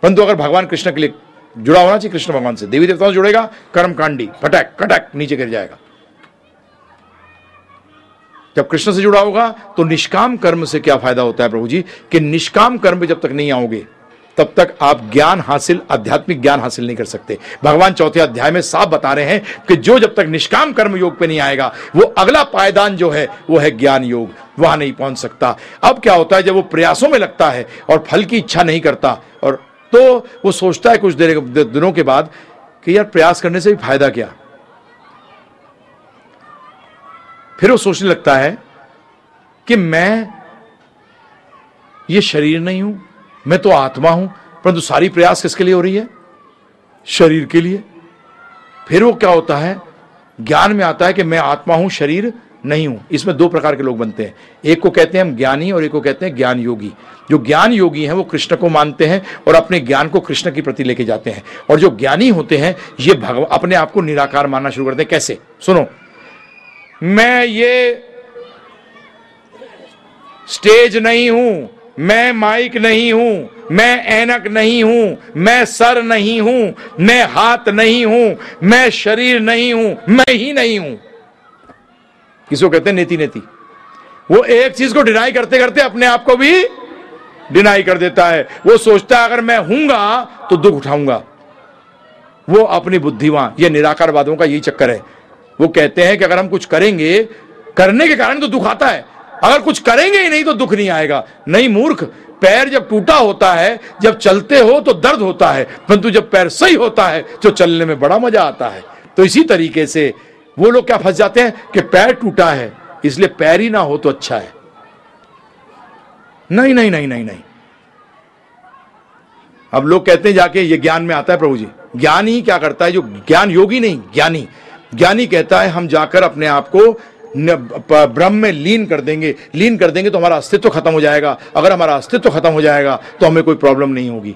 [SPEAKER 1] परंतु अगर भगवान कृष्ण के लिए जुड़ा होना चाहिए कृष्ण भगवान से। देवी देवताओं से जुड़ेगा कर्म कांडी फटैक, कटैक, नीचे गिर जाएगा। जब कृष्ण से जुड़ा होगा तो निष्काम कर्म से क्या फ़ायदा होता है प्रभु जी? कि निष्काम कर्म जब तक नहीं आओगे, तब तक आप ज्ञान हासिल, आध्यात्मिक ज्ञान हासिल नहीं कर सकते। भगवान चौथे अध्याय में साफ़ बता रहे हैं कि जो जब तक निष्काम कर्म योग पे नहीं आएगा, वो अगला पायदान जो है, वो है ज्ञान योग। वहाँ नहीं पहुँच सकता। अब क्या होता है, जब वो प्रयासों में लगता है और फल की इच्छा नहीं करता और तो वो सोचता है कुछ देर दिनों के बाद कि यार प्रयास करने से भी फ़ायदा क्या? फिर वो सोचने लगता है कि मैं ये शरीर नहीं हूँ, मैं तो आत्मा हूँ, परंतु सारी प्रयास किसके लिए हो रही है? शरीर के लिए। फिर वो क्या होता है? ज्ञान में आता है कि मैं आत्मा हूँ, शरीर नहीं हूँ। इसमें दो प्रकार के लोग बनते हैं। एक को कहते हैं हम ज्ञानी और एक को कहते हैं ज्ञान योगी। जो ज्ञान योगी हैं, वो कृष्ण को मानते हैं और अपने ज्ञान को कृष्ण की प्रति लेके जाते हैं। और जो ज्ञानी होते हैं, ये भगवान अपने आप को निराकार मानना शुरू करते हैं। कैसे? सुनो। मैं ये स्टेज नहीं हूँ, मैं माइक नहीं हूँ, मैं ऐनक नहीं हूँ, मैं सर नहीं हूँ, मैं हाथ नहीं हूँ, मैं शरीर नहीं हूँ, मैं ही नहीं हूँ। किसको कहते हैं? नेति नेति। वो एक चीज़ को डिनाई करते करते अपने आप को भी डिनाई कर देता है। वो सोचता है, अगर मैं हूँगा तो दुख उठाऊँगा। वो अपनी बुद्धिवान ये निराकारवादों का यही चक्कर है। वो कहते हैं कि अगर हम कुछ करेंगे, करने के कारण तो दुख आता है। अगर कुछ करेंगे ही नहीं तो दुख नहीं आएगा। नहीं मूर्ख, पैर जब टूटा होता है, जब चलते हो तो दर्द होता है। परंतु जब पैर सही होता है तो चलने में बड़ा मज़ा आता है। तो इसी तरीके से वो लोग क्या फंस जाते हैं कि पैर टूटा है, इसलिए पैर ही ना हो तो अच्छा है। नहीं नहीं नहीं नहीं नहीं। अब लोग कहते हैं जाके ये ज्ञान में आता है प्रभु जी। ज्ञान ही क्या करता है? जो ज्ञान योगी नहीं, ज्ञानी। ज्ञानी कहता है, हम जाकर अपने आप को ब्रह्म में लीन कर देंगे। लीन कर देंगे तो हमारा अस्तित्व खत्म हो जाएगा। अगर हमारा अस्तित्व खत्म हो जाएगा तो हमें कोई प्रॉब्लम नहीं होगी।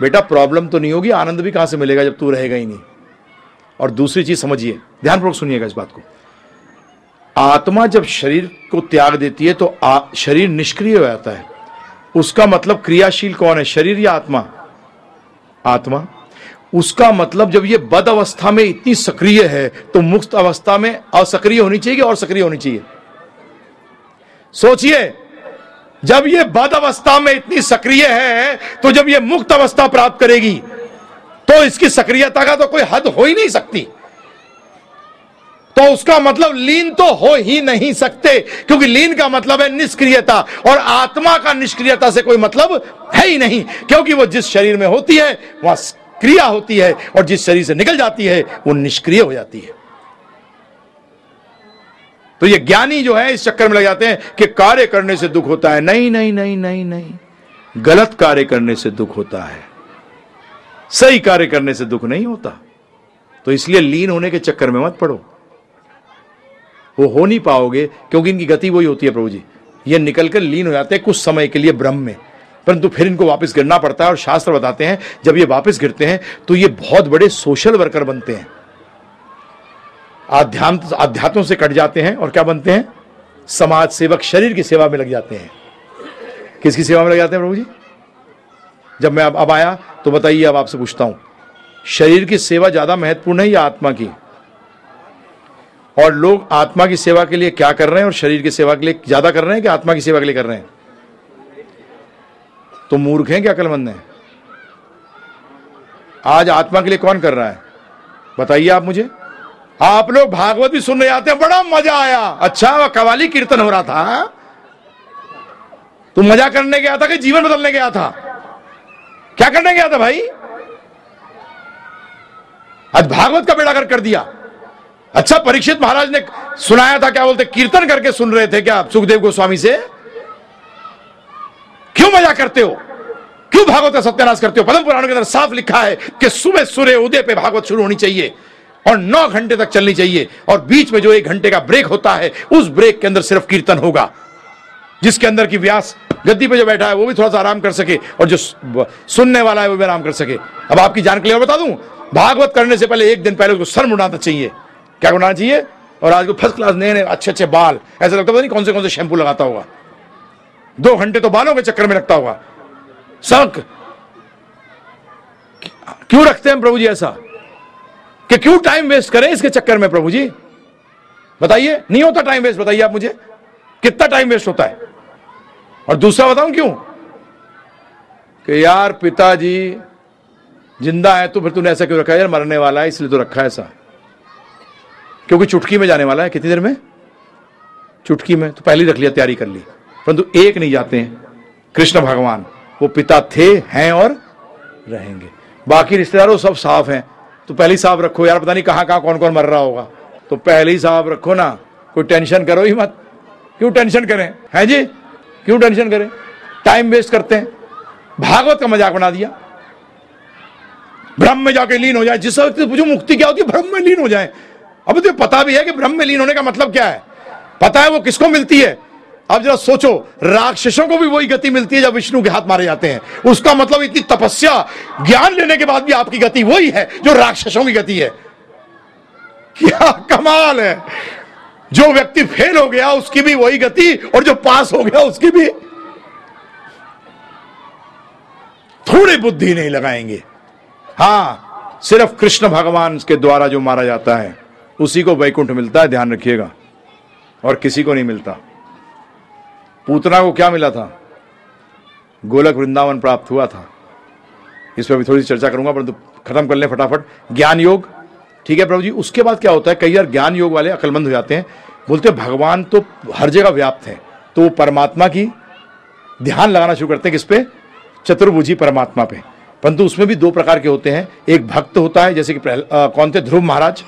[SPEAKER 1] बेटा, प्रॉब्लम तो नहीं होगी, आनंद भी कहाँ से मिलेगा जब तू रहेगा ही नहीं? और दूसरी चीज़ समझिए ध्यानपूर्वक सुनिएगा इस बात को। आत्मा जब शरीर को त्याग देती है तो आ, शरीर निष्क्रिय हो जाता है। उसका मतलब क्रियाशील कौन है शरीर या आत्मा? आत्मा। उसका मतलब जब ये बद अवस्था में इतनी सक्रिय है तो मुक्त अवस्था में असक्रिय होनी चाहिए और सक्रिय होनी चाहिए? सोचिए जब ये बद अवस्था में इतनी सक्रिय है तो जब ये मुक्त अवस्था प्राप्त करेगी तो इसकी सक्रियता का तो कोई हद हो ही नहीं सकती। तो उसका मतलब लीन तो हो ही नहीं सकते, क्योंकि लीन का मतलब है निष्क्रियता, और आत्मा का निष्क्रियता से कोई मतलब है ही नहीं, क्योंकि वो जिस शरीर में होती है, वहाँ क्रिया होती है, और जिस शरीर से निकल जाती है, वो निष्क्रिय हो जाती है। तो ये ज्ञानी जो है, इस चक्कर में लग जाते हैं कि कार्य करने से दुख होता है। नहीं नहीं नहीं नहीं नहीं। गलत कार्य करने से दुख होता है। सही कार्य करने से दुख नहीं होता। तो इसलिए लीन होने के चक्कर में मत पड़ो। वो हो नहीं पाओगे, क्योंकि इनकी गति वही होती है प्रभु जी। ये निकलकर लीन हो जाते हैं कुछ समय के लिए ब्रह्म में। परंतु फिर इनको वापस गिरना पड़ता है और शास्त्र बताते हैं, जब ये वापस गिरते हैं तो ये बहुत बड़े सोशल वर्कर बनते हैं। आध्यात्म, आध्यात्मों से कट जाते हैं और क्या बनते हैं? समाज सेवक शरीर की सेवा में लग जाते हैं। किसकी सेवा में लग जाते हैं प्रभु जी? जब मैं अब अब आया तो बताइए, अब आपसे पूछता हूँ। शरीर की सेवा ज़्यादा महत्वपूर्ण है या आत्मा की? और लोग आत्मा की सेवा के लिए क्या कर रहे हैं और शरीर की सेवा के लिए ज़्यादा कर रहे हैं कि आत्मा की सेवा के लिए कर रहे हैं? तो मूर्ख हैं क्या अकलमंद हैं? आज आत्मा के लिए कौन कर रहा है? बताइए आप मुझे। आप लोग भागवत भी सुनने आते हैं, बड़ा मज़ा आया। अच्छा वह कवाली कीर्तन हो रहा था। तू मज़ा करने गया था कि जीवन बदलने गया था? क्या करने गया था भाई? आज भागवत का बेड़ा कर, कर दिया। अच्छा परीक्षित महाराज ने सुनाया था क्या बोलते कीर्तन करके सुन रहे थे क्या आप सुखदेव गोस्वामी से? क्यों मज़ा करते हो? क्यों भागवत का सत्यानाश करते हो? पद्म पुराण के अंदर साफ़ लिखा है कि सुबह सूर्य उदय पे भागवत शुरू होनी चाहिए और नौ घंटे तक चलनी चाहिए और बीच में जो एक घंटे का ब्रेक होता है उस ब्रेक के अंदर सिर्फ़ कीर्तन होगा जिसके अंदर की व्यास गद्दी पे जो बैठा है, वो भी थोड़ा सा आराम कर सके और जो सुनने वाला है, वो भी आराम कर सके। अब आपकी जान के लिए बता दूँ? भागवत करने से पहले एक दिन पहले उसको सर मुड़ाना चाहिए। क्या करना चाहिए? और आज को फ़र्स्ट क्लास नए नए अच्छे अच्छे बाल। ऐसा लगता नहीं कौन से कौन से शैम्पू लगाता होगा। दो घंटे तो बालों के चक्कर में लगता होगा। सक क्यों रखते हैं प्रभु जी ऐसा? कि क्यों टाइम वेस्ट करें इसके चक्कर में प्रभु जी? बताइए, नहीं होता टाइम वेस्ट बताइए आप मुझे। कितना टाइम वेस्ट होता है? और दूसरा बताऊँ क्यों? कि यार पिताजी ज़िंदा है तो फिर तूने ऐसा क्यों रखा है? यार मरने वाला है, इसलिए तो रखा है ऐसा। क्योंकि चुटकी में जाने वाला है? कितनी देर में? चुटकी में। तो पहले रख लिया, तैयारी कर ली। परंतु एक नहीं जाते हैं। कृष्ण भगवान, वो पिता थे, हैं और रहेंगे। बाकी रिश्तेदारों सब साफ़ हैं। तो पहले ही साफ़ रखो। यार पता नहीं कहाँ कहाँ कौन कौन मर रहा होगा। तो पहले ही साफ़ रखो ना। कोई टेंशन करो ही मत। क्यों टेंशन करें? हैं जी? क्यों टेंशन करें? टाइम वेस्ट करते हैं। भागवत का मज़ाक बना दिया। ब्रह्म में जाके लीन हो जाए। जिस वक्त पूछो, मुक्ति क्या होती? है ब्रह्म में लीन हो जाए। अब तो पता भी है कि ब्रह्म में लीन होने का मतलब क्या है। पता है वो किसको मिलती है? अब जरा सोचो, राक्षसों को भी वही गति मिलती है जब विष्णु के हाथ मारे जाते हैं। उसका मतलब इतनी तपस्या, ज्ञान लेने के बाद भी आपकी गति वही है, जो राक्षसों की गति है। क्या कमाल है! जो व्यक्ति फेल हो गया, उसकी भी वही गति, और जो पास हो गया, उसकी भी। थोड़ी बुद्धि नहीं लगाएँगे। हाँ, सिर्फ़ कृष्ण भगवान के द्वारा जो मारा जाता है, उसी को वैकुंठ मिलता है, ध्यान रखिएगा। और किसी को नहीं मिलता। पूतना को क्या मिला था? गोलक वृंदावन प्राप्त हुआ था। इस पर भी थोड़ी चर्चा करूँगा, परंतु खत्म कर ले फटाफट। ज्ञान योग ठीक है प्रभु जी? उसके बाद क्या होता है? कई बार ज्ञान योग वाले अकलमंद हो जाते हैं। बोलते हैं, भगवान तो हर जगह व्याप्त है। तो वो परमात्मा की ध्यान लगाना शुरू करते हैं किस पे? चतुर्भुजी परमात्मा पे। परंतु उसमें भी दो प्रकार के होते हैं। एक भक्त होता है, जैसे कि कौन थे? ध्रुव महाराज।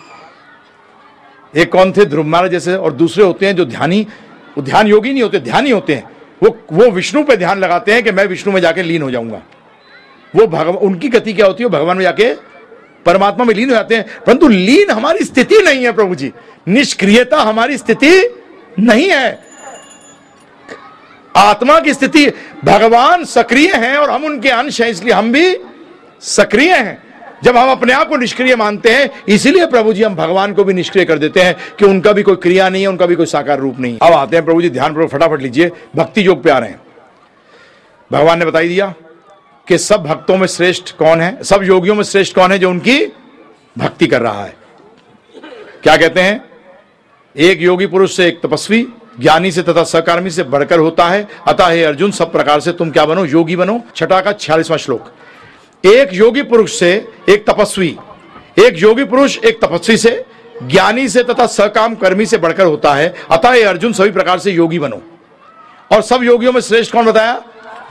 [SPEAKER 1] एक कौन थे? ध्रुव महाराज जैसे, और दूसरे होते हैं जो ध्यानी, वो ध्यान योगी नहीं होते, ध्यानी होते हैं। वो वो विष्णु पे ध्यान लगाते हैं कि मैं विष्णु में जाके लीन हो जाऊँगा। वो भगवान उनकी गति क्या होती है? भगवान में जाके परमात्मा में लीन हो जाते हैं। परंतु लीन हमारी स्थिति नहीं है प्रभु जी। निष्क्रियता हमारी स्थिति नहीं है। आत्मा की स्थिति, भगवान सक्रिय हैं और हम उनके अंश हैं, इसलिए हम भी सक्रिय हैं। जब हम अपने आप को निष्क्रिय मानते हैं, इसीलिए प्रभु जी हम भगवान को भी निष्क्रिय कर देते हैं कि उनका भी कोई क्रिया नहीं है, उनका भी कोई साकार रूप नहीं अब आते हैं प्रभु जी, ध्यान पूर्वक फटाफट लीजिए। भक्ति योग पे आ रहे हैं। भगवान ने बताई दिया कि सब भक्तों में श्रेष्ठ कौन है? सब योगियों में श्रेष्ठ कौन है जो उनकी भक्ति कर रहा है? क्या कहते हैं? एक योगी पुरुष से एक तपस्वी, ज्ञानी से तथा सहकर्मी से बढ़कर होता है। अतः हे अर्जुन, सब प्रकार से तुम क्या बनो? योगी बनो। छठा का छियालीसवां श्लोक। एक योगी पुरुष से एक तपस्वी, एक योगी पुरुष एक तपस्वी से, ज्ञानी से तथा सकाम कर्मी से बढ़कर होता है। अतः अर्जुन, सभी प्रकार से योगी बनो। और सब योगियों में श्रेष्ठ कौन बताया?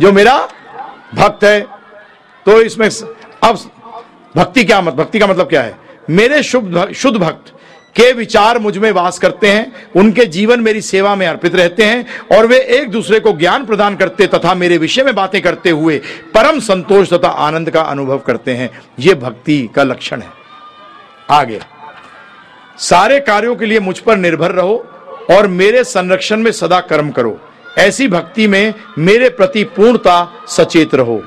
[SPEAKER 1] जो मेरा भक्त है तो इसमें अब भक्ति क्या मत, भक्ति का मतलब क्या है? मेरे शुभ शुद्ध भक्त के विचार मुझमें वास करते हैं, उनके जीवन मेरी सेवा में अर्पित रहते हैं, और वे एक दूसरे को ज्ञान प्रदान करते तथा मेरे विषय में बातें करते हुए परम संतोष तथा आनंद का अनुभव करते हैं। यह भक्ति का लक्षण है। आगे। सारे कार्यों के लिए मुझ पर निर्भर रहो और मेरे संरक्षण में सदा कर्म करो। ऐसी भक्ति में मेरे प्रति पूर्णता सचेत रहो।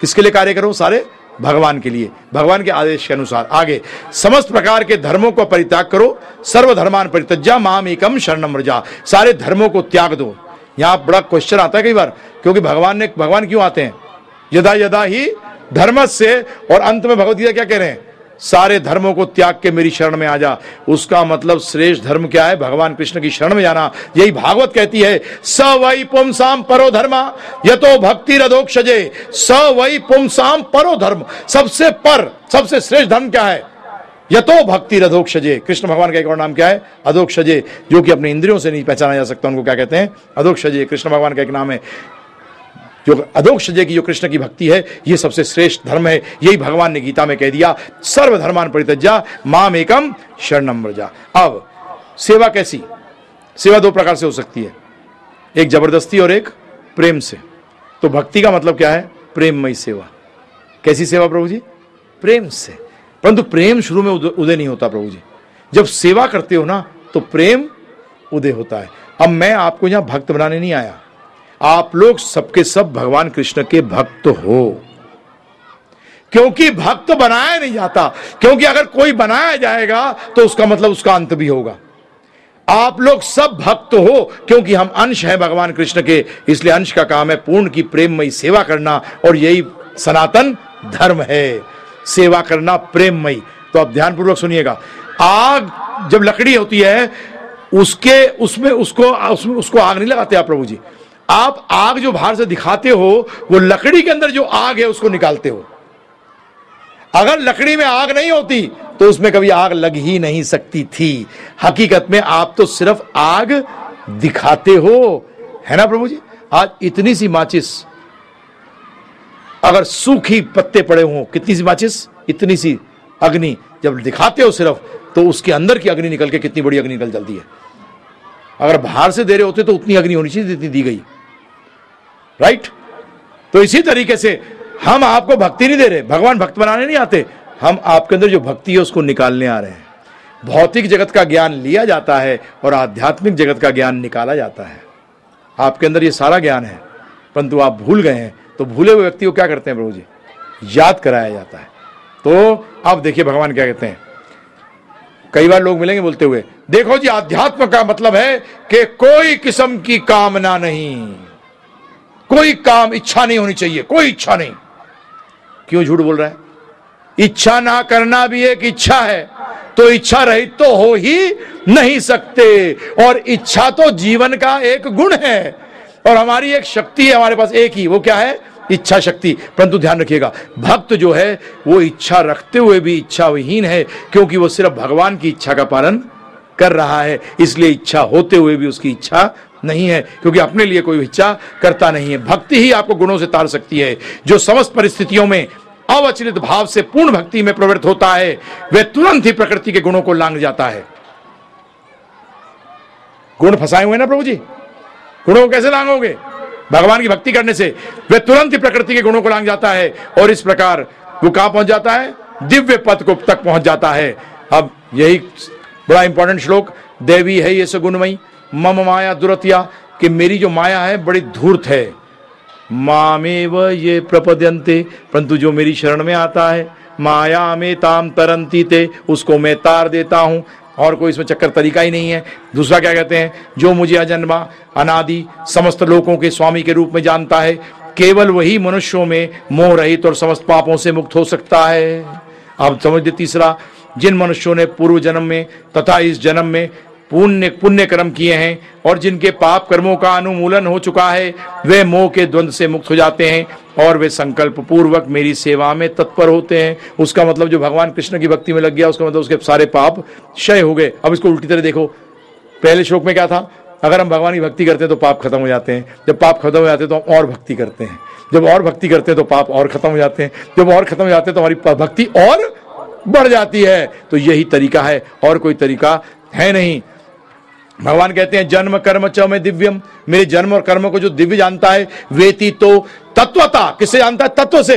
[SPEAKER 1] किसके लिए कार्य करो? सारे भगवान के लिए। भगवान के आदेश के अनुसार। आगे, समस्त प्रकार के धर्मों को परित्याग करो। सर्वधर्मान परितज्जा माम एकम शरणम रजा सारे धर्मों को त्याग दो। यहाँ बड़ा क्वेश्चन आता है कई बार, क्योंकि भगवान ने, भगवान क्यों आते हैं? यदा यदा ही धर्म से और अंत में भगवदगीता क्या कह रहे हैं? सारे धर्मों को त्याग के मेरी शरण में आ जा। उसका मतलब श्रेष्ठ धर्म क्या है? भगवान कृष्ण की शरण में जाना। यही भागवत कहती है स वही पुमसाम परो धर्मा, यतो भक्ति रधोक्षजे स वही पुमसाम परो धर्म। सबसे पर, सबसे श्रेष्ठ धर्म क्या है? यतो भक्ति रधोक्षजे कृष्ण भगवान का एक और नाम क्या है? अधोक्षजे, जो कि अपने इंद्रियों से नहीं पहचाना जा सकता, उनको क्या कहते हैं? अधोक्षजे, कृष्ण भगवान का एक नाम है। जो अधोक्ष की जो कृष्ण की भक्ति है, ये सबसे श्रेष्ठ धर्म है। यही भगवान ने गीता में कह दिया, सर्वधर्मान परितज्जा माम एकम शरणम व्रजा। अब, सेवा कैसी? सेवा दो प्रकार से हो सकती है। एक ज़बरदस्ती और एक प्रेम से। तो भक्ति का मतलब क्या है? प्रेममयी सेवा। कैसी सेवा, प्रभु जी? प्रेम से। परंतु प्रेम शुरू में उदय नहीं होता, प्रभु जी। जब सेवा करते हो ना तो प्रेम उदय होता है। अब मैं आपको यहाँ भक्त बनाने नहीं आया। आप लोग सबके सब भगवान कृष्ण के भक्त हो। क्योंकि भक्त बनाया नहीं जाता, क्योंकि अगर कोई बनाया जाएगा तो उसका मतलब उसका अंत भी होगा। आप लोग सब भक्त हो, क्योंकि हम अंश हैं भगवान कृष्ण के, इसलिए अंश का काम है पूर्ण की प्रेममयी सेवा करना, और यही सनातन धर्म है। सेवा करना प्रेममयी। तो आप ध्यानपूर्वक सुनिएगा। आग जब लकड़ी होती है, उसके, उसमें उसको उसमें उसको आग नहीं लगाते आप प्रभु जी। आप आग जो बाहर से दिखाते हो, वो लकड़ी के अंदर जो आग है, उसको निकालते हो। अगर लकड़ी में आग नहीं होती तो उसमें कभी आग लग ही नहीं सकती थी। हकीकत में आप तो सिर्फ़ आग दिखाते हो। है ना प्रभु जी? आज इतनी सी माचिस, अगर सूखी पत्ते पड़े हों, कितनी सी माचिस? इतनी सी अग्नि। जब दिखाते हो सिर्फ़ तो उसके अंदर की अग्नि निकल के कितनी बड़ी अग्नि निकल चलती है। अगर बाहर से दे रहे होते तो उतनी अग्नि होनी चाहिए जितनी दी गई। राइट तो इसी तरीके से हम आपको भक्ति नहीं दे रहे। भगवान भक्त बनाने नहीं आते। हम आपके अंदर जो भक्ति है, उसको निकालने आ रहे हैं। भौतिक जगत का ज्ञान लिया जाता है और आध्यात्मिक जगत का ज्ञान निकाला जाता है। आपके अंदर ये सारा ज्ञान है, परंतु आप भूल गए हैं। तो भूले हुए व्यक्ति को क्या करते हैं प्रभु जी? याद कराया जाता है। तो अब देखिए भगवान क्या कहते हैं। कई बार लोग मिलेंगे बोलते हुए, देखो जी अध्यात्म का मतलब है कि कोई किस्म की कामना नहीं। कोई काम इच्छा नहीं होनी चाहिए, कोई इच्छा नहीं। क्यों झूठ बोल रहा है? इच्छा ना करना भी एक इच्छा है तो इच्छा रहित तो हो ही नहीं सकते। और इच्छा तो जीवन का एक गुण है, और हमारी एक शक्ति है, हमारे पास एक ही, वो क्या है? इच्छा शक्ति। परंतु ध्यान रखिएगा, भक्त जो है, वो इच्छा रखते हुए भी इच्छा विहीन है, क्योंकि वो सिर्फ़ भगवान की इच्छा का पालन कर रहा है, इसलिए इच्छा होते हुए भी उसकी इच्छा नहीं है, क्योंकि अपने लिए कोई इच्छा करता नहीं है। भक्ति ही आपको गुणों से तार सकती है, जो समस्त परिस्थितियों में अवचलित भाव से पूर्ण भक्ति में प्रवृत्त होता है, वह तुरंत ही प्रकृति के गुणों को लांग जाता है। गुण फंसाए हुए ना प्रभु जी? गुणों को कैसे लांगोगे? भगवान की भक्ति करने से वह तुरंत ही प्रकृति के गुणों को लांग जाता है, और इस प्रकार वो कहाँ पहुँच जाता है? दिव्य पद को तक पहुँच जाता है। अब यही बड़ा इंपॉर्टेंट श्लोक, देवी है ये गुणमयी मम माया दुरतिया, कि मेरी जो माया है बड़ी धूर्त है। मामे व ये प्रपद्यंते परंतु जो मेरी शरण में आता है, माया में ताम तरंती ते, उसको मैं तार देता हूँ, और कोई इसमें चक्कर तरीका ही नहीं है। दूसरा क्या कहते हैं, जो मुझे अजन्मा, अनादि, समस्त लोगों के स्वामी के रूप में जानता है, केवल वही मनुष्यों में मोह रहित और समस्त पापों से मुक्त हो सकता है। अब समझ दे तीसरा जिन मनुष्यों ने पूर्व जन्म में तथा इस जन्म में पुण्य पुण्य कर्म किए हैं और जिनके पाप कर्मों का अनुमूलन हो चुका है, वे मोह के द्वंद से मुक्त हो जाते हैं और वे संकल्प पूर्वक मेरी सेवा में तत्पर होते हैं। उसका मतलब जो भगवान कृष्ण की भक्ति में लग गया, उसका मतलब उसके सारे पाप क्षय हो गए। अब इसको उल्टी तरह देखो। पहले श्लोक में क्या था? अगर हम भगवान की भक्ति करते हैं तो पाप खत्म हो जाते हैं। जब पाप खत्म हो जाते हैं तो हम और भक्ति करते हैं। जब और भक्ति करते हैं तो पाप और खत्म हो जाते हैं। जब और खत्म हो जाते हैं तो हमारी भक्ति और बढ़ जाती है। तो यही तरीका है, और कोई तरीका है नहीं। भगवान कहते हैं, जन्म कर्म च में दिव्यम। मेरे जन्म और कर्म को जो दिव्य जानता है, वेती तो तत्वता। किससे जानता है? तत्व से।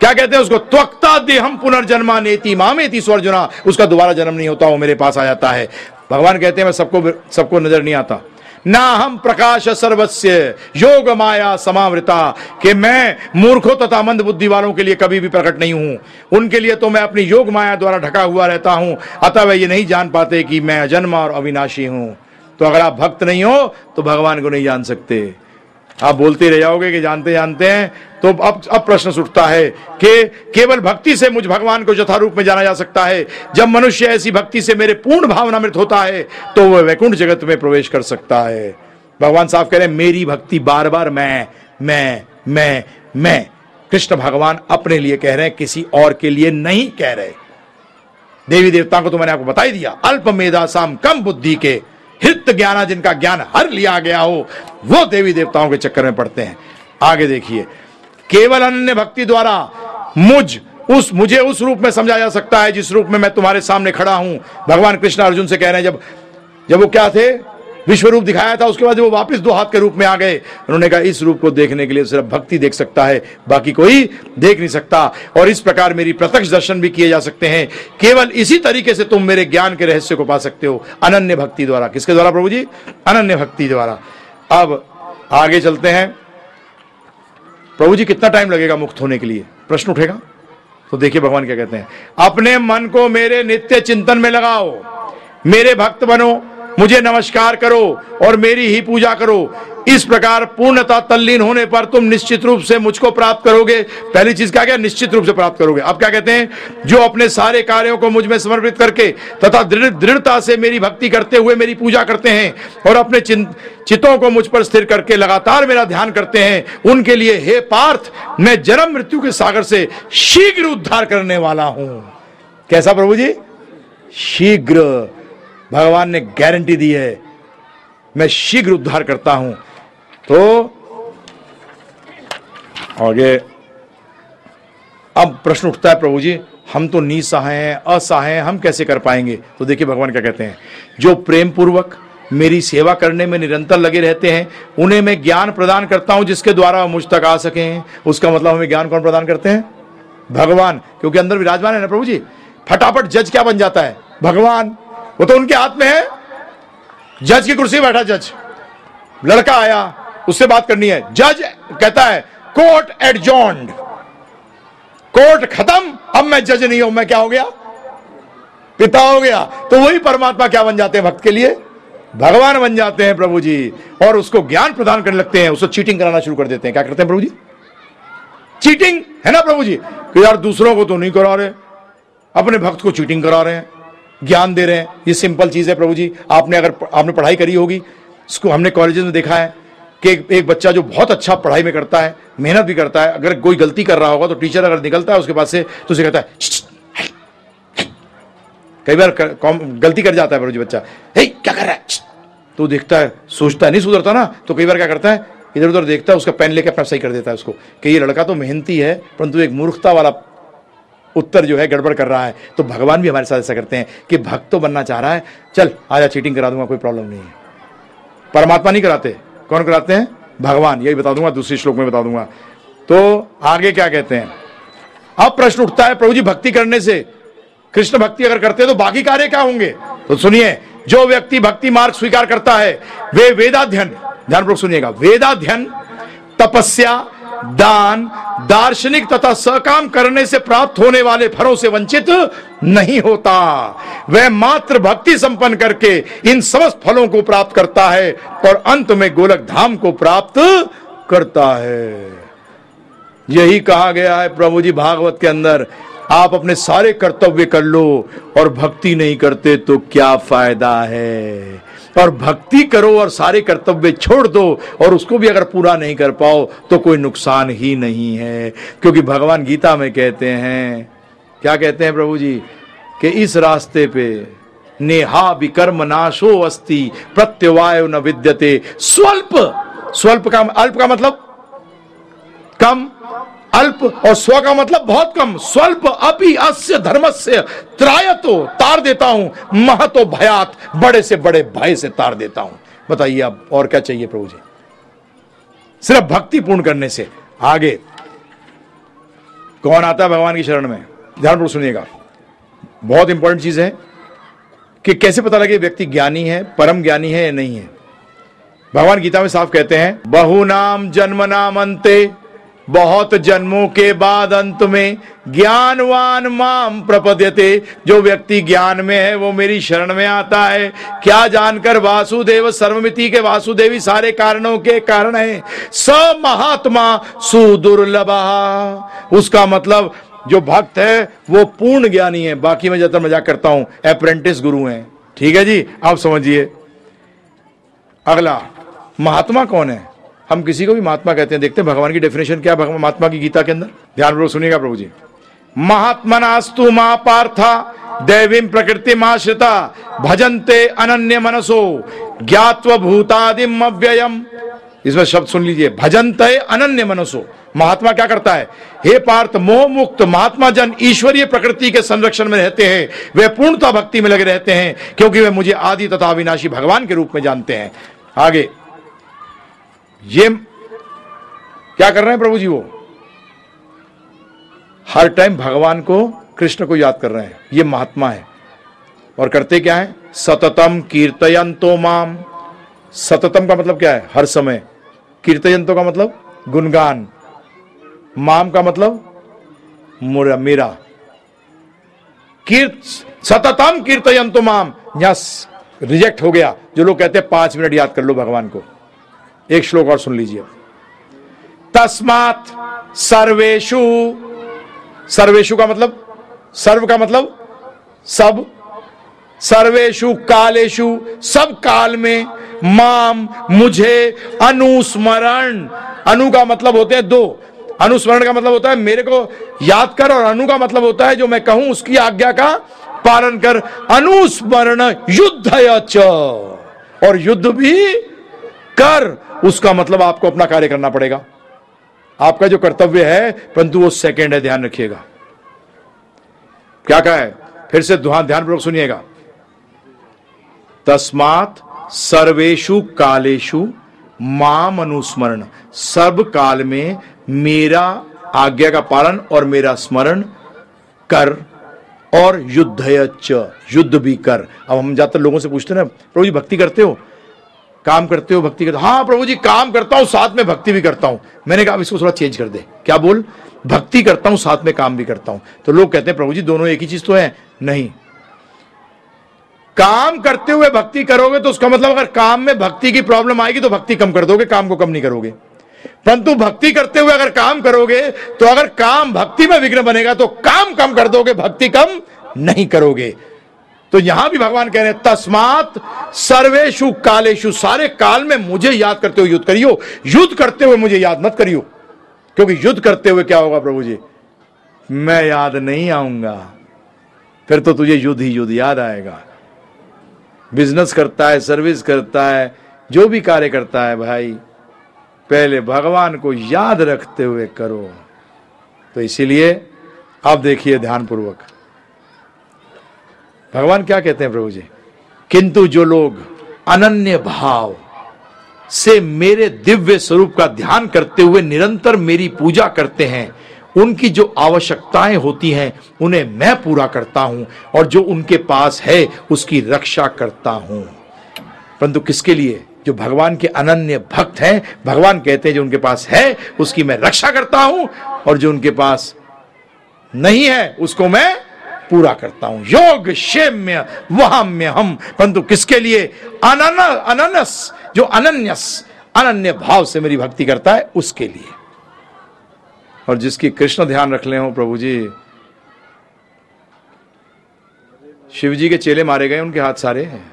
[SPEAKER 1] क्या कहते हैं उसको? त्वक्ता देहम पुनर्जन्मा नेति मामेति स्वर्जुना। उसका दोबारा जन्म नहीं होता, वो मेरे पास आ जाता है। भगवान कहते हैं, मैं सबको सबको नज़र नहीं आता। ना हम प्रकाश सर्वस्व योग माया समावृता, कि मैं मूर्खों तथा मंद बुद्धि वालों के लिए कभी भी प्रकट नहीं हूँ। उनके लिए तो मैं अपनी योग माया द्वारा ढका हुआ रहता हूँ। अतः वे ये नहीं जान पाते कि मैं अजन्मा और अविनाशी हूँ। तो अगर आप भक्त नहीं हो तो भगवान को नहीं जान सकते। आप बोलते रह जाओगे कि जानते जानते हैं तो अब अब प्रश्न उठता है कि केवल भक्ति से मुझ भगवान को यथारूप में जाना जा सकता है। जब मनुष्य ऐसी भक्ति से मेरे पूर्ण भावनामृत होता है तो वह वैकुंठ जगत में प्रवेश कर सकता है। भगवान साहब कह रहे हैं, मेरी भक्ति बार बार मैं मैं मैं मैं। कृष्ण भगवान अपने लिए कह रहे हैं, किसी और के लिए नहीं कह रहे। देवी देवता को तो मैंने आपको बता ही दिया, अल्प मेधा साम कम बुद्धि के। हित ज्ञाना जिनका ज्ञान हर लिया गया हो, वो देवी देवताओं के चक्कर में पड़ते हैं। आगे देखिए, केवल अन्य भक्ति द्वारा मुझ, उस, मुझे उस रूप में समझा जा सकता है जिस रूप में मैं तुम्हारे सामने खड़ा हूँ। भगवान कृष्ण अर्जुन से कह रहे हैं, जब जब वो क्या थे? विश्व रूप दिखाया था, उसके बाद वो वापस दो हाथ के रूप में आ गए। उन्होंने कहा, इस रूप को देखने के लिए सिर्फ़ भक्ति देख सकता है, बाकी कोई देख नहीं सकता। और इस प्रकार मेरी प्रत्यक्ष दर्शन भी किए जा सकते हैं। केवल इसी तरीके से तुम मेरे ज्ञान के रहस्य को पा सकते हो, अनन्य भक्ति द्वारा। किसके द्वारा प्रभु जी अनन्य भक्ति द्वारा। अब आगे चलते हैं। प्रभु जी कितना टाइम लगेगा मुक्त होने के लिए? प्रश्न उठेगा? तो देखिए भगवान क्या कहते हैं। अपने मन को मेरे नित्य चिंतन में लगाओ, मेरे भक्त बनो मुझे नमस्कार करो और मेरी ही पूजा करो। इस प्रकार पूर्णता तल्लीन होने पर तुम निश्चित रूप से मुझको प्राप्त करोगे। पहली चीज़ क्या क्या? निश्चित रूप से प्राप्त करोगे। अब क्या कहते हैं? जो अपने सारे कार्यों को मुझमें समर्पित करके तथा दृढ़ता से मेरी भक्ति करते हुए मेरी पूजा करते हैं और अपने चित्तों को मुझ पर स्थिर करके लगातार मेरा ध्यान करते हैं, उनके लिए हे पार्थ, मैं जन्म मृत्यु के सागर से शीघ्र उद्धार करने वाला हूँ। कैसा प्रभु जी? शीघ्र। भगवान ने गारंटी दी है। मैं शीघ्र उद्धार करता हूँ। तो आगे, अब प्रश्न उठता है प्रभु जी, हम तो निसहाय हैं, असहाय हैं, हम कैसे कर पाएँगे? तो देखिए भगवान क्या कहते हैं, जो प्रेम पूर्वक मेरी सेवा करने में निरंतर लगे रहते हैं, उन्हें मैं ज्ञान प्रदान करता हूँ जिसके द्वारा मुझ तक आ सके उसका मतलब हमें ज्ञान कौन प्रदान करते हैं? भगवान, क्योंकि अंदर विराजमान है ना प्रभु जी? फटाफट जज क्या बन जाता है? भगवान। वो तो उनके हाथ में है। जज की कुर्सी बैठा जज। लड़का आया, उससे बात करनी है। जज कहता है, कोर्ट एडजॉन्ड। कोर्ट खत्म। अब मैं जज नहीं हूँ, मैं क्या हो गया? पिता हो गया। तो वही परमात्मा क्या बन जाते हैं भक्त के लिए? भगवान बन जाते हैं प्रभु जी, और उसको ज्ञान प्रदान करने लगते हैं। उसको चीटिंग कराना शुरू कर देते हैं। क्या करते हैं प्रभु जी? चीटिंग है ना प्रभु जी? कि यार दूसरों को तो नहीं करा रहे। अपने भक्त को चीटिंग करा रहे हैं। ज्ञान दे रहे हैं। ये सिंपल चीज़ है प्रभु जी। आपने अगर आपने पढ़ाई करी होगी इसको हमने कॉलेजेस में देखा है कि एक, बच्चा जो बहुत अच्छा पढ़ाई में करता है मेहनत भी करता है अगर कोई गलती कर रहा होगा तो टीचर अगर निकलता है उसके पास से तो उसे कहता है कई बार गलती कर जाता है प्रभु जी बच्चा हे क्या कर रहा है? तो देखता है सोचता है नहीं सुधरता ना। तो कई बार क्या करता है इधर उधर देखता है उसका पेन लेकर अपना सही कर देता है उसको कि ये लड़का तो मेहनती है परंतु एक मूर्खता वाला उत्तर जो है गड़बड़ कर रहा है। तो भगवान भी हमारे साथ ऐसा करते हैं कि भक्त तो बनना चाह रहा है, चल, आजा चीटिंग करा दूँगा, कोई प्रॉब्लम नहीं है। परमात्मा नहीं कराते। कौन कराते हैं? भगवान। यही बता दूँगा, दूसरे श्लोक में बता दूँगा। तो आगे क्या कहते हैं? अब प्रश्न उठता है प्रभु जी भक्ति करने से। कृष्ण भक्ति अगर करते तो बाकी कार्य क्या होंगे? तो सुनिए, जो व्यक्ति भक्ति मार्ग स्वीकार करता है, वे वेदाध्यन, ध्यानपूर्वक सुनिएगा, वेदाध्यन, तपस्या दान, दार्शनिक तथा सकाम करने से प्राप्त होने वाले फलों से वंचित नहीं होता। वह मात्र भक्ति संपन्न करके इन समस्त फलों को प्राप्त करता है और अंत में गोलक धाम को प्राप्त करता है। यही कहा गया है प्रभु जी भागवत के अंदर, आप अपने सारे कर्तव्य कर लो और भक्ति नहीं करते तो क्या फ़ायदा है? और भक्ति करो और सारे कर्तव्य छोड़ दो और उसको भी अगर पूरा नहीं कर पाओ तो कोई नुकसान ही नहीं है। क्योंकि भगवान गीता में कहते हैं, क्या कहते हैं प्रभु जी? कि इस रास्ते पे नेहा विकर्म नाशो अस्ति, प्रत्यवाय न विद्यते। स्वल्प स्वल्प का, अल्प का मतलब? कम। अल्प और स्व का मतलब बहुत कम। स्वल्प अपि अस्य धर्म से त्रायतो, तार देता हूँ। महतो भयात, बड़े से बड़े भय से तार देता हूँ। बताइए अब और क्या चाहिए प्रभु जी सिर्फ़ भक्ति पूर्ण करने से। आगे। कौन आता है भगवान की शरण में? ध्यानपूर्वक सुनिएगा। बहुत इंपॉर्टेंट चीज़ है कि कैसे पता लगे व्यक्ति ज्ञानी है, परम ज्ञानी है या नहीं है। भगवान गीता में साफ़ कहते हैं बहु नाम जन्म नाम अंते बहुत जन्मों के बाद अंत में ज्ञानवान माम प्रपद्यते। जो व्यक्ति ज्ञान में है, वो मेरी शरण में आता है। क्या जानकर वासुदेव सर्वमिति के वासुदेवी सारे कारणों के कारण है? स महात्मा सुदुर्लभा। उसका मतलब जो भक्त है, वो पूर्ण ज्ञानी है। बाकी मैं ज़्यादा मज़ाक करता हूँ। अप्रेंटिस गुरु हैं। ठीक है जी? आप समझिए। अगला, महात्मा कौन है? हम किसी को भी महात्मा कहते हैं, देखते हैं भगवान की डेफिनेशन क्या है महात्मा की गीता के अंदर। ध्यान पूर्वक सुनिएगा प्रभु जी। महात्मनास्तु मा पार्था, दैवीं प्रकृति माश्रिता भजनते अनन्य मनसो, ज्ञात्व भूतादिम अव्ययम। इसमें शब्द सुन लीजिए, भजनते अनन्य मनसो। महात्मा क्या करता है? हे पार्थ, मोह मुक्त, महात्मा जन ईश्वरीय प्रकृति के संरक्षण में रहते हैं। वे पूर्णता भक्ति में लगे रहते हैं, क्योंकि वे मुझे आदि तथा अविनाशी भगवान के रूप में जानते हैं। आगे। ये क्या कर रहे हैं प्रभु जी वो? हर टाइम भगवान को, कृष्ण को याद कर रहे हैं। ये महात्मा है। और करते क्या है? सततम कीर्तयंतो माम। सततम का मतलब क्या है? हर समय। कीर्तयंतो का मतलब गुणगान। माम का मतलब मेरा कीर्त, सततम कीर्तयंतो माम। यहाँ रिजेक्ट हो गया। जो लोग कहते हैं, पाँच मिनट याद कर लो भगवान को। एक श्लोक और सुन लीजिए। तस्मात सर्वेशु सर्वेशु का मतलब सर्व का मतलब सब सर्वेशु कालेशु सब काल में माम, मुझे, अनुस्मरण। अनु का मतलब होते हैं दो। अनुस्मरण का मतलब होता है, मेरे को याद कर और अनु का मतलब होता है जो मैं कहूँ, उसकी आज्ञा का पालन कर। अनुस्मरण युद्ध और युद्ध भी कर, उसका मतलब आपको अपना कार्य करना पड़ेगा। आपका जो कर्तव्य है, परंतु वो सेकेंड है, ध्यान रखिएगा। क्या कहा है? फिर से ध्यान पूर्वक सुनिएगा। तस्मात सर्वेशु कालेशु माम अनुस्मरण। सब काल में मेरा आज्ञा का पालन और मेरा स्मरण कर और युद्ध युद्ध भी कर। अब हम ज़्यादातर लोगों से पूछते ना, प्रभु जी, भक्ति करते हो? काम करते हो, भक्ति करते हो। हाँ प्रभु जी, काम करता हूँ, साथ में भक्ति भी करता हूँ। मैंने कहा इसको थोड़ा चेंज कर दे। क्या बोल? भक्ति करता हूँ, साथ में काम भी करता हूँ। तो लोग कहते हैं, प्रभु जी, दोनों एक ही चीज़ तो है। नहीं। काम करते हुए भक्ति करोगे तो उसका मतलब अगर काम में भक्ति की प्रॉब्लम आएगी तो भक्ति कम कर दोगे, काम को कम नहीं करोगे। परंतु भक्ति करते हुए अगर काम करोगे तो अगर काम भक्ति में विघ्न बनेगा तो काम कम कर दोगे, भक्ति कम नहीं करोगे। तो यहाँ भी भगवान कह रहे हैं, तस्मात सर्वेशु कालेशु सारे काल में मुझे याद करते हुए युद्ध करियो। युद्ध करते हुए मुझे याद मत करियो, क्योंकि युद्ध करते हुए क्या होगा प्रभु जी? मैं याद नहीं आऊँगा, फिर तो तुझे युद्ध ही युद्ध याद आएगा। बिज़नेस करता है, सर्विस करता है, जो भी कार्य करता है भाई, पहले भगवान को याद रखते हुए करो। तो इसीलिए आप देखिए ध्यानपूर्वक। भगवान क्या कहते हैं प्रभु जी? किंतु जो लोग अनन्य भाव से मेरे दिव्य स्वरूप का ध्यान करते हुए निरंतर मेरी पूजा करते हैं, उनकी जो आवश्यकताएँ होती हैं, उन्हें मैं पूरा करता हूँ और जो उनके पास है, उसकी रक्षा करता हूँ। परंतु किसके लिए? जो भगवान के अनन्य भक्त हैं, भगवान कहते हैं जो उनके पास है, उसकी मैं रक्षा करता हूँ और जो उनके पास नहीं है, उसको मैं पूरा करता हूँ। योग शेम्य वहाम्य हम। परंतु किसके लिए? अनन, अननस, जो अनन्यस, अनन्य भाव से मेरी भक्ति करता है, उसके लिए। और जिसकी कृष्ण ध्यान रख ले हो, प्रभु जी, शिव जी के चेले मारे गए, उनके हाथ सारे हैं।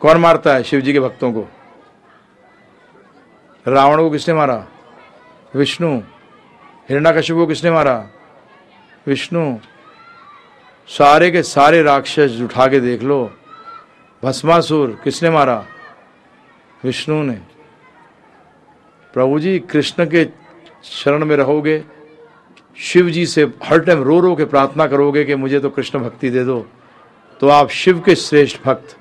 [SPEAKER 1] कौन मारता है शिव जी के भक्तों को? रावण को किसने मारा? विष्णु। हिरण्यकश्यप को किसने मारा? विष्णु। सारे के सारे राक्षस उठा के देख लो। भस्मासुर, किसने मारा? विष्णु ने। प्रभु जी, कृष्ण के शरण में रहोगे। शिव जी से हर टाइम रो रो के प्रार्थना करोगे कि मुझे तो कृष्ण भक्ति दे दो। तो आप शिव के श्रेष्ठ भक्त,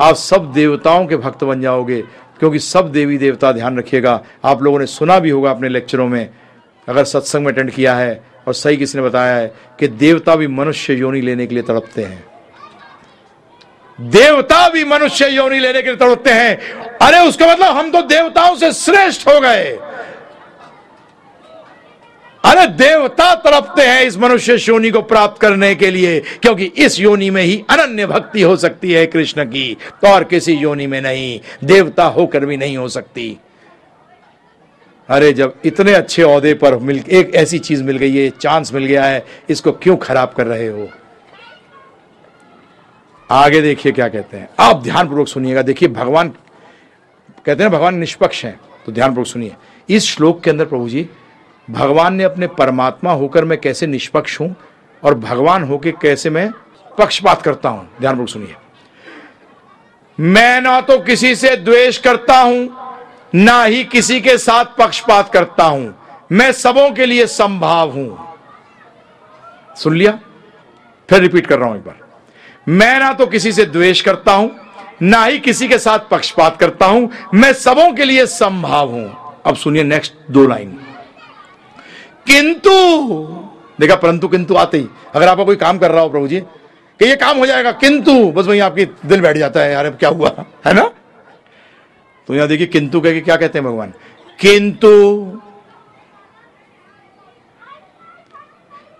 [SPEAKER 1] आप सब देवताओं के भक्त बन जाओगे, क्योंकि सब देवी देवता ध्यान रखिएगा। आप लोगों ने सुना भी होगा अपने लेक्चरों में। अगर सत्संग में अटेंड किया है और सही किसी ने बताया है कि देवता भी मनुष्य योनि लेने के लिए तड़पते हैं। देवता भी मनुष्य योनि लेने के लिए तड़पते हैं। अरे, उसका मतलब हम तो देवताओं से श्रेष्ठ हो गए। अरे, देवता तड़पते हैं इस मनुष्य योनि को प्राप्त करने के लिए, क्योंकि इस योनि में ही अनन्य भक्ति हो सकती है कृष्ण की तो और किसी योनि में नहीं। देवता होकर भी नहीं हो सकती। अरे जब इतने अच्छे औहदे पर मिल, एक ऐसी चीज़ मिल गई है चांस मिल गया है, इसको क्यों खराब कर रहे हो? आगे देखिए क्या कहते हैं। आप ध्यानपूर्वक सुनिएगा। देखिए, भगवान, कहते हैं भगवान निष्पक्ष हैं तो ध्यानपूर्वक सुनिए। इस श्लोक के अंदर प्रभु जी, भगवान ने अपने परमात्मा होकर मैं कैसे निष्पक्ष हूँ और भगवान होकर कैसे मैं पक्षपात करता हूँ? ध्यानपूर्वक सुनिए। मैं ना तो किसी से द्वेष करता हूँ ना ही किसी के साथ पक्षपात करता हूँ। मैं सबों के लिए संभाव हूँ। सुन लिया? फिर रिपीट कर रहा हूँ एक बार। मैं ना तो किसी से द्वेष करता हूँ, ना ही किसी के साथ पक्षपात करता हूँ, मैं सबों के लिए संभाव हूँ। अब सुनिए नेक्स्ट दो लाइन किंतु, देखा परंतु किंतु आते ही। अगर आपका कोई काम कर रहा हो प्रभु जी, कि ये काम हो जाएगा, किंतु, बस वही आपकी दिल बैठ जाता है यार अब क्या हुआ? है ना? तो यहाँ देखिए किंतु कह के क्या कहते हैं भगवान? किंतु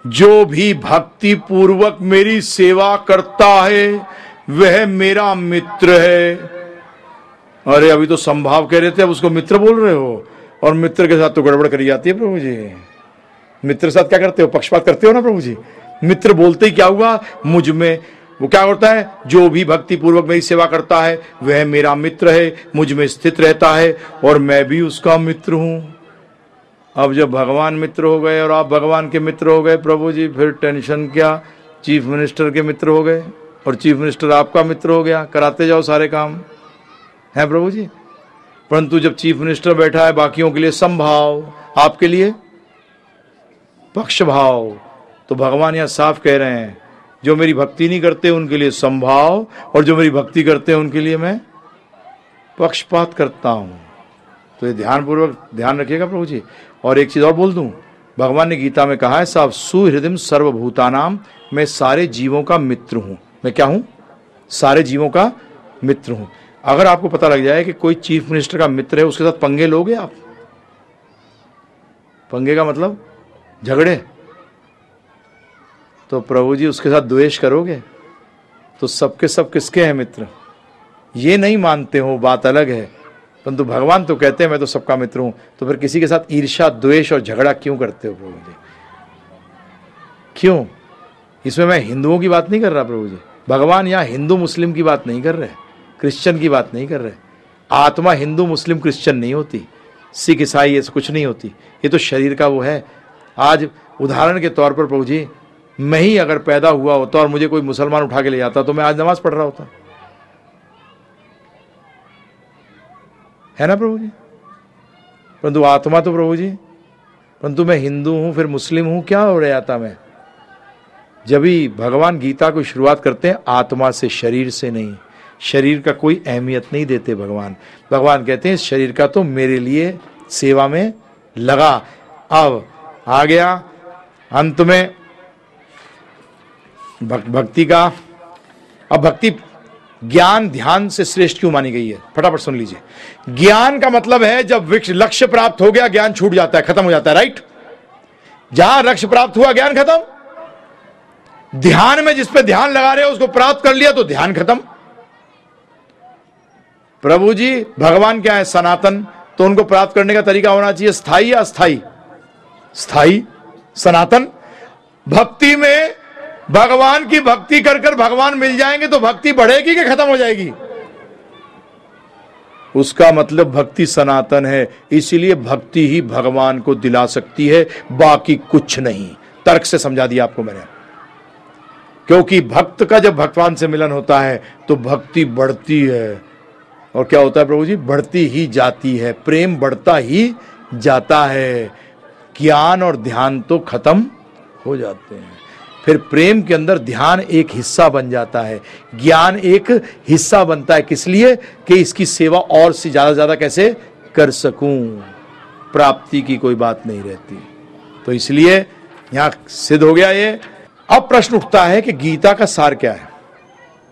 [SPEAKER 1] जो भी भक्ति पूर्वक मेरी सेवा करता है, वह मेरा मित्र है। अरे, अभी तो संभाव कह रहे थे, अब उसको मित्र बोल रहे हो। और मित्र के साथ तो गड़बड़ करी जाती है प्रभु जी। मित्र के साथ क्या करते हो? पक्षपात करते हो ना प्रभु जी? मित्र बोलते ही क्या हुआ? मुझमें वो क्या करता है? जो भी भक्ति पूर्वक मेरी सेवा करता है, वह मेरा मित्र है, मुझमें स्थित रहता है, और मैं भी उसका मित्र हूँ। अब जब भगवान मित्र हो गए, और आप भगवान के मित्र हो गए, प्रभु जी, फिर टेंशन क्या? चीफ मिनिस्टर के मित्र हो गए, और चीफ मिनिस्टर आपका मित्र हो गया। कराते जाओ सारे काम। है प्रभु जी? परंतु जब चीफ मिनिस्टर बैठा है, बाकियों के लिए संभाव। आपके लिए? पक्ष भाव तो भगवान यहाँ साफ़ कह रहे हैं जो मेरी भक्ति नहीं करते, उनके लिए संभाव, और जो मेरी भक्ति करते हैं, उनके लिए मैं पक्षपात करता हूँ। तो ये ध्यानपूर्वक ध्यान रखिएगा प्रभु जी। और एक चीज़ और बोल दूँ। भगवान ने गीता में कहा है साहब सुहृदय सर्वभूतानाम मैं सारे जीवों का मित्र हूँ। मैं क्या हूँ? सारे जीवों का मित्र हूँ। अगर आपको पता लग जाए कि कोई चीफ मिनिस्टर का मित्र है, उसके साथ पंगे लोगे आप? पंगे का मतलब झगड़े? तो प्रभु जी, उसके साथ द्वेष करोगे? तो सबके सब किसके हैं मित्र? ये नहीं मानते हो, बात अलग है। परंतु भगवान तो कहते हैं, मैं तो सबका मित्र हूँ। तो फिर किसी के साथ ईर्षा द्वेष और झगड़ा क्यों करते हो प्रभु जी? क्यों? इसमें मैं हिंदुओं की बात नहीं कर रहा प्रभु जी। भगवान यहाँ हिंदू मुस्लिम की बात नहीं कर रहे क्रिश्चियन की बात नहीं कर रहे आत्मा हिंदू मुस्लिम क्रिश्चियन नहीं होती। सिख, ईसाई ऐसे कुछ नहीं होती। ये तो शरीर का वो है। आज उदाहरण के तौर पर प्रभु जी मैं ही अगर पैदा हुआ होता और मुझे कोई मुसलमान उठा के ले जाता तो मैं आज नमाज़ पढ़ रहा होता। है ना प्रभु जी? परंतु आत्मा तो प्रभु जी, परंतु मैं हिंदू हूँ, फिर मुस्लिम हूँ, क्या हो रहा था मैं? जब भी भगवान गीता को शुरुआत करते हैं, आत्मा से शरीर से नहीं, शरीर का कोई अहमियत नहीं देते भगवान। भगवान कहते हैं शरीर का तो मेरे लिए सेवा में लगा, अब आ गया, अंत में भक्ति का। अब भक्ति ज्ञान ध्यान से श्रेष्ठ क्यों मानी गई है? फटाफट सुन लीजिए। ज्ञान का मतलब है जब लक्ष्य प्राप्त हो गया, ज्ञान छूट जाता है, खत्म हो जाता है राइट जहाँ लक्ष्य प्राप्त हुआ, ज्ञान खत्म। ध्यान में जिस पे ध्यान लगा रहे हो, उसको प्राप्त कर लिया तो ध्यान खत्म। प्रभु जी, भगवान क्या है? सनातन। तो उनको प्राप्त करने का तरीका होना चाहिए स्थायी या अस्थाई स्थायी सनातन। भक्ति में भगवान की भक्ति कर कर भगवान मिल जाएँगे तो भक्ति बढ़ेगी कि खत्म हो जाएगी? उसका मतलब भक्ति सनातन है, इसीलिए भक्ति ही भगवान को दिला सकती है, बाकी कुछ नहीं। तर्क से समझा दिया आपको मैंने। क्योंकि भक्त का जब भगवान से मिलन होता है तो भक्ति बढ़ती है। और क्या होता है प्रभु जी? बढ़ती ही जाती है। प्रेम बढ़ता ही जाता है। ज्ञान और ध्यान तो खत्म हो जाते हैं। फिर प्रेम के अंदर ध्यान एक हिस्सा बन जाता है। ज्ञान एक हिस्सा बनता है। किस लिए? कि इसकी सेवा और से ज़्यादा ज़्यादा कैसे? कर सकूँ। प्राप्ति की कोई बात नहीं रहती। तो इसलिए यहाँ सिद्ध हो गया ये। अब प्रश्न उठता है कि गीता का सार क्या है?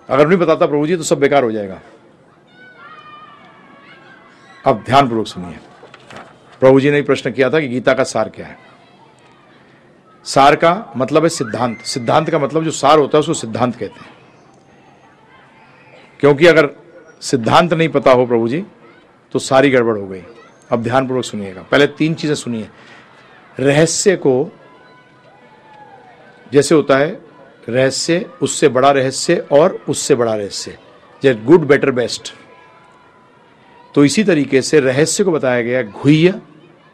[SPEAKER 1] अगर नहीं बताता प्रभु जी तो सब बेकार हो जाएगा। अब ध्यानपूर्वक सुनिए। प्रभु जी ने प्रश्न किया था कि गीता का सार क्या है। सार का मतलब है सिद्धांत। सिद्धांत का मतलब जो सार होता है उसको सिद्धांत कहते हैं। क्योंकि अगर सिद्धांत नहीं पता हो प्रभु जी तो सारी गड़बड़ हो गई। अब ध्यानपूर्वक सुनिएगा। पहले तीन चीज़ें सुनिए। रहस्य को जैसे होता है, रहस्य, उससे बड़ा रहस्य और उससे बड़ा रहस्य। जैसे गुड, बेटर, बेस्ट। तो इसी तरीके से रहस्य को बताया गया घुह्य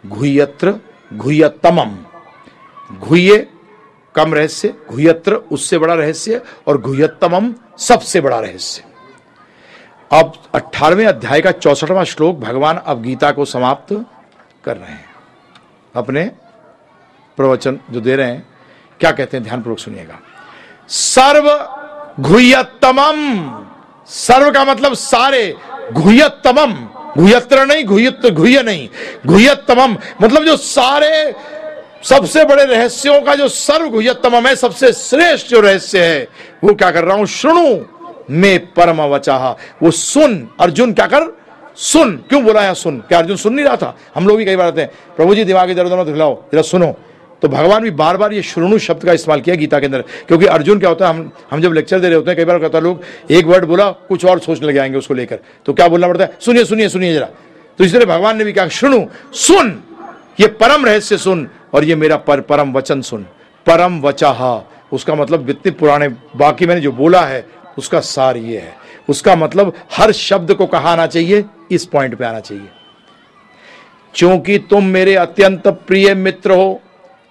[SPEAKER 1] घुयत्र घुयतमम घुये कम रहस्य घुयत्र उससे बड़ा रहस्य, और घुयतम सबसे बड़ा रहस्य। अब अठारहवें अध्याय का चौसठवां श्लोक भगवान अब गीता को समाप्त कर रहे हैं। अपने प्रवचन जो दे रहे हैं, क्या कहते हैं? ध्यानपूर्वक सुनिएगा। सर्व घुयतम सर्व का मतलब सारे घुयतम घुयत्र नहीं घुयत घुय नहीं घुयतम मतलब जो सारे सबसे बड़े रहस्यों का जो सर्वगुहतम है सबसे श्रेष्ठ जो रहस्य है, वो क्या कर रहा हूँ? सुनू में परम वचाह वो सुन, अर्जुन क्या कर? सुन। क्यों बोला है सुन? क्या अर्जुन सुन नहीं रहा था? हम लोग भी कई बार आते हैं, प्रभु जी, दिमाग इधर उधर दिलाओ जरा सुनो। तो भगवान भी बार बार ये श्रुणु शब्द का इस्तेमाल किया गीता के अंदर, क्योंकि अर्जुन क्या होता है, हम हम जब लेक्चर दे रहे होते हैं, कई बार कहता लोग, एक वर्ड बोला, कुछ और सोचने लगे आएँगे उसको लेकर। तो क्या बोलना पड़ता है? सुनिए सुनिए सुनिए जरा। तो इसलिए भगवान ने भी कहा सुनू सुन। ये परम रहस्य सुन और ये मेरा पर, परम वचन सुन। परम वचाहा। उसका मतलब इतने पुराने बाकी मैंने जो बोला है उसका सार ये है। उसका मतलब हर शब्द को कहा आना चाहिए इस पॉइंट पे आना चाहिए। क्योंकि तुम मेरे अत्यंत प्रिय मित्र हो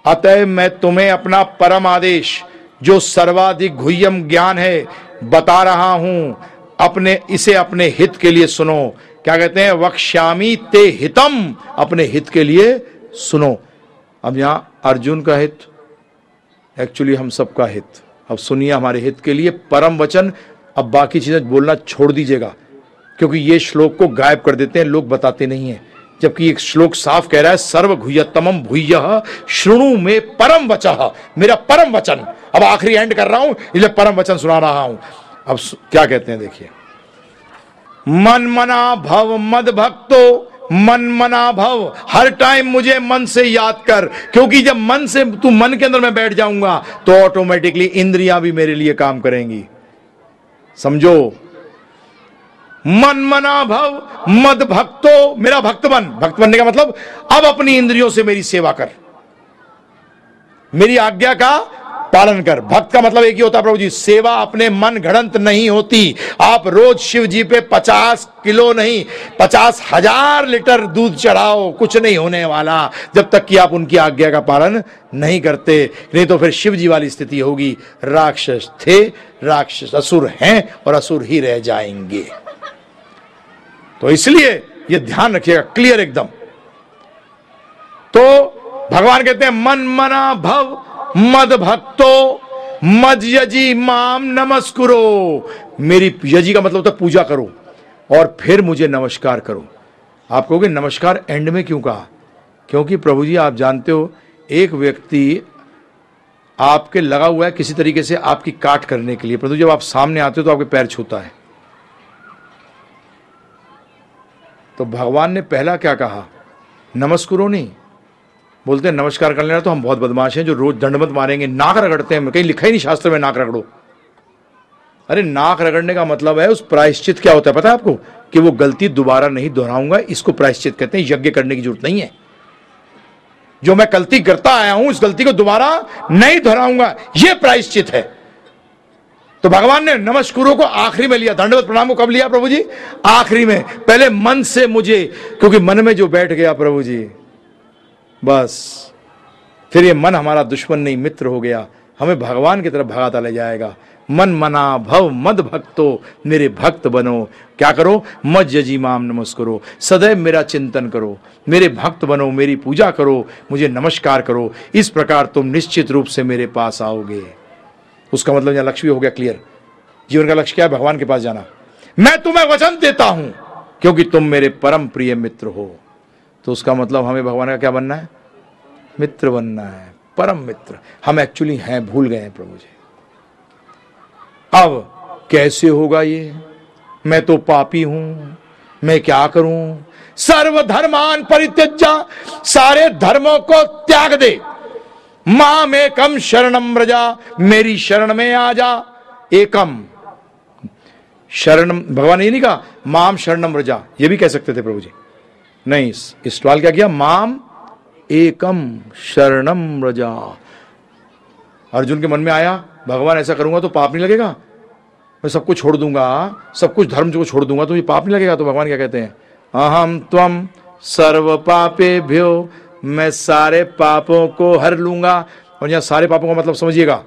[SPEAKER 1] अतः मैं तुम्हें अपना परम आदेश जो सर्वाधिक घुयम ज्ञान है बता रहा हूँ। अपने इसे अपने हित के लिए सुनो। क्या कहते हैं? वक्ष्यामी ते हितम। अपने हित के लिए सुनो, अब यहाँ अर्जुन का हित एक्चुअली हम सबका हित। अब सुनिए हमारे हित के लिए परम वचन, अब बाकी चीज़ें बोलना छोड़ दीजिएगा, क्योंकि ये श्लोक को गायब कर देते हैं, लोग बताते नहीं है। जबकि एक श्लोक साफ़ कह रहा है सर्व घुयतम भूय श्रृणु में परम वचन मेरा परम वचन। अब आखिरी एंड कर रहा हूँ, इसलिए परम वचन सुना रहा हूँ। अब क्या कहते हैं, देखिए। मन मना भव मद भक्तो मन मना भव हर टाइम मुझे मन से याद कर, क्योंकि जब मन से तू मन के अंदर मैं बैठ जाऊँगा तो ऑटोमेटिकली इंद्रियाँ भी मेरे लिए काम करेंगी। समझो? मन मना भव मद भक्तो, मेरा भक्त बन। भक्त बनने का मतलब अब अपनी इंद्रियों से मेरी सेवा कर। मेरी आज्ञा का पालन कर। भक्त का मतलब एक ही होता प्रभु जी, सेवा अपने मन घड़ंत नहीं होती। आप रोज शिव जी पे पचास किलो नहीं, पचास हज़ार लीटर दूध चढ़ाओ, कुछ नहीं होने वाला, जब तक कि आप उनकी आज्ञा का पालन नहीं करते। नहीं तो फिर शिव जी वाली स्थिति होगी। राक्षस थे, राक्षस असुर हैं और असुर ही रह जाएँगे। तो इसलिए ये ध्यान रखिएगा क्लियर एकदम। तो भगवान कहते हैं, मन मना भव मद भक्तो, मद यजी माम नमस्कुरो। मेरी यजी का मतलब था पूजा करो और फिर मुझे नमस्कार करो। आप कहोगे, नमस्कार एंड में क्यों कहा? क्योंकि प्रभु जी, आप जानते हो, एक व्यक्ति आपके लगा हुआ है किसी तरीके से आपकी काट करने के लिए। परंतु जब आप सामने आते हो तो आपके पैर छूता है। तो भगवान ने पहला क्या कहा? नमस्कुरो नहीं बोलते हैं, नमस्कार कर लेना तो हम बहुत बदमाश हैं, जो रोज दंडमत मारेंगे, नाक रगड़ते हैं। कहीं लिखा ही नहीं शास्त्र में, नाक रगड़ो। अरे, नाक रगड़ने का मतलब है उस प्रायश्चित, क्या होता है पता है आपको? कि वो गलती दोबारा नहीं दोहराऊँगा, इसको प्रायश्चित कहते हैं, यज्ञ करने की ज़रूरत नहीं है। जो मैं गलती करता आया हूँ इस गलती को दोबारा नहीं दोहराऊँगा यह प्रायश्चित है। तो भगवान ने नमस्कुरों को आखिरी में लिया, दंडवत प्रणाम को कब लिया प्रभु जी? आखिरी में। पहले मन से मुझे, क्योंकि मन में जो बैठ गया प्रभु जी बस। फिर ये मन हमारा दुश्मन नहीं, मित्र हो गया। हमें भगवान की तरफ़ भगाता ले जाएगा। मन मना भव मद भक्तो, मेरे भक्त बनो। क्या करो? मज जजी माम नमस्करो। सदैव मेरा चिंतन करो। मेरे भक्त बनो, मेरी पूजा करो। मुझे नमस्कार करो। इस प्रकार तुम निश्चित रूप से मेरे पास आओगे। उसका मतलब यहाँ लक्ष्य हो गया क्लियर जीवन का लक्ष्य क्या है? भगवान के पास जाना। मैं तुम्हें वचन देता हूँ, क्योंकि तुम मेरे परम प्रिय मित्र हो। तो उसका मतलब हमें भगवान का क्या बनना है? मित्र बनना है, परम मित्र। हम एक्चुअली हैं, भूल गए हैं प्रभु जी। अब कैसे होगा ये? मैं तो पापी हूँ, मैं क्या करूँ? सर्वधर्मान परित्यजा सारे धर्मों को त्याग दे। माम एकम शरणम रजा, मेरी शरण में आ जा। एकम शरण भगवान ये नहीं कहा, माम शरणम रजा, ये भी कह सकते थे प्रभु जी। नहीं, इस सवाल क्या किया? माम एकम शरणम रजा। अर्जुन के मन में आया, भगवान ऐसा करूँगा तो पाप नहीं लगेगा? मैं सब कुछ छोड़ दूँगा, सब कुछ धर्म को छोड़ दूँगा तो ये पाप नहीं लगेगा? तो भगवान क्या कहते हैं? अहम तम सर्व पापे भ्यो मैं सारे पापों को हर लूँगा। और यहाँ सारे पापों का मतलब समझिएगा,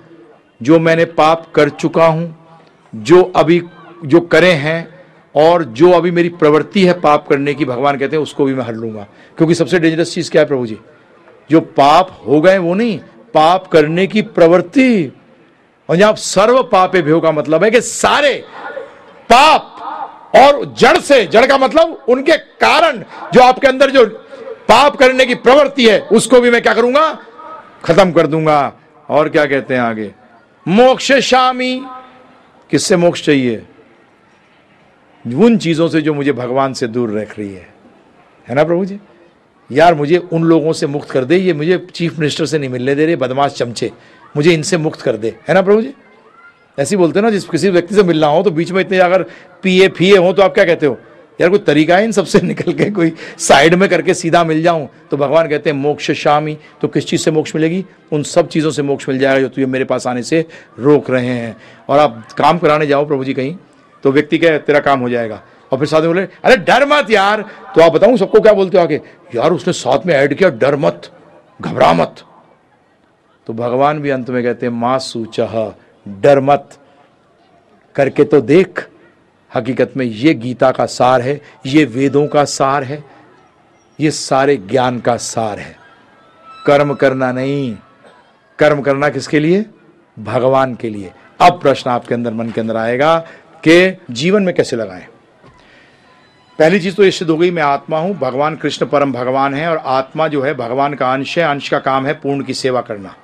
[SPEAKER 1] जो मैंने पाप कर चुका हूँ, जो अभी, जो करे हैं और जो अभी मेरी प्रवृत्ति है पाप करने की, भगवान कहते हैं, उसको भी मैं हर लूँगा। क्योंकि सबसे डेंजरस चीज़ क्या है, प्रभु जी? जो पाप हो गए वो नहीं, पाप करने की प्रवृत्ति। और यहाँ सर्व पापे भ्यो का मतलब है कि सारे पाप और जड़ से, जड़ का मतलब उनके कारण, जो आपके अंदर जो पाप करने की प्रवृत्ति है, उसको भी मैं क्या करूँगा? खत्म कर दूँगा। और क्या कहते हैं आगे? मोक्ष शामी, किससे मोक्ष चाहिए? उन चीज़ों से जो मुझे भगवान से दूर रख रही है। है ना प्रभु जी? यार मुझे उन लोगों से मुक्त कर दे, ये मुझे चीफ मिनिस्टर से नहीं मिलने दे रहे, बदमाश चमचे। मुझे इनसे मुक्त कर दे। है ना प्रभु जी? ऐसे बोलते हैं ना, जिस किसी व्यक्ति से मिलना हो तो बीच में इतने अगर पीए, फीए हो तो आप क्या कहते हो? यार कोई तरीका है इन सबसे निकल के, कोई साइड में करके सीधा मिल जाऊँ? तो भगवान कहते हैं, मोक्ष शामी तो किस चीज़ से मोक्ष मिलेगी? उन सब चीज़ों से मोक्ष मिल जाएगा जो तुझे मेरे पास आने से रोक रहे हैं। और आप काम कराने जाओ प्रभु जी कहीं। तो व्यक्ति क्या तेरा काम हो जाएगा। और फिर साथ में बोले, अरे, डर मत यार। तो आप बताऊँ सबको क्या बोलते हो आगे? यार, उसने साथ में ऐड किया, डर मत, घबरा मत। तो भगवान भी अंत में कहते हैं, माँ सूचह, डर मत। करके तो देख, हकीकत में ये गीता का सार है, ये वेदों का सार है, ये सारे ज्ञान का सार है। कर्म करना नहीं। कर्म करना किसके लिए? भगवान के लिए। अब प्रश्न आपके अंदर, मन के अंदर आएगा कि जीवन में कैसे लगाएँ? पहली चीज़ तो ये सिद्ध हो गई, मैं आत्मा हूँ, भगवान कृष्ण परम भगवान है और आत्मा जो है भगवान का अंश है, अंश का काम है पूर्ण की सेवा करना।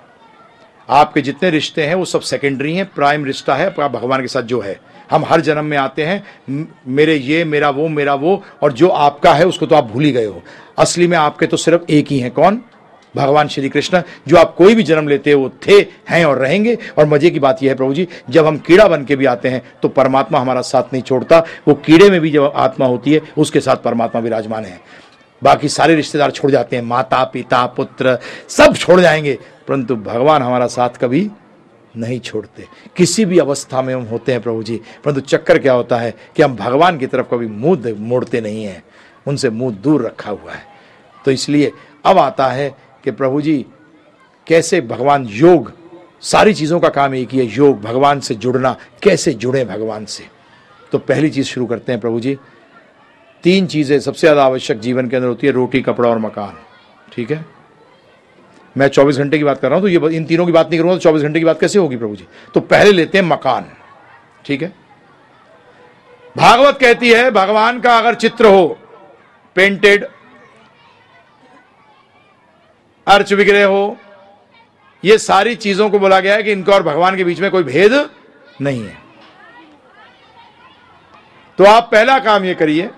[SPEAKER 1] आपके जितने रिश्ते हैं वो सब सेकेंडरी हैं प्राइम रिश्ता है आपका भगवान के साथ जो है। हम हर जन्म में आते हैं मेरे ये, मेरा वो मेरा वो, और जो आपका है उसको तो आप भूल ही गए हो। असली में आपके तो सिर्फ़ एक ही है, कौन? भगवान श्री कृष्ण जो आप कोई भी जन्म लेते हो, वो थे, हैं और रहेंगे। और मज़े की बात यह है प्रभु जी जब हम कीड़ा बन के भी आते हैं तो परमात्मा हमारा साथ नहीं छोड़ता। वो कीड़े में भी जब आत्मा होती है, उसके साथ परमात्मा विराजमान है। बाकी सारे रिश्तेदार छोड़ जाते हैं माता पिता पुत्र, सब छोड़ जाएँगे। परंतु भगवान हमारा साथ कभी नहीं छोड़ते। किसी भी अवस्था में हम होते हैं प्रभु जी परंतु चक्कर क्या होता है कि हम भगवान की तरफ़ कभी मुँह मोड़ते नहीं हैं। उनसे मुँह दूर रखा हुआ है। तो इसलिए अब आता है कि प्रभु जी, कैसे भगवान योग, सारी चीज़ों का काम एक ही है, योग भगवान से जुड़ना, कैसे जुड़े भगवान से? तो पहली चीज़ शुरू करते हैं प्रभु जी। तीन चीज़ें सबसे ज़्यादा आवश्यक जीवन के अंदर होती है, रोटी, कपड़ा और मकान। ठीक है? मैं 24 घंटे की बात कर रहा हूँ तो ये इन तीनों की बात नहीं करूँगा तो 24 घंटे की बात कैसे होगी प्रभु जी? तो पहले लेते हैं मकान। ठीक है? भागवत कहती है, भगवान का अगर चित्र हो पेंटेड अर्च विग्रह हो। ये सारी चीज़ों को बोला गया है कि इनका और भगवान के बीच में कोई भेद नहीं है। तो आप पहला काम ये करिए।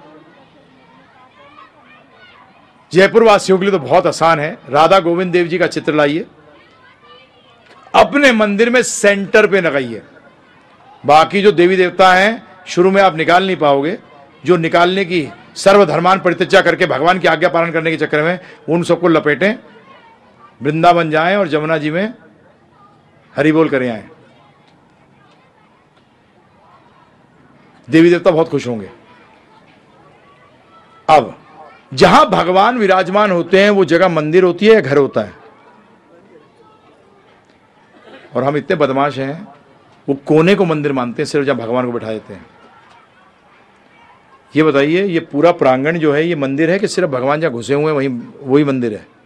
[SPEAKER 1] जयपुर वासियों के लिए तो बहुत आसान है। राधा गोविंद देव जी का चित्र लाइए। अपने मंदिर में सेंटर पे लगाइए। बाकी जो देवी देवता हैं, शुरू में आप निकाल नहीं पाओगे। जो निकालने की सर्वधर्मान परित्या करके भगवान की आज्ञा पालन करने के चक्कर में, उन सबको लपेटें। वृंदावन जाएँ और जमुना जी में हरि बोल करें आए। देवी देवता बहुत खुश होंगे। अब, जहाँ भगवान विराजमान होते हैं, वो जगह मंदिर होती है या घर होता है? और हम इतने बदमाश हैं, वो कोने को मंदिर मानते हैं, सिर्फ़ जहाँ भगवान को बैठा देते हैं। ये बताइए, ये पूरा प्रांगण जो है, ये मंदिर है कि सिर्फ़ भगवान जहाँ घुसे हुए हैं, वही वही मंदिर है?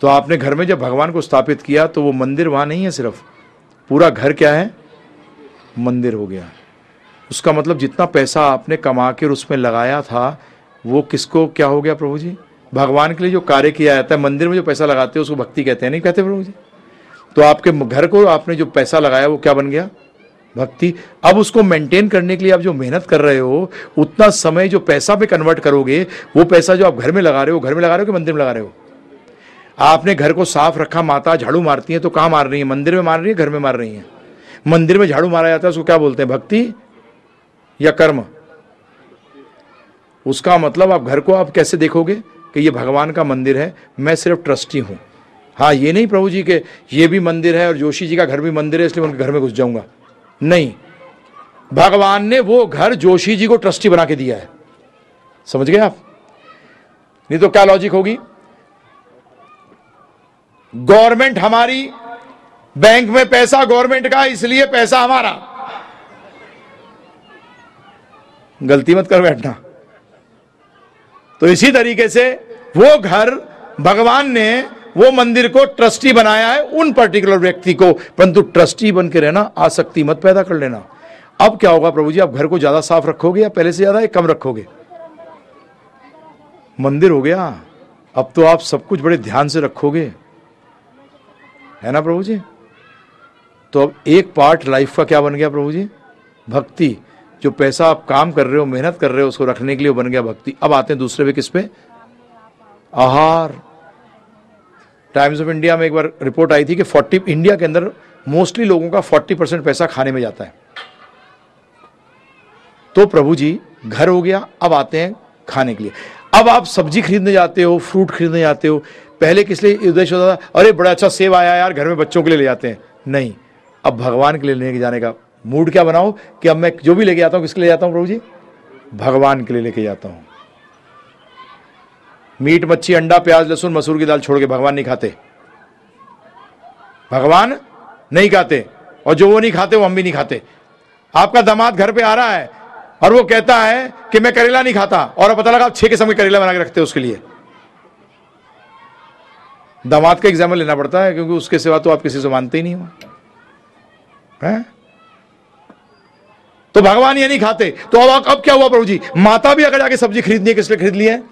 [SPEAKER 1] तो आपने घर में जब भगवान को स्थापित किया तो वो मंदिर वहाँ नहीं है सिर्फ़। पूरा घर क्या है? मंदिर हो गया। उसका मतलब जितना पैसा आपने कमा कर उसमें लगाया था, वो किसको, क्या हो गया प्रभु जी? भगवान के लिए जो कार्य किया जाता है, मंदिर में जो पैसा लगाते हैं, उसको भक्ति कहते हैं, नहीं कहते प्रभु जी? तो आपके घर को आपने जो पैसा लगाया, वो क्या बन गया? भक्ति। अब उसको मेंटेन करने के लिए आप जो मेहनत कर रहे हो, उतना समय जो पैसा पे कन्वर्ट करोगे, वो पैसा जो आप घर में लगा रहे हो, घर में लगा रहे हो कि मंदिर में लगा रहे हो? आपने घर को साफ़ रखा, माता झाड़ू मारती है तो कहाँ मार रही है? मंदिर में मार रही है, घर में मार रही है? मंदिर में झाड़ू मारा जाता है, उसको क्या बोलते हैं? भक्ति या कर्म? उसका मतलब आप घर को आप कैसे देखोगे कि ये भगवान का मंदिर है, मैं सिर्फ़ ट्रस्टी हूँ। हाँ ये नहीं प्रभु जी के, ये भी मंदिर है और जोशी जी का घर भी मंदिर है, इसलिए उनके घर में घुस जाऊँगा। नहीं, भगवान ने वो घर जोशी जी को ट्रस्टी बना के दिया है। समझ गए आप? नहीं तो क्या लॉजिक होगी? गवर्नमेंट हमारी, बैंक में पैसा गवर्नमेंट का, इसलिए पैसा हमारा। गलती मत कर बैठना। तो इसी तरीके से वो घर भगवान ने वो मंदिर को ट्रस्टी बनाया है, उन पर्टिकुलर व्यक्ति को। परंतु ट्रस्टी बन के रहना, आसक्ति मत पैदा कर लेना। अब क्या होगा प्रभु जी, आप घर को ज़्यादा साफ़ रखोगे या पहले से ज़्यादा या कम रखोगे? मंदिर हो गया। अब तो आप सब कुछ बड़े ध्यान से रखोगे। है ना प्रभु जी? तो अब एक पार्ट लाइफ का क्या बन गया प्रभु जी? भक्ति। जो पैसा आप काम कर रहे हो, मेहनत कर रहे हो, उसको रखने के लिए बन गया भक्ति। अब आते हैं दूसरे पे, किस पे? आहार। टाइम्स ऑफ़ इंडिया में एक बार रिपोर्ट आई थी कि 40 इंडिया के अंदर मोस्टली लोगों का 40 परसेंट पैसा खाने में जाता है। तो प्रभु जी, घर हो गया, अब आते हैं खाने के लिए। अब आप सब्ज़ी खरीदने जाते हो, फ्रूट खरीदने जाते हो, पहले किस लिए उद्देश्य होता था? अरे, बड़ा अच्छा सेब आया यार, घर में बच्चों के लिए ले जाते हैं। नहीं, अब भगवान के लिए लेके जाने का मूड क्या बनाओ कि अब मैं जो भी लेके जाता हूँ, किसके लिए जाता हूँ, प्रभु जी? भगवान के लिए लेके जाता हूँ। मीट, मच्छी, अंडा, प्याज, लहसुन, मसूर की दाल छोड़ के भगवान नहीं खाते। भगवान नहीं खाते, और जो वो नहीं खाते, वो हम भी नहीं खाते। आपका दामाद घर पे आ रहा है और वो कहता है कि मैं करेला नहीं खाता, और पता लगा आप छह किस्म के करेला बना के रखते उसके लिए। दामाद का एग्ज़ाम्पल लेना पड़ता है, क्योंकि उसके सिवा तो आप किसी से मानते ही नहीं हो। है? तो भगवान ये नहीं खाते। तो अब अब क्या हुआ प्रभु जी माता भी अगर जाके सब्ज़ी खरीदनी है किस लिए खरीद ली है?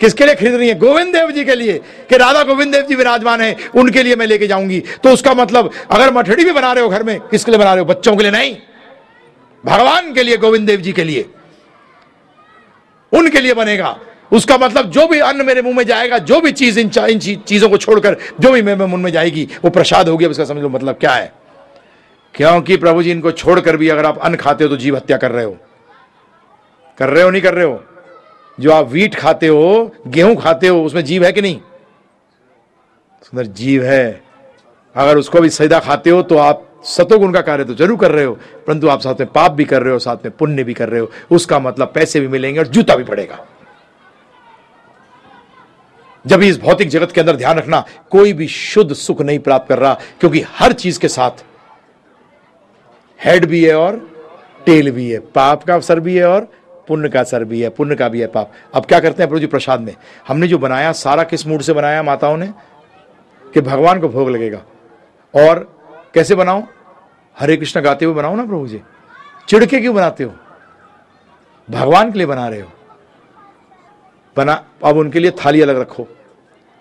[SPEAKER 1] किसके लिए खरीद रही है? गोविंद देव जी के लिए, कि राधा गोविंद देव जी विराजमान है, उनके लिए मैं लेके जाऊँगी। तो उसका मतलब अगर मठड़ी भी बना रहे हो घर में, किसके लिए बना रहे हो? बच्चों के लिए नहीं। भगवान के लिए गोविंद देव जी के लिए। उनके लिए बनेगा। उसका मतलब जो भी अन्न मेरे मुँह में जाएगा जो भी चीज़ इन, इन चीज़ों को छोड़कर जो भी मेरे मुँह में जाएगी वो प्रसाद होगी। उसका समझ लो मतलब क्या है। क्योंकि प्रभु जी इनको छोड़कर भी अगर आप अन्न खाते हो तो जीव हत्या कर रहे हो। कर रहे हो नहीं कर रहे हो? जो आप वीट खाते हो गेहूँ खाते हो उसमें जीव है कि नहीं? सुंदर जीव है। अगर उसको भी सैदा खाते हो तो आप सतोगुण का कार्य तो ज़रूर कर रहे हो, परंतु आप साथ में पाप भी कर रहे हो, साथ में पुण्य भी कर रहे हो, उसका मतलब पैसे भी मिलेंगे और जूता भी पड़ेगा। जब इस भौतिक जगत के अंदर ध्यान रखना, कोई भी शुद्ध सुख नहीं प्राप्त कर रहा, क्योंकि हर चीज़ के साथ हेड भी है और टेल भी है। पाप का अवसर भी है और पुण्य का असर भी है, पुण्य का भी है पाप। अब क्या करते हैं प्रभु जी प्रसाद में? हमने जो बनाया, सारा किस मूड से बनाया माताओं ने? कि भगवान को भोग लगेगा। और कैसे बनाओ हरे कृष्ण गाते हुए बनाओ ना प्रभु जी? चिड़के क्यों बनाते हो? भगवान के लिए बना रहे हो। बना, अब उनके लिए थाली अलग रखो।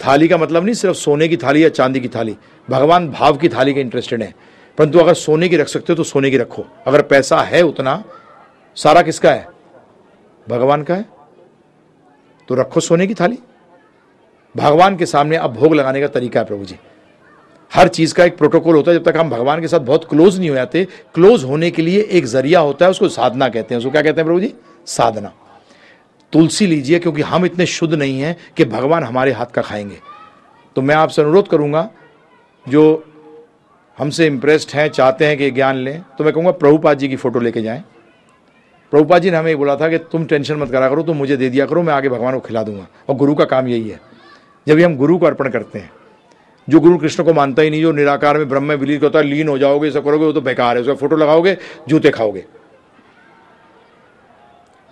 [SPEAKER 1] थाली का मतलब नहीं सिर्फ़ सोने की थाली या चांदी की थाली। भगवान भाव की थाली के इंटरेस्टेड है। परंतु अगर सोने की रख सकते हो तो सोने की रखो। अगर पैसा है उतना, सारा किसका है? भगवान का है। तो रखो सोने की थाली। भगवान के सामने अब भोग लगाने का तरीका है प्रभु जी। हर चीज़ का एक प्रोटोकॉल होता है, जब तक हम भगवान के साथ बहुत क्लोज नहीं हो जाते, क्लोज होने के लिए एक ज़रिया होता है, उसको साधना कहते हैं। उसको क्या कहते हैं प्रभु जी? साधना। तुलसी लीजिए, क्योंकि हम इतने शुद्ध नहीं हैं कि भगवान हमारे हाथ का खाएँगे। तो मैं आपसे अनुरोध करूँगा, जो हमसे इम्प्रेस्ड हैं, चाहते हैं कि ज्ञान लें तो मैं कहूँगा प्रभुपाद जी की फ़ोटो लेके जाएँ। प्रभुपाद जी ने हमें बोला था कि तुम टेंशन मत करा करो, तुम मुझे दे दिया करो, मैं आगे भगवान को खिला दूँगा। और गुरु का काम यही है। जब हम गुरु को अर्पण करते हैं जो गुरु कृष्ण को मानता ही नहीं, जो निराकार में ब्रह्म में विलीन होता है, लीन हो जाओगे सब करोगे, वो तो बेकार है, उसका फ़ोटो लगाओगे, जूते खाओगे।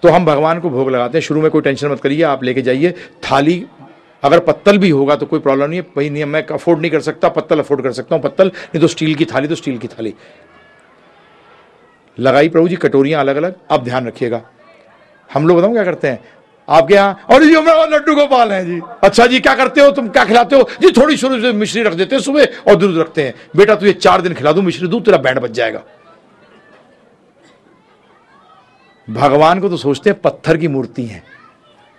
[SPEAKER 1] तो हम भगवान को भोग लगाते हैं, शुरू में कोई टेंशन मत करिए, आप लेके जाइए। थाली, अगर पत्तल भी होगा तो कोई प्रॉब्लम नहीं है, भाई, नहीं, मैं अफोर्ड नहीं कर सकता, पत्तल अफोर्ड कर सकता हूँ, पत्तल, नहीं तो स्टील की थाली तो स्टील की थाली। लगाई प्रभु जी, कटोरियाँ अलग अलग आप ध्यान रखिएगा। हम लोग बताऊँ क्या करते हैं? आपके यहाँ? और जी मैं लड्डू गोपाल है जी। अच्छा जी, क्या करते हो? तुम क्या खिलाते हो? जी, थोड़ी शुरू से मिश्री रख देते हैं सुबह और दूध रखते हैं। बेटा तुझे चार दिन खिला दू मिश्री दूध, तेरा बैंड बच जाएगा। भगवान को तो सोचते हैं पत्थर की मूर्ति है।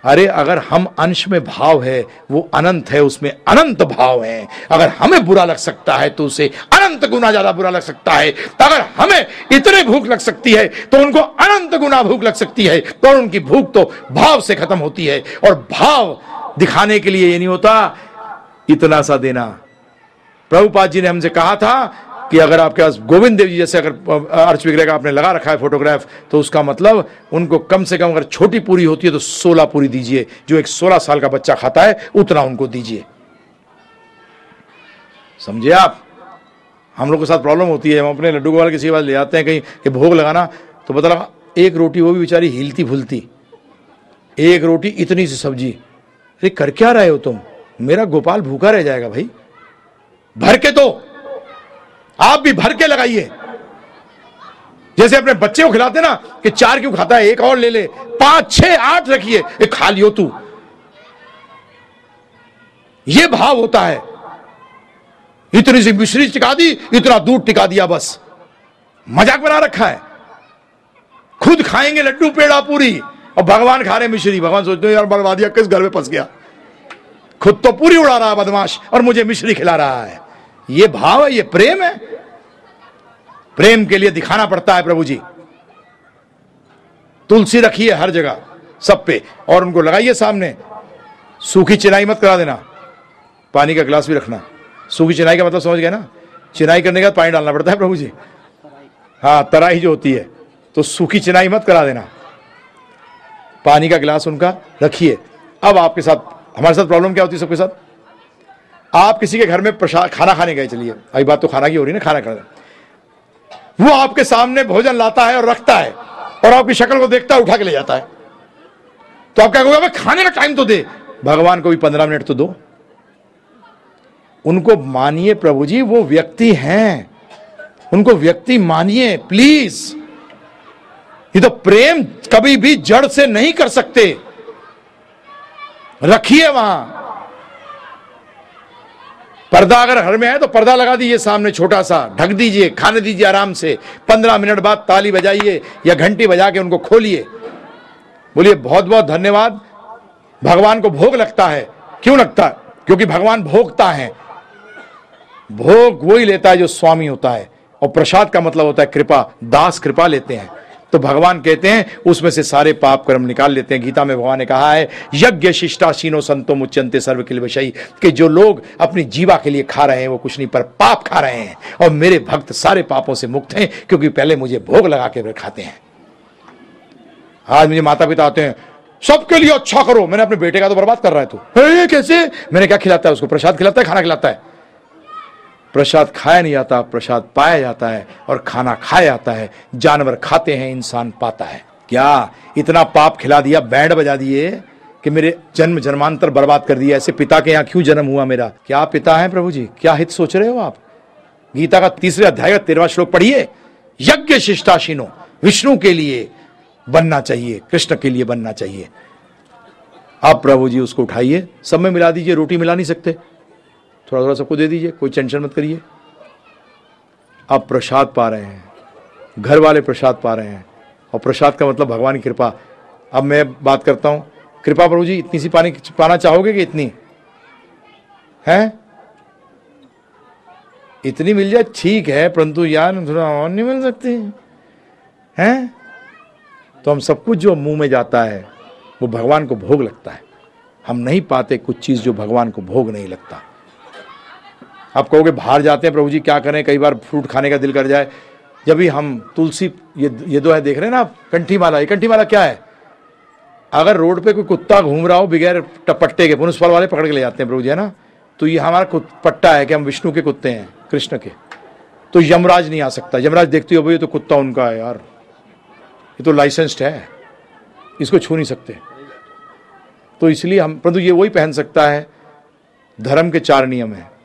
[SPEAKER 1] अरे अगर हम अंश में भाव है, वो अनंत है, उसमें अनंत भाव है। अगर हमें बुरा लग सकता है तो उसे अनंत गुना ज़्यादा बुरा लग सकता है। तो अगर हमें इतने भूख लग सकती है तो उनको अनंत गुना भूख लग सकती है। तो उनकी भूख तो भाव से खत्म होती है। और भाव दिखाने के लिए ये नहीं होता, इतना सा देना। प्रभुपाद जी ने हमसे कहा था कि अगर आपके पास गोविंद देव जी जैसे अगर अर्च विग्रह का आपने लगा रखा है फोटोग्राफ तो उसका मतलब उनको कम से कम अगर छोटी पूरी होती है तो सोलह पूरी दीजिए। जो एक सोलह साल का बच्चा खाता है, उतना उनको दीजिए। समझे आप? हम लोग के साथ प्रॉब्लम होती है। हम अपने लड्डू गोपाल किसी बात ले जाते हैं कहीं, कि भोग लगाना तो पता लगा, एक रोटी वो भी बेचारी हिलती फुलती। एक रोटी इतनी सी सब्ज़ी। अरे, कर क्या रहे हो तुम? मेरा गोपाल भूखा रह जाएगा भाई। भर के तो आप भी भर के लगाइए। जैसे अपने बच्चे को खिलाते ना, कि चार क्यों खाता है, एक और ले ले, पाँच, छह, आठ रखिए, एक खा लियो तू। ये भाव होता है। इतनी सी मिश्री टिका दी, इतना दूध टिका दिया बस। मज़ाक बना रखा है। खुद खाएँगे लड्डू पेड़ा पूरी, और भगवान खा रहे मिश्री। भगवान सोचते हैं, यार बर्बादिया किस घर में फंस गया? खुद तो पूरी उड़ा रहा है बदमाश, और मुझे मिश्री खिला रहा है। ये भाव है, ये प्रेम है। प्रेम के लिए दिखाना पड़ता है प्रभु जी। तुलसी रखिए हर जगह, सब पे। और उनको लगाइए सामने। सूखी चिनाई मत करा देना। पानी का गिलास भी रखना। सूखी चिनाई का मतलब समझ गए ना? चिनाई करने के बाद पानी डालना पड़ता है प्रभु जी। हाँ तराई जो होती है तो सूखी चिनाई मत करा देना। पानी का गिलास उनका रखिए। अब आपके साथ, हमारे साथ प्रॉब्लम क्या होती है सबके साथ? आप किसी के घर में प्रसाद खाना खाने गए, चलिए। अभी बात तो खाना की हो रही ना, खाना खाना। वो आपके सामने भोजन लाता है और रखता है और आपकी शक्ल को देखता है, उठा के ले जाता है। तो आप क्या कहोगे खाने का टाइम तो दे। भगवान को भी पंद्रह मिनट तो दो। उनको मानिए प्रभु जी, वो व्यक्ति हैं। उनको व्यक्ति मानिए प्लीज़ ये तो प्रेम कभी भी जड़ से नहीं कर सकते। रखिए वहाँ। पर्दा अगर घर में है तो पर्दा लगा दीजिए सामने छोटा सा, ढक दीजिए, खाने दीजिए आराम से। पंद्रह मिनट बाद ताली बजाइए या घंटी बजा के उनको खोलिए। बोलिए बहुत बहुत धन्यवाद। भगवान को भोग लगता है। क्यों लगता? है क्योंकि भगवान भोगता है। भोग वही लेता है जो स्वामी होता है। और प्रसाद का मतलब होता है कृपा, दास कृपा लेते हैं। तो भगवान कहते हैं, उसमें से सारे पाप कर्म निकाल लेते हैं। गीता में भगवान ने कहा है, यज्ञ शिष्टाशीनो संतो मुच्यंते सर्व के लिए कि जो लोग अपनी जीवा के लिए खा रहे हैं, वो कुछ नहीं, पर पाप खा रहे हैं। और मेरे भक्त सारे पापों से मुक्त हैं, क्योंकि पहले मुझे भोग लगा के खाते हैं। आज मुझे माता पिता आते हैं, सबके लिए अच्छा करो, मैंने अपने बेटे का तो बर्बाद कर रहा है तू। कैसे? मैंने क्या खिलाता है उसको? प्रसाद खिलाता है, खाना खिलाता है। प्रसाद खाया नहीं जाता, प्रसाद पाया जाता है और खाना खाया जाता है। जानवर खाते हैं, इंसान पाता है। क्या इतना पाप खिला दिया, बैंड बजा दिए कि मेरे जन्म जन्मांतर बर्बाद कर दिया, ऐसे पिता के यहाँ क्यों जन्म हुआ मेरा? क्या पिता है प्रभु जी? क्या हित सोच रहे हो आप? गीता का तीसरे अध्याय का तेरवा श्लोक पढ़िए। यज्ञ शिष्टाशीनो विष्णु के लिए बनना चाहिए, कृष्ण के लिए बनना चाहिए। आप प्रभु जी उसको उठाइए। सब में मिला दीजिए, रोटी मिला नहीं सकते। थोड़ा थोड़ा सबको दे दीजिए, कोई टेंशन मत करिए। आप प्रसाद पा रहे हैं घर वाले प्रसाद पा रहे हैं, और प्रसाद का मतलब भगवान की कृपा। अब मैं बात करता हूँ, कृपा प्रभु जी इतनी सी पानी पाना चाहोगे कि इतनी? है? इतनी मिल जाए, ठीक है, परंतु यार, थोड़ा और नहीं मिल सकती। है? तो हम सब कुछ जो मुँह में जाता है, वो भगवान को भोग लगता है। हम नहीं पाते कुछ चीज़ जो भगवान को भोग नहीं लगता। आप कहोगे बाहर जाते हैं, प्रभु जी क्या करें? कई बार फ्रूट खाने का दिल कर जाए। जब भी हम तुलसी, ये ये दो है, देख रहे हैं ना आप कंठी माला ये कंठी माला क्या है? अगर रोड पे कोई कुत्ता घूम रहा हो, बगैर टपट्टे के पुलिस वाले पकड़ के ले जाते हैं, प्रभु जी, है ना? तो ये हमारा पट्टा है कि हम विष्णु के कुत्ते हैं, कृष्ण के। तो यमराज नहीं आ सकता। यमराज देखते हो भाई तो कुत्ता उनका है यार। ये तो लाइसेंस्ड है। इसको छू नहीं सकते। तो इसलिए हम परंतु ये वही पहन सकता है। धर्म के चार नियम है।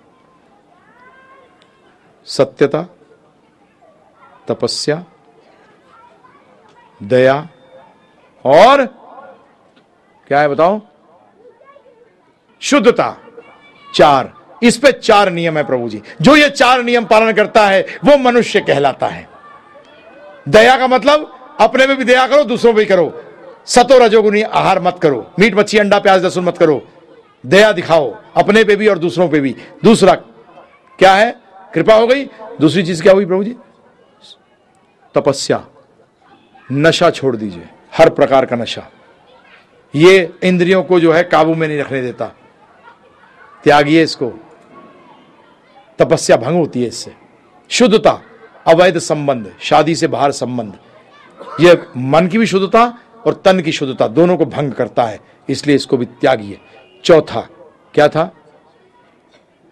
[SPEAKER 1] सत्यता, तपस्या, दया और क्या है बताओ शुद्धता। चार। इस पे चार नियम है प्रभु जी। जो ये चार नियम पालन करता है, वो मनुष्य कहलाता है। दया का मतलब अपने में भी दया करो, दूसरों भी करो। सतो रजोगुनी आहार मत करो। मीट मच्छी, अंडा, प्याज, लहसुन मत करो। दया दिखाओ, अपने पे भी और दूसरों पे भी। दूसरा क्या है? कृपा हो गई। दूसरी चीज़ क्या हुई प्रभु जी? तपस्या। नशा छोड़ दीजिए, हर प्रकार का नशा। ये इंद्रियों को जो है काबू में नहीं रखने देता। त्यागिए इसको। तपस्या भंग होती है इससे। शुद्धता, अवैध संबंध, शादी से बाहर संबंध। यह मन की भी शुद्धता और तन की शुद्धता दोनों को भंग करता है, इसलिए इसको भी त्यागिए। चौथा, क्या था?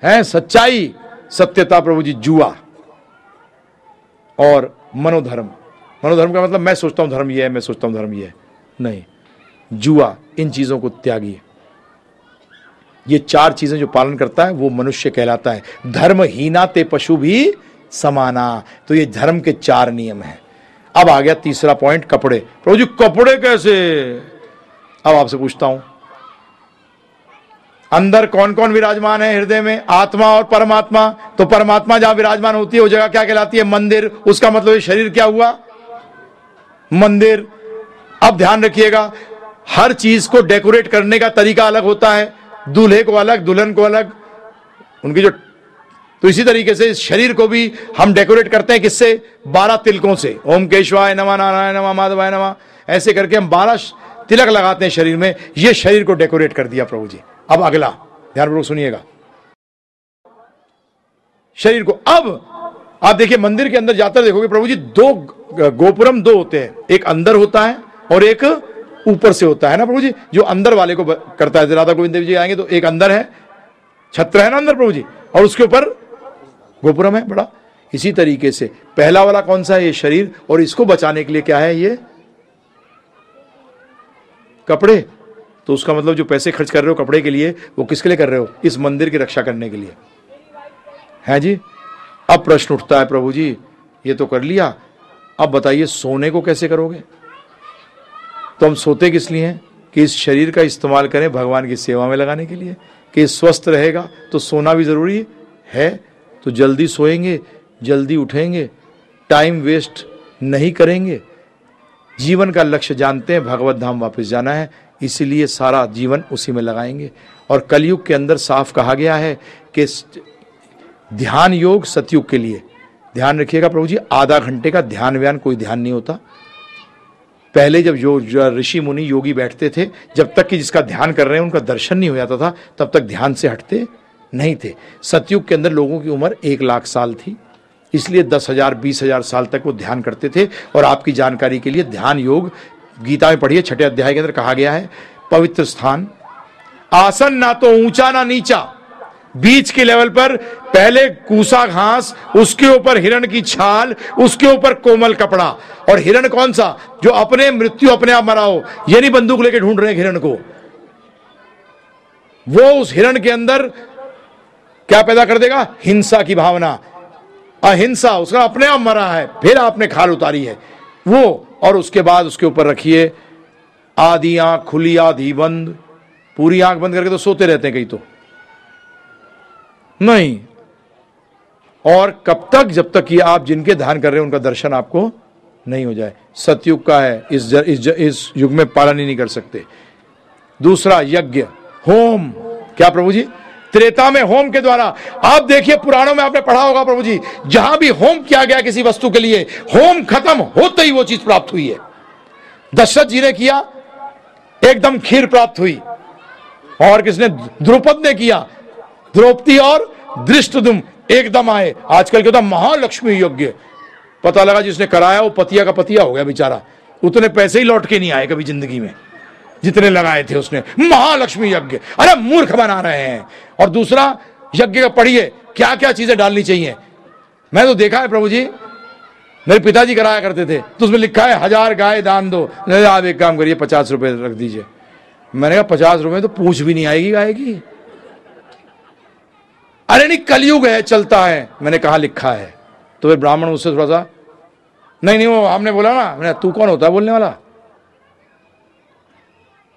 [SPEAKER 1] है, सच्चाई। सत्यता प्रभु जी जुआ और मनोधर्म। मनोधर्म का मतलब मैं सोचता हूँ धर्म यह है, मैं सोचता हूँ धर्म यह है। नहीं, जुआ, इन चीज़ों को त्यागी ये चार चीज़ें जो पालन करता है, वो मनुष्य कहलाता है। धर्महीना ते पशु भी समाना। तो ये धर्म के चार नियम हैं। अब आ गया तीसरा पॉइंट कपड़े। प्रभु जी, कपड़े कैसे? अब आपसे पूछता हूँ। अंदर कौन कौन विराजमान है हृदय में? आत्मा और परमात्मा। तो परमात्मा जहाँ विराजमान होती है, वो जगह क्या कहलाती है? मंदिर। उसका मतलब शरीर क्या हुआ? मंदिर। अब ध्यान रखिएगा, हर चीज़ को डेकोरेट करने का तरीका अलग होता है। दूल्हे को अलग, दुल्हन को अलग। उनकी जो तो इसी तरीके से इस शरीर को भी हम डेकोरेट करते हैं किससे? बारह तिलकों से। ओम केशवाय नमा नारायण नमा माधवाय नमा। ऐसे करके हम बारह तिलक लगाते हैं शरीर में। ये शरीर को डेकोरेट कर दिया प्रभु जी। अब अगला ध्यानपूर्वक सुनिएगा। शरीर को अब, आप देखिए मंदिर के अंदर जाकर देखोगे, प्रभु जी, दो गोपुरम दो होते हैं। एक अंदर होता है और एक ऊपर से होता है। ना प्रभु जी? जो अंदर वाले को करता है। राधा गोविंद देव जी आएँगे तो एक अंदर है, छत्र है ना अंदर प्रभु जी? और उसके ऊपर गोपुरम है, बड़ा। इसी तरीके से, पहला वाला कौन सा है? ये शरीर। और इसको बचाने के लिए क्या है ये? कपड़े। तो उसका मतलब जो पैसे खर्च कर रहे हो कपड़े के लिए, वो किसके लिए कर रहे हो? इस मंदिर की रक्षा करने के लिए। है जी? अब प्रश्न उठता है प्रभु जी, ये तो कर लिया। अब बताइए, सोने को कैसे करोगे? तो हम सोते किस लिए हैं? कि इस शरीर का इस्तेमाल करें भगवान की सेवा में लगाने के लिए। कि स्वस्थ रहेगा तो सोना भी ज़रूरी है। तो जल्दी सोएँगे, जल्दी उठेंगे, टाइम वेस्ट नहीं करेंगे। जीवन का लक्ष्य जानते हैं, भगवत धाम वापस जाना है। इसीलिए सारा जीवन उसी में लगाएँगे। और कलयुग के अंदर साफ़ कहा गया है कि ध्यान योग सतयुग के लिए। ध्यान रखिएगा प्रभु जी, आधा घंटे का ध्यान व्यान कोई ध्यान नहीं होता। पहले जब जो ऋषि मुनि योगी बैठते थे, जब तक कि जिसका ध्यान कर रहे हैं, उनका दर्शन नहीं हो जाता था, तब तक ध्यान से हटते नहीं थे। सतयुग के अंदर लोगों की उम्र एक लाख साल थी। इसलिए दस हज़ार, बीस हज़ार साल तक वो ध्यान करते थे। और आपकी जानकारी के लिए ध्यान योग गीता में पढ़िए, छठे अध्याय के अंदर कहा गया है, पवित्र स्थान। आसन ना तो ऊँचा ना नीचा। बीच के लेवल पर पहले कूसा घास, उसके ऊपर हिरण की छाल, उसके ऊपर कोमल कपड़ा। और हिरण कौन सा? जो अपने मृत्यु अपने आप मरा हो। ये नहीं बंदूक लेके ढूंढ रहे हिरण को। वो उस हिरण के अंदर क्या पैदा कर देगा? हिंसा की भावना। अहिंसा, उसका अपने आप मरा है, फिर आपने खाल उतारी है। वो और उसके बाद उसके ऊपर रखिए आधी आँख खुली आधी बंद। पूरी आँख बंद करके तो सोते रहते हैं कहीं तो। नहीं। और कब तक जब तक ये आप जिनके ध्यान कर रहे हैं उनका दर्शन आपको नहीं हो जाए। सतयुग का है इस ज, इस, ज, इस युग में पालन ही नहीं कर सकते। दूसरा यज्ञ। होम। क्या प्रभु जी? त्रेता में होम के द्वारा। आप देखिए पुराणों में आपने पढ़ा होगा प्रभु जी जहाँ भी होम किया गया किसी वस्तु के लिए, होम खत्म होते ही वो चीज़ प्राप्त हुई है। दशरथ जी ने किया, एकदम खीर प्राप्त हुई। और किसने? द्रुपद ने किया। द्रौपदी और दृष्ट एकदम आए। आजकल क्या महालक्ष्मी योग्य। पता लगा जिसने कराया, वो पतिया का पतिया हो गया बेचारा। उतने पैसे ही लौट के नहीं आए कभी ज़िंदगी में। जितने लगाए थे उसने। महालक्ष्मी यज्ञ। अरे, मूर्ख बना रहे हैं। और दूसरा, यज्ञ का पढ़िए क्या क्या चीज़ें डालनी चाहिए। मैं तो देखा है प्रभु जी, मेरे पिताजी कराया करते थे। तो उसमें लिखा है, हज़ार गाय दान दो। आप एक काम करिए, पचास रुपए रख दीजिए। मैंने कहा, पचास रुपए तो पूछ भी नहीं आएगी गाय की अरे, नहीं, कलयुग है, चलता है। मैंने कहा, लिखा है। तो फिर ब्राह्मण उससे थोड़ा सा, नहीं नहीं, वो हमने बोला ना? मैंने तू कौन होता है बोलने वाला?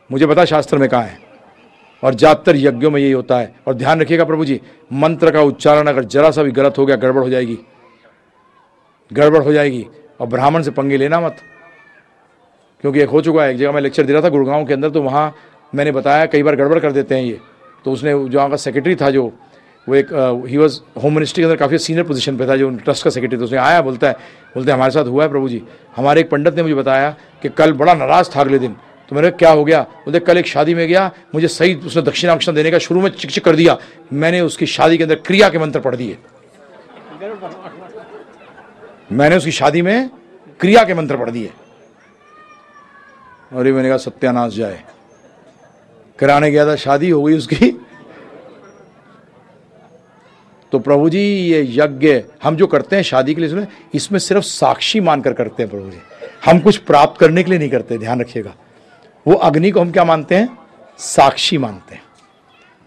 [SPEAKER 1] मुझे पता शास्त्र में कहा है। और ज़्यादातर यज्ञों में यही होता है। और ध्यान रखिएगा प्रभु जी, मंत्र का उच्चारण अगर जरा सा भी गलत हो गया, गड़बड़ हो जाएगी। गड़बड़ हो जाएगी। और ब्राह्मण से पंगे लेना मत। क्योंकि एक हो चुका है, एक जगह मैं लेक्चर दे रहा था गुड़गांव के अंदर तो वहाँ मैंने बताया, कई बार गड़बड़ कर देते हैं ये। तो उसने जो वहाँ का सेक्रेटरी था जो, वो एक ही वॉज़ होम मिनिस्ट्री के अंदर काफ़ी सीनियर पोजीशन पे था, जो ट्रस्ट का सेक्रेटरी था। उसने आया, बोलता है, बोलते हैं, हमारे साथ हुआ है प्रभु जी। हमारे एक पंडित ने मुझे बताया कि कल बड़ा नाराज़ था अगले दिन। तो मेरे क्या हो गया? बोलते, कल एक शादी में गया, मुझे सही उसने दक्षिणाक्षण देने का शुरू में चिक चिक कर दिया। मैंने उसकी शादी के अंदर क्रिया के मंत्र पढ़ दिए। मैंने उसकी शादी में क्रिया के मंत्र पढ़ दिए। और ये मैंने कहा, सत्यानाश जाए। कराने गया था, शादी हो गई उसकी। तो प्रभु जी, ये यज्ञ हम जो करते हैं शादी के लिए सुने इसमें सिर्फ़ साक्षी मानकर करते हैं प्रभु जी। हम कुछ प्राप्त करने के लिए नहीं करते, ध्यान रखिएगा। वो अग्नि को हम क्या मानते हैं? साक्षी मानते हैं।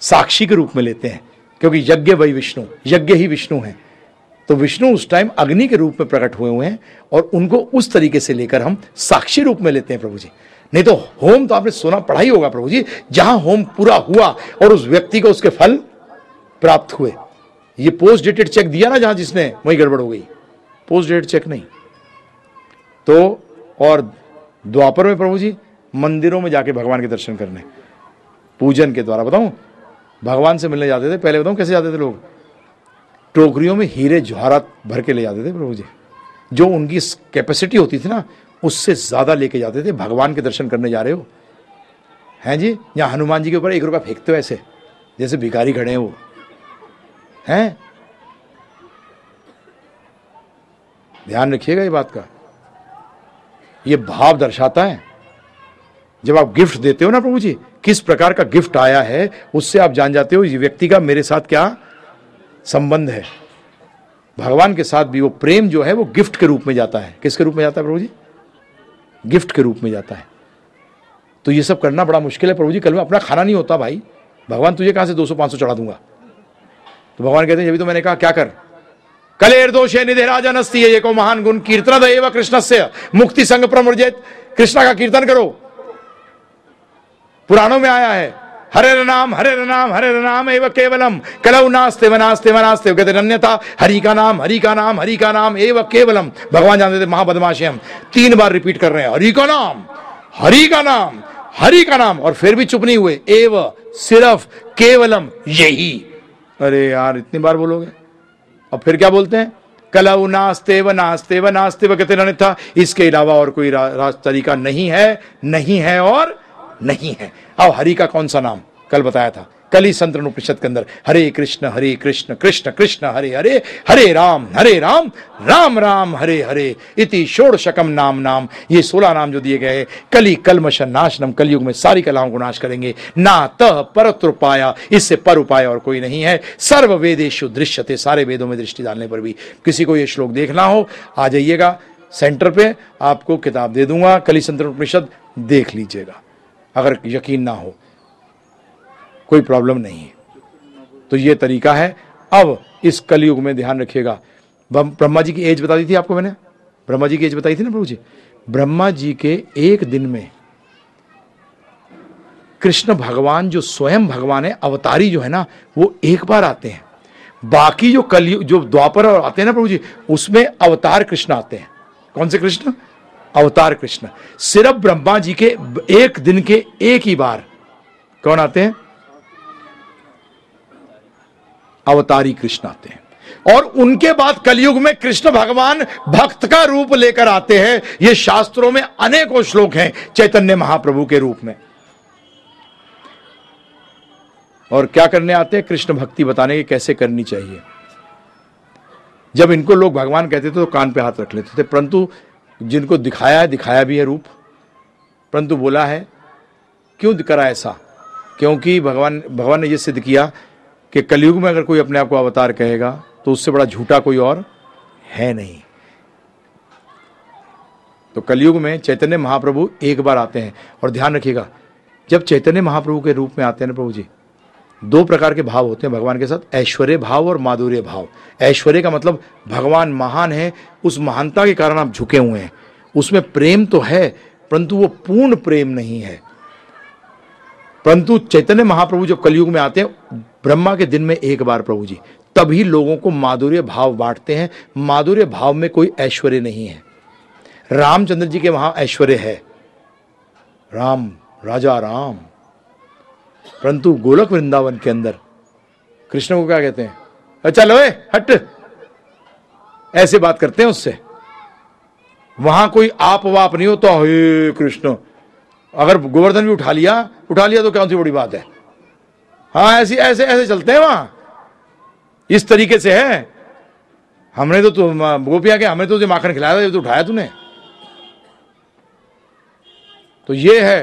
[SPEAKER 1] साक्षी के रूप में लेते हैं, क्योंकि यज्ञ वही विष्णु, यज्ञ ही विष्णु है। तो विष्णु उस टाइम अग्नि के रूप में प्रकट हुए हुए हैं, और उनको उस तरीके से लेकर हम साक्षी रूप में लेते हैं प्रभु जी। नहीं तो होम तो आपने सोना, पढ़ा ही होगा प्रभु जी, जहाँ होम पूरा हुआ और उस व्यक्ति को उसके फल प्राप्त हुए। ये पोस्ट डेटेड चेक दिया ना जहाँ जिसने, वही गड़बड़ हो गई। पोस्ट डेटेड चेक नहीं। तो और द्वापर में प्रभु जी मंदिरों में जाके भगवान के दर्शन करने। पूजन के द्वारा। बताऊँ, भगवान से मिलने जाते थे, पहले बताऊँ कैसे जाते थे लोग? टोकरियों में हीरे जवाहरात भर के ले जाते थे प्रभु जी। जो उनकी कैपेसिटी होती थी ना, उससे ज़्यादा लेके जाते थे, भगवान के दर्शन करने जा रहे हो। हैं जी? या हनुमान जी के ऊपर एक रुपया फेंकते हो ऐसे, जैसे भिखारी खड़े हैं वो। हैं? ध्यान रखिएगा ये बात का। ये भाव दर्शाता है जब आप गिफ्ट देते हो ना प्रभु जी किस प्रकार का गिफ्ट आया है, उससे आप जान जाते हो, ये व्यक्ति का मेरे साथ क्या संबंध है। भगवान के साथ भी वो प्रेम जो है, वो गिफ्ट के रूप में जाता है। किसके रूप में जाता है प्रभु जी गिफ्ट के रूप में जाता है। तो ये सब करना बड़ा मुश्किल है प्रभु जी कल में अपना खाना नहीं होता भाई। भगवान तुझे कहाँ से 200 500 चढ़ा दूँगा? तो भगवान कहते हैं अभी तो मैंने कहा, क्या कर? कलेर दोषे निधे राजा नस्ती है, ये को महान गुण कीर्तन एवं कृष्ण से मुक्ति संग प्रमृजित कृष्णा का कीर्तन करो। पुराणों में आया है। हरे नाम हरे नाम हरे नाम एवं केवलम। कलौ नास्ते वनास्ते वनास्ते कहते अन्यथा हरि का नाम हरि का नाम हरि का नाम एवं केवलम। भगवान जानते थे महाबदमाशी हम तीन बार रिपीट कर रहे हैं। हरि का नाम हरि का नाम हरि का नाम। और फिर भी चुप नहीं हुए। एव सिर्फ़ केवलम यही। अरे यार इतनी बार बोलोगे? और फिर क्या बोलते हैं? कलऊ नास्ते व नास्ते व नास्ते व कहते था इसके अलावा और कोई रा, तरीका नहीं है नहीं है। और नहीं है। अब हरि का कौन सा नाम? कल बताया था। कली संतरण उपनिषद के अंदर, हरे कृष्ण हरे कृष्ण कृष्ण कृष्ण, हरे हरे हरे राम हरे राम राम राम, हरे हरे, इति षोड़शकम नाम नाम। ये सोलह नाम जो दिए गए कली कलमश, नाशनम, कलयुग में सारी कलाओं को नाश करेंगे। ना तह परत्र उपाया इससे पर उपाय और कोई नहीं है। सर्व वेदेशु दृश्यते, सारे वेदों में दृष्टि डालने पर भी। किसी को ये श्लोक देखना हो, आ जाइएगा, सेंटर पे, आपको किताब दे दूँगा, कली उपनिषद देख लीजिएगा। अगर यकीन ना हो, कोई प्रॉब्लम नहीं है। तो ये तरीका है। अब इस कलयुग में ध्यान रखिएगा। ब्रह्मा जी की एज बता दी थी आपको मैंने? ब्रह्मा जी की एज बताई थी ना प्रभु जी ब्रह्मा जी के एक दिन में कृष्ण भगवान जो स्वयं भगवान है, अवतारी जो है ना, वो एक बार आते हैं। बाकी जो कलयुग, जो द्वापर आते हैं ना प्रभु जी उसमें अवतार कृष्ण आते हैं। कौन से कृष्ण? अवतार कृष्ण। सिर्फ़ ब्रह्मा जी के एक दिन के एक ही बार। कौन आते हैं? अवतारी कृष्ण आते हैं। और उनके बाद कलयुग में कृष्ण भगवान भक्त का रूप लेकर आते हैं। ये शास्त्रों में अनेकों श्लोक हैं चैतन्य महाप्रभु के रूप में। और क्या करने आते हैं? कृष्ण भक्ति बताने की कैसे करनी चाहिए। जब इनको लोग भगवान कहते थे तो कान पे हाथ रख लेते थे, परंतु जिनको दिखाया है दिखाया भी है रूप, परंतु बोला है, क्यों करा ऐसा? क्योंकि भगवान भगवान ने यह सिद्ध किया कि कलयुग में अगर कोई अपने आप को अवतार कहेगा तो उससे बड़ा झूठा कोई और है नहीं। तो कलयुग में चैतन्य महाप्रभु एक बार आते हैं, और ध्यान रखिएगा, जब चैतन्य महाप्रभु के रूप में आते हैं ना प्रभु जी दो प्रकार के भाव होते हैं भगवान के साथ, ऐश्वर्य भाव और माधुर्य भाव। ऐश्वर्य का मतलब भगवान महान है, उस महानता के कारण आप झुके हुए हैं। उसमें प्रेम तो है, परंतु वो पूर्ण प्रेम नहीं है। परंतु चैतन्य महाप्रभु जब कलयुग में आते हैं, ब्रह्मा के दिन में एक बार प्रभु जी, तभी लोगों को माधुर्य भाव बांटते हैं। माधुर्य भाव में कोई ऐश्वर्य नहीं है। रामचंद्र जी के वहाँ ऐश्वर्य है। राम, राजा राम। परंतु गोलक वृंदावन के अंदर, कृष्ण को क्या कहते हैं? चलो ए हट। ऐसे बात करते हैं उससे। वहाँ कोई आप वाप नहीं होता। हे कृष्ण, अगर गोवर्धन भी उठा लिया उठा लिया तो क्या सी बड़ी बात है? हाँ ऐसी, ऐसे ऐसे चलते हैं वहाँ। इस तरीके से है। हमने तो तुम, गोपिया के, हमने तो माखन खिलाया था तो उठाया तूने। तो ये है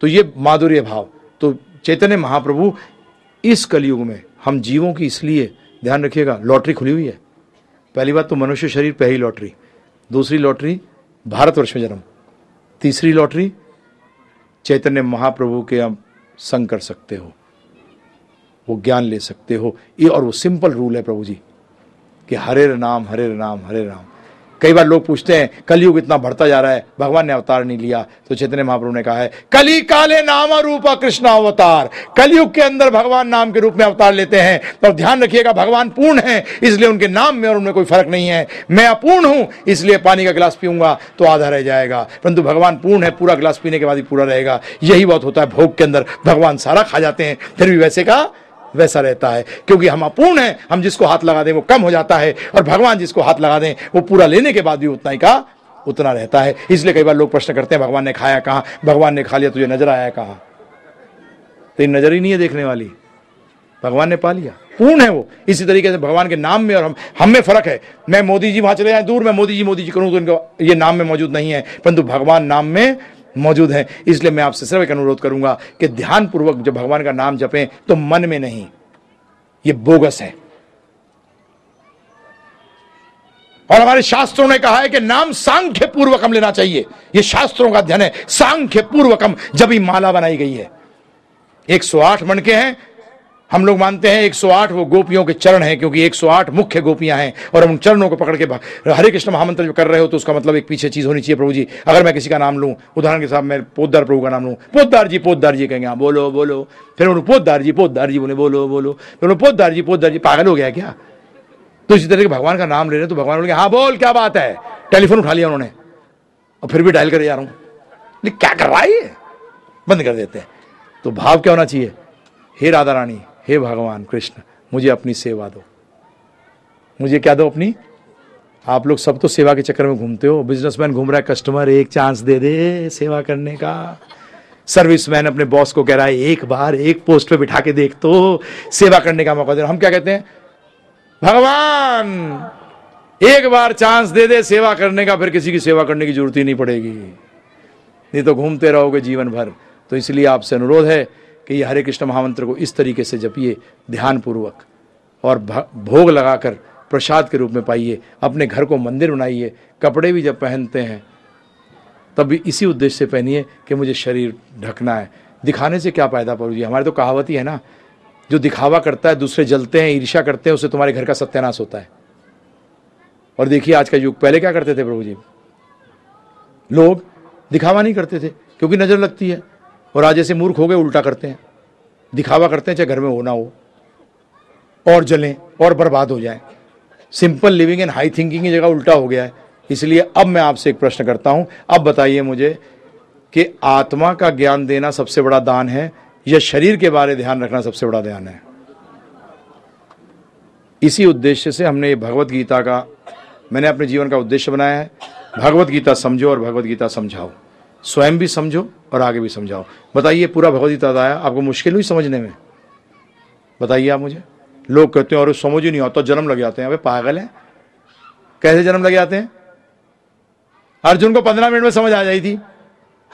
[SPEAKER 1] तो ये माधुर्य भाव। चैतन्य महाप्रभु, इस कलयुग में हम जीवों की इसलिए, ध्यान रखिएगा, लॉटरी खुली हुई है। पहली बात तो मनुष्य शरीर पहली लॉटरी। दूसरी लॉटरी, भारतवर्ष में जन्म। तीसरी लॉटरी, चैतन्य महाप्रभु के आप संग कर सकते हो। वो ज्ञान ले सकते हो। ये और वो सिंपल रूल है प्रभु जी, कि हरे नाम हरे नाम, हरे राम। कई बार लोग पूछते हैं, कलयुग इतना बढ़ता जा रहा है, भगवान ने अवतार नहीं लिया। तो चैतन्य महाप्रभु ने कहा है, कली काले नाम रूप कृष्ण अवतार। कलयुग के अंदर भगवान नाम के रूप में अवतार लेते हैं। तो ध्यान रखिएगा, भगवान पूर्ण है, इसलिए उनके नाम में और उनमें कोई फ़र्क नहीं है। मैं अपूर्ण हूँ, इसलिए पानी का गिलास पीऊँगा तो आधा रह जाएगा। परंतु भगवान पूर्ण है, पूरा गिलास पीने के बाद ही पूरा रहेगा। यही बात होता है, भोग के अंदर भगवान सारा खा जाते हैं, फिर भी वैसे का वैसा रहता है। क्योंकि हम अपूर्ण हैं, हम जिसको हाथ लगा दें वो कम हो जाता है, और भगवान जिसको हाथ लगा दें, वो पूरा लेने के बाद भी उतना ही का उतना रहता है। इसलिए कई बार लोग प्रश्न करते हैं, भगवान ने खाया कहा? भगवान ने खा लिया, तुझे नज़र आया कहा? तो नज़र ही नहीं है देखने वाली। भगवान ने पा लिया। पूर्ण है वो। इसी तरीके से भगवान के नाम में और हम हम में फ़र्क है। मैं मोदी जी वहाँ चले जाए, दूर में मोदी जी मोदी जी करूँ तो इनको, ये नाम में मौजूद नहीं है। परंतु भगवान नाम में मौजूद हैं। इसलिए मैं आपसे सिर्फ़ एक अनुरोध करूँगा कि ध्यानपूर्वक जब भगवान का नाम जपें तो मन में नहीं, ये बोगस है। और हमारे शास्त्रों ने कहा है कि नाम सांख्य पूर्वकम लेना चाहिए। यह शास्त्रों का अध्ययन है। सांख्य पूर्वकम जब ही माला बनाई गई है। 108 मणके हैं हम लोग मानते हैं 108 वो गोपियों के चरण हैं, क्योंकि 108 मुख्य गोपियाँ हैं, और हम उन चरणों को पकड़ के हरे कृष्ण महामंत्र जो कर रहे हो तो उसका मतलब एक पीछे चीज़ होनी चाहिए प्रभु जी। अगर मैं किसी का नाम लूँ, उदाहरण के साथ मैं पोदार प्रभु का नाम लूँ पोदार जी पोदार जी कहेंगे हाँ बोलो बोलो। फिर उन्होंने पोदार जी पोदार जी, बोले, बोलो बोलो। फिर उन्होंने पोदार जी पोदार जी, पागल हो गया क्या? तो इसी तरह के भगवान का नाम ले रहे तो भगवान बोले हाँ बोल, क्या बात है? टेलीफोन उठा लिया उन्होंने, और फिर भी डायल कर जा रहा हूँ। क्या कर रहा है बंद कर देते हैं। तो भाव क्या होना चाहिए? हे राधा रानी हे भगवान कृष्ण, मुझे अपनी सेवा दो। मुझे क्या दो अपनी? आप लोग सब तो सेवा के चक्कर में घूमते हो। बिजनेसमैन घूम रहा है कस्टमर एक चांस दे दे सेवा करने का। सर्विसमैन अपने बॉस को कह रहा है, एक बार एक पोस्ट पे बिठा के देख तो सेवा करने का मौका दे हम क्या कहते हैं? भगवान, एक बार चांस दे दे सेवा करने का, फिर किसी की सेवा करने की ज़रूरत ही नहीं पड़ेगी। नहीं तो घूमते रहोगे जीवन भर। तो इसलिए आपसे अनुरोध है कि ये हरे कृष्ण महामंत्र को इस तरीके से जपिए, ध्यानपूर्वक, और भोग लगाकर प्रसाद के रूप में पाइए, अपने घर को मंदिर बनाइए, कपड़े भी जब पहनते हैं, तब भी इसी उद्देश्य से पहनिए कि मुझे शरीर ढकना है। दिखाने से क्या फ़ायदा पड़ू जी? हमारे तो कहावत ही है ना, जो दिखावा करता है, दूसरे जलते हैं ईर्षा करते हैं उससे तुम्हारे घर का सत्यानाश होता है। और देखिए, आज का युग, पहले क्या करते थे प्रभु जी? लोग दिखावा नहीं करते थे, क्योंकि नज़र लगती है। और आज ऐसे मूर्ख हो गए, उल्टा करते हैं। दिखावा करते हैं, चाहे घर में होना हो। और जलें, और बर्बाद हो जाए। Simple living and high thinking की जगह उल्टा हो गया है। इसलिए अब मैं आपसे एक प्रश्न करता हूँ। अब बताइए मुझे कि आत्मा का ज्ञान देना सबसे बड़ा दान है या शरीर के बारे ध्यान रखना सबसे बड़ा ध्यान है? इसी उद्देश्य से हमने भगवत गीता का, मैंने अपने जीवन का उद्देश्य बनाया है। भगवत गीता समझो और भगवत गीता समझाओ। स्वयं भी समझो और आगे भी समझाओ। बताइए, पूरा भगवत गीता आया आपको मुश्किल हुई समझने में? बताइए आप मुझे। लोग कहते हैं और समझ ही नहीं आता, जन्म लग जाते हैं। अबे, पागल है। कैसे जन्म लग जाते हैं? अर्जुन को पंद्रह मिनट में समझ आ जाई थी।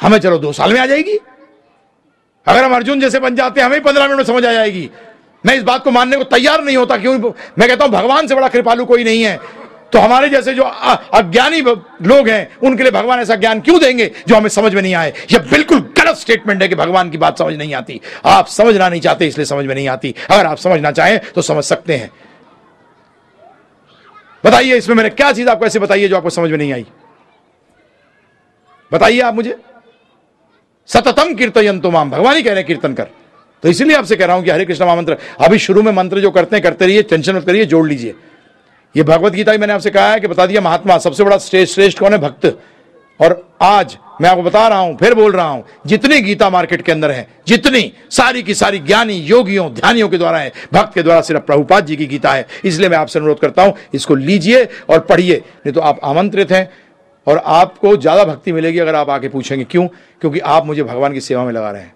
[SPEAKER 1] हमें चलो, दो साल में आ जाएगी। अगर हम अर्जुन जैसे बन जाते हैं, हमें पंद्रह मिनट में समझ आ जाएगी। मैं इस बात को मानने को तैयार नहीं होता, क्यों? मैं कहता हूँ, भगवान से बड़ा कृपालु कोई नहीं है। तो हमारे जैसे जो अज्ञानी लोग हैं, उनके लिए भगवान ऐसा ज्ञान क्यों देंगे जो हमें समझ में नहीं आए? यह बिल्कुल गलत स्टेटमेंट है कि भगवान की बात समझ नहीं आती। आप समझना नहीं चाहते, इसलिए समझ में नहीं आती। अगर आप समझना चाहें तो समझ सकते हैं। बताइए, इसमें मैंने क्या चीज़ आपको ऐसे बताइए जो आपको समझ में नहीं आई? बताइए आप मुझे। सततम कीर्तन तो माम, भगवान ही कह रहे हैं कीर्तन कर। तो इसलिए आपसे कह रहा हूँ कि हरे कृष्ण महामंत्र अभी शुरू में मंत्र जो करते हैं, करते रहिए, टेंशन मत करिए, जोड़ लीजिए। ये भगवत गीता ही मैंने आपसे कहा है कि बता दिया महात्मा, सबसे बड़ा श्रेष्ठ श्रेष्ठ कौन है? भक्त। और आज मैं आपको बता रहा हूँ, फिर बोल रहा हूँ, जितनी गीता मार्केट के अंदर है, जितनी सारी की सारी ज्ञानी, योगियों, ध्यानियों के द्वारा है, भक्त के द्वारा सिर्फ़ प्रभुपाद जी की गीता है। इसलिए मैं आपसे अनुरोध करता हूँ, इसको लीजिए और पढ़िए, नहीं तो आप आमंत्रित हैं और आपको ज़्यादा भक्ति मिलेगी अगर आप आके पूछेंगे। क्यों? क्योंकि आप मुझे भगवान की सेवा में लगा रहे हैं।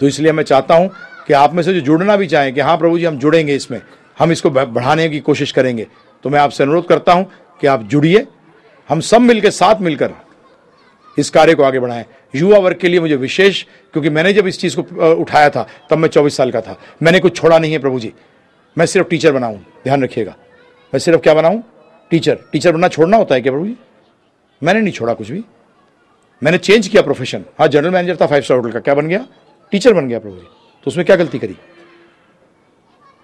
[SPEAKER 1] तो इसलिए मैं चाहता हूँ कि आप में से जो जुड़ना भी चाहें कि हाँ प्रभु जी, हम जुड़ेंगे इसमें। हम इसको बढ़ाने की कोशिश करेंगे। तो मैं आपसे अनुरोध करता हूँ कि आप जुड़िए। हम सब मिलकर साथ मिलकर इस कार्य को आगे बढ़ाएँ। युवा वर्ग के लिए मुझे विशेष, क्योंकि मैंने जब इस चीज़ को उठाया था, तब मैं चौबीस साल का था। मैंने कुछ छोड़ा नहीं है प्रभु जी मैं सिर्फ़ टीचर बनाऊँ, ध्यान रखिएगा। मैं सिर्फ़ क्या बनाऊँ? टीचर। टीचर बनना छोड़ना होता है क्या प्रभु जी मैंने नहीं छोड़ा कुछ भी। मैंने चेंज किया प्रोफेशन हाँ जनरल मैनेजर था फाइव स्टार होटल का। क्या बन गया? टीचर बन गया प्रभु जी तो उसमें क्या गलती करी?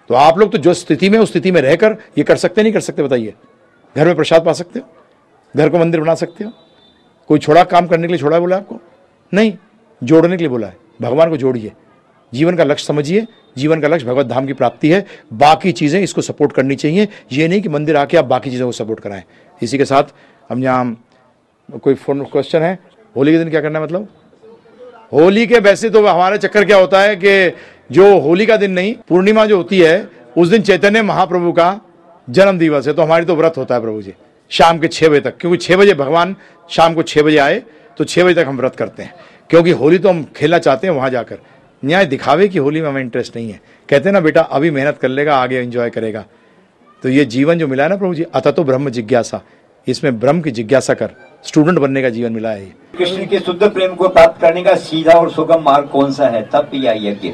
[SPEAKER 1] तो आप लोग तो जो स्थिति में, उस स्थिति में रहकर ये कर सकते नहीं कर सकते, बताइए। घर में प्रसाद पा सकते हो? घर को मंदिर बना सकते हो? कोई छोड़ा काम करने के लिए छोड़ा बोला आपको? नहीं, जोड़ने के लिए बोला है। भगवान को जोड़िए। जीवन का लक्ष्य समझिए। जीवन का लक्ष्य भगवत धाम की प्राप्ति है। बाकी चीज़ें इसको सपोर्ट करनी चाहिए। ये नहीं कि मंदिर आके आप बाकी चीज़ों को सपोर्ट कराएँ। इसी के साथ हम यहाँ कोई फ़ोन क्वेश्चन है? होली के दिन क्या करना है मतलब? होली के वैसे तो हमारे चक्कर क्या होता है कि जो होली का दिन नहीं, पूर्णिमा जो होती है, उस दिन चैतन्य महाप्रभु का जन्म दिवस है। तो हमारी तो व्रत होता है प्रभु जी, शाम के छह बजे तक। क्योंकि छह बजे भगवान शाम को छह बजे आए तो छह बजे तक हम व्रत करते हैं। क्योंकि होली तो हम खेलना चाहते हैं वहाँ जाकर। न्याय दिखावे की होली में हमें इंटरेस्ट नहीं है। कहते हैं ना, बेटा, अभी मेहनत कर लेगा, आगे एंजॉय करेगा। तो ये जीवन जो मिला है ना प्रभु जी, अतः तो ब्रह्म जिज्ञासा। इसमें ब्रह्म की जिज्ञासा कर। स्टूडेंट बनने का जीवन मिला है।
[SPEAKER 2] कृष्ण के शुद्ध प्रेम को प्राप्त करने का सीधा और सुगम मार्ग कौन सा है? तप या यज्ञ?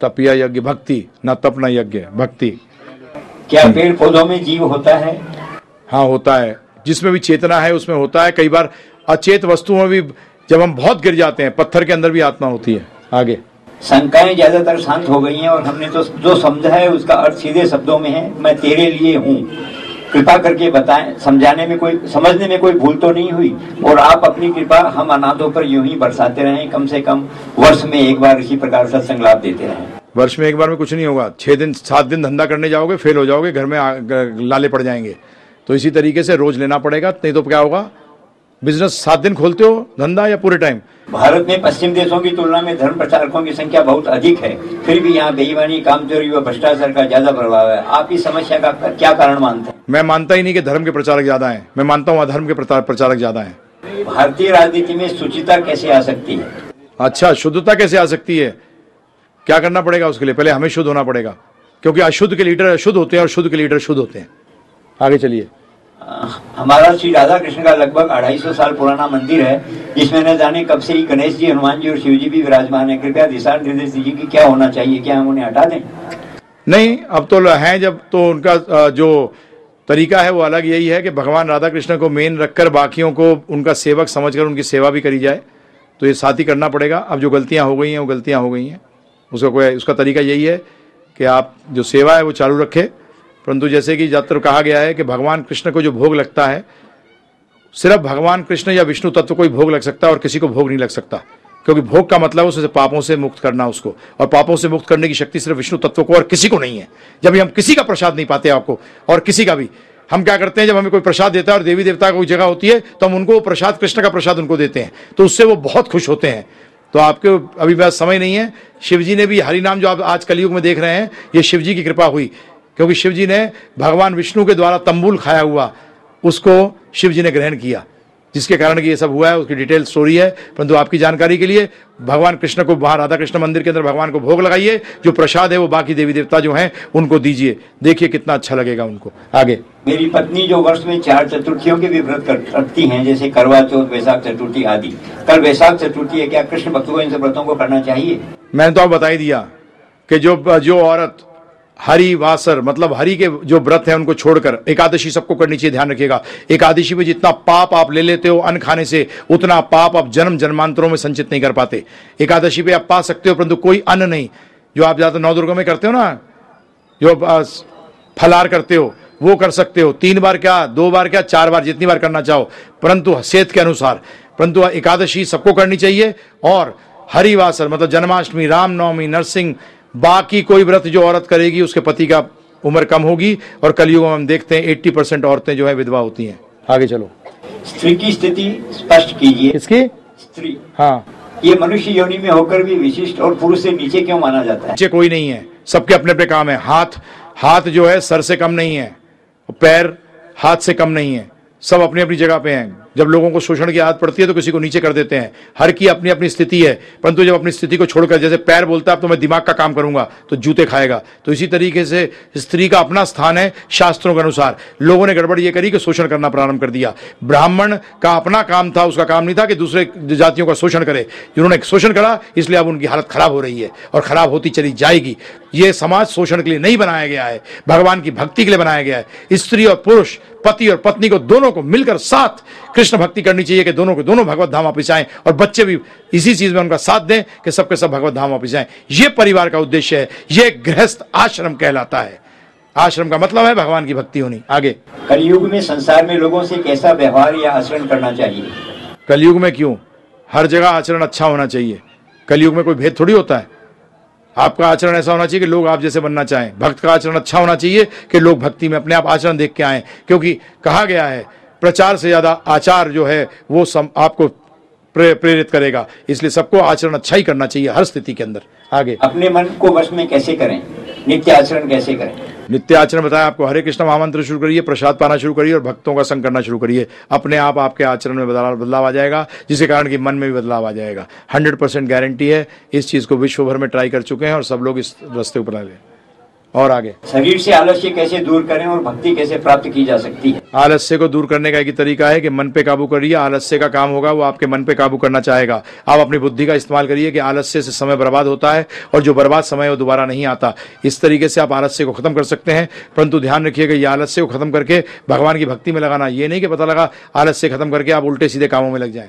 [SPEAKER 1] तप या यज्ञ भक्ति न तप न यज्ञ भक्ति।
[SPEAKER 2] क्या पेड़ पौधों में जीव होता है?
[SPEAKER 1] हाँ होता है। जिसमें भी चेतना है उसमें होता है। कई बार अचेत वस्तुओं में भी जब हम बहुत गिर जाते हैं पत्थर के अंदर भी आत्मा होती है आगे।
[SPEAKER 2] शंकाएँ ज़्यादातर शांत हो गई हैं और हमने तो जो समझा है उसका अर्थ सीधे शब्दों में है मैं तेरे लिए हूँ। कृपा करके बताएँ, समझाने में कोई, समझने में कोई भूल तो नहीं हुई? और आप अपनी कृपा हम अनाथों पर यूँ ही बरसाते रहें, कम से कम वर्ष में एक बार इसी प्रकार सत्संग लाभ देते रहें।
[SPEAKER 1] वर्ष में एक बार में कुछ नहीं होगा। छह दिन, सात दिन धंधा करने जाओगे, फेल हो जाओगे, घर में लाले पड़ जाएँगे। तो इसी तरीके से रोज लेना पड़ेगा, नहीं तो क्या होगा? बिज़नेस सात दिन खोलते हो धंधा या पूरे टाइम
[SPEAKER 2] भारत में पश्चिम देशों की तुलना में धर्म प्रचारकों की संख्या बहुत अधिक है। फिर भी यहाँ बेईमानी कामचोरी व भ्रष्टाचार का ज़्यादा प्रभाव है। आप इस समस्या का क्या कारण मानते हैं?
[SPEAKER 1] मैं मानता ही नहीं कि धर्म के प्रचारक ज़्यादा है। मैं मानता हूँ अधर्म के प्रचारक ज़्यादा है।
[SPEAKER 2] भारतीय राजनीति में शुचिता कैसे आ सकती है?
[SPEAKER 1] अच्छा शुद्धता कैसे आ सकती है? क्या करना पड़ेगा उसके लिए? पहले हमें शुद्ध होना पड़ेगा। क्योंकि अशुद्ध के लीडर अशुद्ध होते हैं और शुद्ध के लीडर शुद्ध होते हैं। आगे चलिए।
[SPEAKER 2] हमारा श्री राधा कृष्ण का लगभग अढ़ाई सौ साल पुराना मंदिर है, जिसमें न जाने कब से ही गणेश जी, हनुमान जी और शिव जी भी विराजमान है। कृपया दिशा निर्देश दीजिए कि क्या होना चाहिए, क्या हम उन्हें हटा दें?
[SPEAKER 1] नहीं, अब तो है जब तो उनका जो तरीका है वो अलग यही है कि भगवान राधा कृष्ण को मेन रखकर बाकियों को उनका सेवक समझकर उनकी सेवा भी करी जाए तो ये साथ ही करना पड़ेगा। अब जो गलतियाँ हो गई हैं, वो गलतियाँ हो गई हैं। उसका कोई, उसका तरीका यही है कि आप जो सेवा है वो चालू रखें। परंतु जैसे कि जत्र कहा गया है कि भगवान कृष्ण को जो भोग लगता है, सिर्फ़ भगवान कृष्ण या विष्णु तत्व को ही भोग लग सकता है और किसी को भोग नहीं लग सकता। क्योंकि भोग का मतलब उसे पापों से मुक्त करना उसको। और पापों से मुक्त करने की शक्ति सिर्फ़ विष्णु तत्व को और किसी को नहीं है। जब हम किसी का प्रसाद नहीं पाते आपको, और किसी का भी, हम क्या करते हैं, जब हमें कोई प्रसाद देता है और देवी देवता कोई जगह होती है तो हम उनको प्रसाद, कृष्ण का प्रसाद उनको देते हैं। तो उससे वो बहुत खुश होते हैं। तो आपके अभी बस समय नहीं है। शिव जी ने भी हरि नाम जो आप आज कलयुग में देख रहे हैं, ये शिव जी की कृपा हुई। क्योंकि शिव जी ने भगवान विष्णु के द्वारा तंबूल खाया हुआ उसको शिव जी ने ग्रहण किया जिसके कारण कि ये सब हुआ है उसकी डिटेल स्टोरी है। परंतु आपकी जानकारी के लिए भगवान कृष्ण को वहाँ राधा कृष्ण मंदिर के अंदर भगवान को भोग लगाइए जो प्रसाद है वो बाकी देवी देवता जो हैं उनको दीजिए। देखिए कितना अच्छा लगेगा उनको। आगे।
[SPEAKER 2] मेरी पत्नी जो वर्ष में चार चतुर्थियों के भी व्रत करती हैं जैसे करवा चौथ वैशाख चतुर्थी आदि। कल वैशाख चतुर्थी है क्या कृष्ण भक्तों को इन व्रतों को करना चाहिए?
[SPEAKER 1] मैंने तो आप बता ही दिया कि जो जो औरत हरि वासर मतलब हरि के जो व्रत है उनको छोड़कर एकादशी सबको करनी चाहिए, ध्यान रखिएगा। एकादशी में जितना पाप आप ले लेते हो अन्न खाने से, उतना पाप आप जन्म जन्मांतरों में संचित नहीं कर पाते। एकादशी पे आप पा सकते हो, परंतु कोई अन्न नहीं। जो आप ज़्यादा नौ दुर्गा में करते हो ना, जो फलार करते हो, वो कर सकते हो। तीन बार क्या, दो बार क्या, चार बार जितनी बार करना चाहो, परंतु सेहत के अनुसार। परंतु एकादशी सबको करनी चाहिए, और हरिवासर मतलब जन्माष्टमी, रामनवमी, नरसिंह बाकी कोई व्रत जो औरत करेगी उसके पति का उम्र कम होगी और कलयुग में हम देखते हैं एट्टी परसेंट औरतें जो है विधवा होती हैं। आगे चलो।
[SPEAKER 2] स्त्री की स्थिति स्पष्ट कीजिए।
[SPEAKER 1] किसकी?
[SPEAKER 2] स्त्री।
[SPEAKER 1] हाँ।
[SPEAKER 2] ये मनुष्य योनि में होकर भी विशिष्ट और पुरुष से नीचे क्यों माना जाता है?
[SPEAKER 1] नीचे कोई नहीं है। सबके अपने अपने काम है। हाथ हाथ जो है सर से कम नहीं है। पैर हाथ से कम नहीं है। सब अपनी अपनी जगह पे हैं। जब लोगों को शोषण की आदत पड़ती है तो किसी को नीचे कर देते हैं। हर की अपनी अपनी स्थिति है। परंतु जब अपनी स्थिति को छोड़कर जैसे पैर बोलता है तो मैं दिमाग का काम करूँगा तो जूते खाएगा। तो इसी तरीके से स्त्री का अपना स्थान है शास्त्रों के अनुसार। लोगों ने गड़बड़ ये करी कि शोषण करना प्रारंभ कर दिया। ब्राह्मण का अपना काम था, उसका काम नहीं था कि दूसरे जातियों का शोषण करे। जिन्होंने शोषण करा, इसलिए अब उनकी हालत खराब हो रही है और खराब होती चली जाएगी। ये समाज शोषण के लिए नहीं बनाया गया है। भगवान की भक्ति के लिए बनाया गया है। स्त्री और पुरुष, पति और पत्नी को दोनों को मिलकर साथ कृष्ण भक्ति करनी चाहिए कि दोनों को दोनों भगवत धाम वापिस आए और बच्चे भी इसी चीज़ में उनका साथ दें कि सबके सब भगवत धाम वापिस आए। ये परिवार का उद्देश्य है। ये गृहस्थ आश्रम कहलाता है। आश्रम का मतलब है भगवान की भक्ति होनी। आगे।
[SPEAKER 2] कलयुग में संसार में लोगों से कैसा व्यवहार या आचरण करना चाहिए?
[SPEAKER 1] कलयुग में क्यों? हर जगह आचरण अच्छा होना चाहिए। कलयुग में कोई भेद थोड़ी होता है। आपका आचरण ऐसा होना चाहिए कि लोग आप जैसे बनना चाहें। भक्त का आचरण अच्छा होना चाहिए कि लोग भक्ति में अपने आप आचरण देख के आए। क्योंकि कहा गया है प्रचार से ज़्यादा आचार जो है वो सम, आपको प्रे, प्रेरित करेगा। इसलिए सबको आचरण अच्छा ही करना चाहिए हर स्थिति के अंदर। आगे।
[SPEAKER 2] अपने मन को वश में कैसे करें? नित्य आचरण कैसे करें?
[SPEAKER 1] नित्य आचरण बताया आपको हरे कृष्ण महामंत्र शुरू करिए प्रसाद पाना शुरू करिए और भक्तों का संग करना शुरू करिए। अपने आप आपके आचरण में बदलाव बदलाव आ जाएगा जिसके कारण कि मन में भी बदलाव आ जाएगा। हंड्रेड परसेंट गारंटी है इस चीज़ को विश्व भर में ट्राई कर चुके हैं और सब लोग इस रास्ते पर लगे और आगे।
[SPEAKER 2] शरीर से आलस्य कैसे दूर करें और भक्ति कैसे प्राप्त की जा सकती है?
[SPEAKER 1] आलस्य को दूर करने का एक तरीका है कि मन पे काबू करिए। आलस्य का काम होगा वो आपके मन पे काबू करना चाहेगा। आप अपनी बुद्धि का इस्तेमाल करिए कि आलस्य से समय बर्बाद होता है और जो बर्बाद समय है वो दोबारा नहीं आता। इस तरीके से आप आलस्य को खत्म कर सकते हैं परंतु ध्यान रखिएगा ये आलस्य को खत्म करके भगवान की भक्ति में लगाना ये नहीं कि पता लगा आलस्य खत्म करके आप उल्टे सीधे कामों में लग जाएँ।